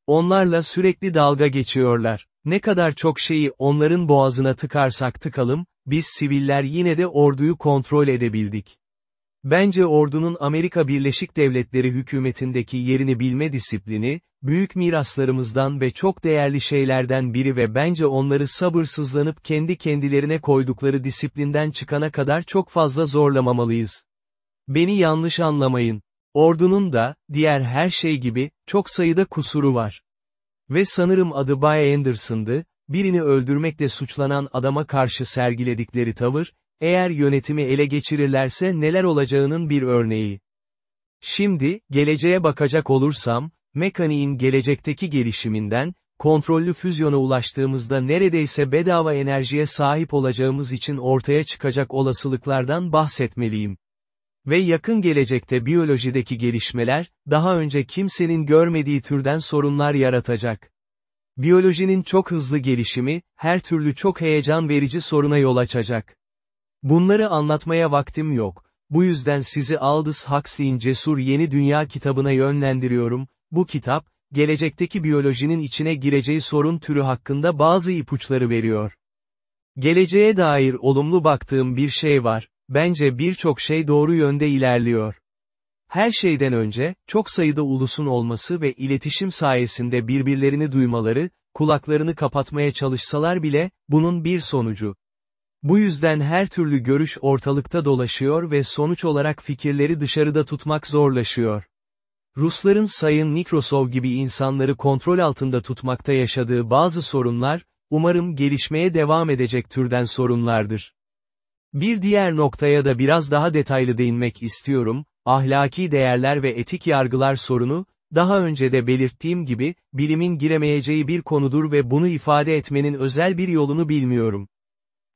Speaker 1: Onlarla sürekli dalga geçiyorlar. Ne kadar çok şeyi onların boğazına tıkarsak tıkalım, biz siviller yine de orduyu kontrol edebildik. Bence ordunun Amerika Birleşik Devletleri hükümetindeki yerini bilme disiplini, büyük miraslarımızdan ve çok değerli şeylerden biri ve bence onları sabırsızlanıp kendi kendilerine koydukları disiplinden çıkana kadar çok fazla zorlamamalıyız. Beni yanlış anlamayın. Ordunun da, diğer her şey gibi, çok sayıda kusuru var. Ve sanırım adı Bay Anderson'dı, birini öldürmekle suçlanan adama karşı sergiledikleri tavır, eğer yönetimi ele geçirirlerse neler olacağının bir örneği. Şimdi, geleceğe bakacak olursam, mekaniğin gelecekteki gelişiminden, kontrollü füzyona ulaştığımızda neredeyse bedava enerjiye sahip olacağımız için ortaya çıkacak olasılıklardan bahsetmeliyim. Ve yakın gelecekte biyolojideki gelişmeler, daha önce kimsenin görmediği türden sorunlar yaratacak. Biyolojinin çok hızlı gelişimi, her türlü çok heyecan verici soruna yol açacak. Bunları anlatmaya vaktim yok. Bu yüzden sizi Aldous Huxley'in Cesur Yeni Dünya kitabına yönlendiriyorum. Bu kitap, gelecekteki biyolojinin içine gireceği sorun türü hakkında bazı ipuçları veriyor. Geleceğe dair olumlu baktığım bir şey var, bence birçok şey doğru yönde ilerliyor. Her şeyden önce, çok sayıda ulusun olması ve iletişim sayesinde birbirlerini duymaları, kulaklarını kapatmaya çalışsalar bile, bunun bir sonucu. Bu yüzden her türlü görüş ortalıkta dolaşıyor ve sonuç olarak fikirleri dışarıda tutmak zorlaşıyor. Rusların Sayın Nikrosov gibi insanları kontrol altında tutmakta yaşadığı bazı sorunlar, umarım gelişmeye devam edecek türden sorunlardır. Bir diğer noktaya da biraz daha detaylı değinmek istiyorum, ahlaki değerler ve etik yargılar sorunu, daha önce de belirttiğim gibi, bilimin giremeyeceği bir konudur ve bunu ifade etmenin özel bir yolunu bilmiyorum.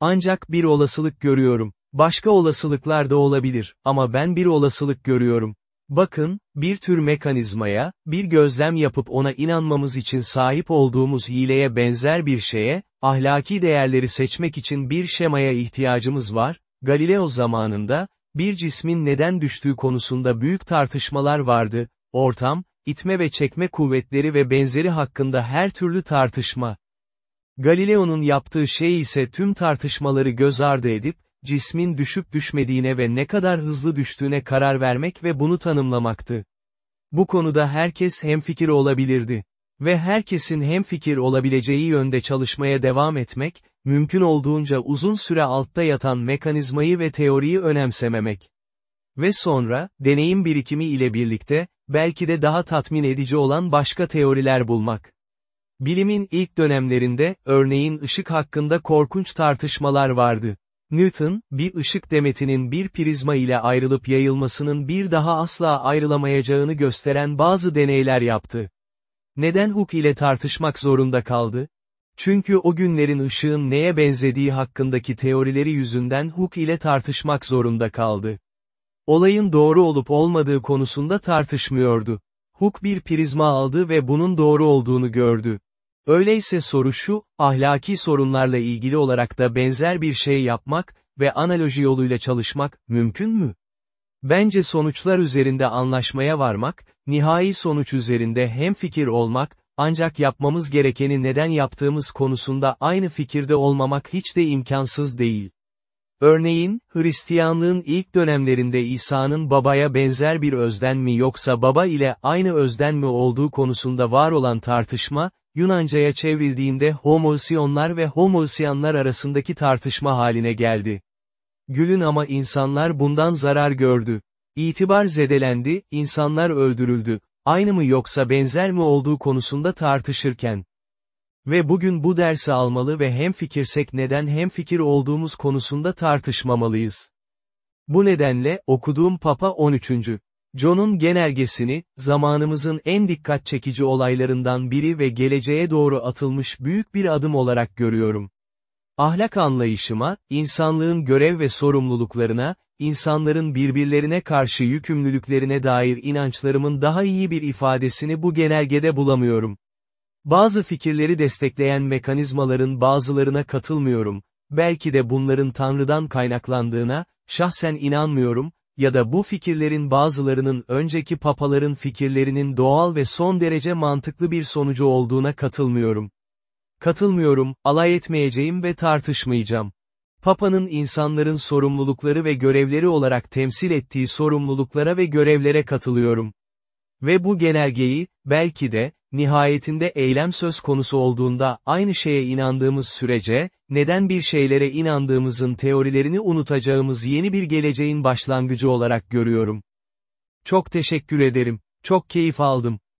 Speaker 1: Ancak bir olasılık görüyorum. Başka olasılıklar da olabilir, ama ben bir olasılık görüyorum. Bakın, bir tür mekanizmaya, bir gözlem yapıp ona inanmamız için sahip olduğumuz hileye benzer bir şeye, ahlaki değerleri seçmek için bir şemaya ihtiyacımız var, Galileo zamanında, bir cismin neden düştüğü konusunda büyük tartışmalar vardı, ortam, itme ve çekme kuvvetleri ve benzeri hakkında her türlü tartışma. Galileo'nun yaptığı şey ise tüm tartışmaları göz ardı edip, cismin düşüp düşmediğine ve ne kadar hızlı düştüğüne karar vermek ve bunu tanımlamaktı. Bu konuda herkes hemfikir olabilirdi. Ve herkesin hemfikir olabileceği yönde çalışmaya devam etmek, mümkün olduğunca uzun süre altta yatan mekanizmayı ve teoriyi önemsememek. Ve sonra, deneyim birikimi ile birlikte, belki de daha tatmin edici olan başka teoriler bulmak. Bilimin ilk dönemlerinde, örneğin ışık hakkında korkunç tartışmalar vardı. Newton, bir ışık demetinin bir prizma ile ayrılıp yayılmasının bir daha asla ayrılamayacağını gösteren bazı deneyler yaptı. Neden Hooke ile tartışmak zorunda kaldı? Çünkü o günlerin ışığın neye benzediği hakkındaki teorileri yüzünden Hooke ile tartışmak zorunda kaldı. Olayın doğru olup olmadığı konusunda tartışmıyordu. Hooke bir prizma aldı ve bunun doğru olduğunu gördü. Öyleyse soru şu, ahlaki sorunlarla ilgili olarak da benzer bir şey yapmak ve analoji yoluyla çalışmak, mümkün mü? Bence sonuçlar üzerinde anlaşmaya varmak, nihai sonuç üzerinde hem fikir olmak, ancak yapmamız gerekeni neden yaptığımız konusunda aynı fikirde olmamak hiç de imkansız değil. Örneğin, Hristiyanlığın ilk dönemlerinde İsa'nın babaya benzer bir özden mi yoksa baba ile aynı özden mi olduğu konusunda var olan tartışma, Yunanca'ya çevrildiğinde homosiyonlar ve homosiyanlar arasındaki tartışma haline geldi. Gülün ama insanlar bundan zarar gördü. İtibar zedelendi, insanlar öldürüldü. Aynı mı yoksa benzer mi olduğu konusunda tartışırken. Ve bugün bu dersi almalı ve hem fikirsek neden hem fikir olduğumuz konusunda tartışmamalıyız. Bu nedenle, okuduğum Papa 13. John'un genelgesini, zamanımızın en dikkat çekici olaylarından biri ve geleceğe doğru atılmış büyük bir adım olarak görüyorum. Ahlak anlayışıma, insanlığın görev ve sorumluluklarına, insanların birbirlerine karşı yükümlülüklerine dair inançlarımın daha iyi bir ifadesini bu genelgede bulamıyorum. Bazı fikirleri destekleyen mekanizmaların bazılarına katılmıyorum, belki de bunların Tanrı'dan kaynaklandığına, şahsen inanmıyorum, ya da bu fikirlerin bazılarının önceki papaların fikirlerinin doğal ve son derece mantıklı bir sonucu olduğuna katılmıyorum. Katılmıyorum, alay etmeyeceğim ve tartışmayacağım. Papa'nın insanların sorumlulukları ve görevleri olarak temsil ettiği sorumluluklara ve görevlere katılıyorum. Ve bu genelgeyi, belki de, nihayetinde eylem söz konusu olduğunda aynı şeye inandığımız sürece, neden bir şeylere inandığımızın teorilerini unutacağımız yeni bir geleceğin başlangıcı olarak görüyorum. Çok teşekkür ederim. Çok keyif aldım.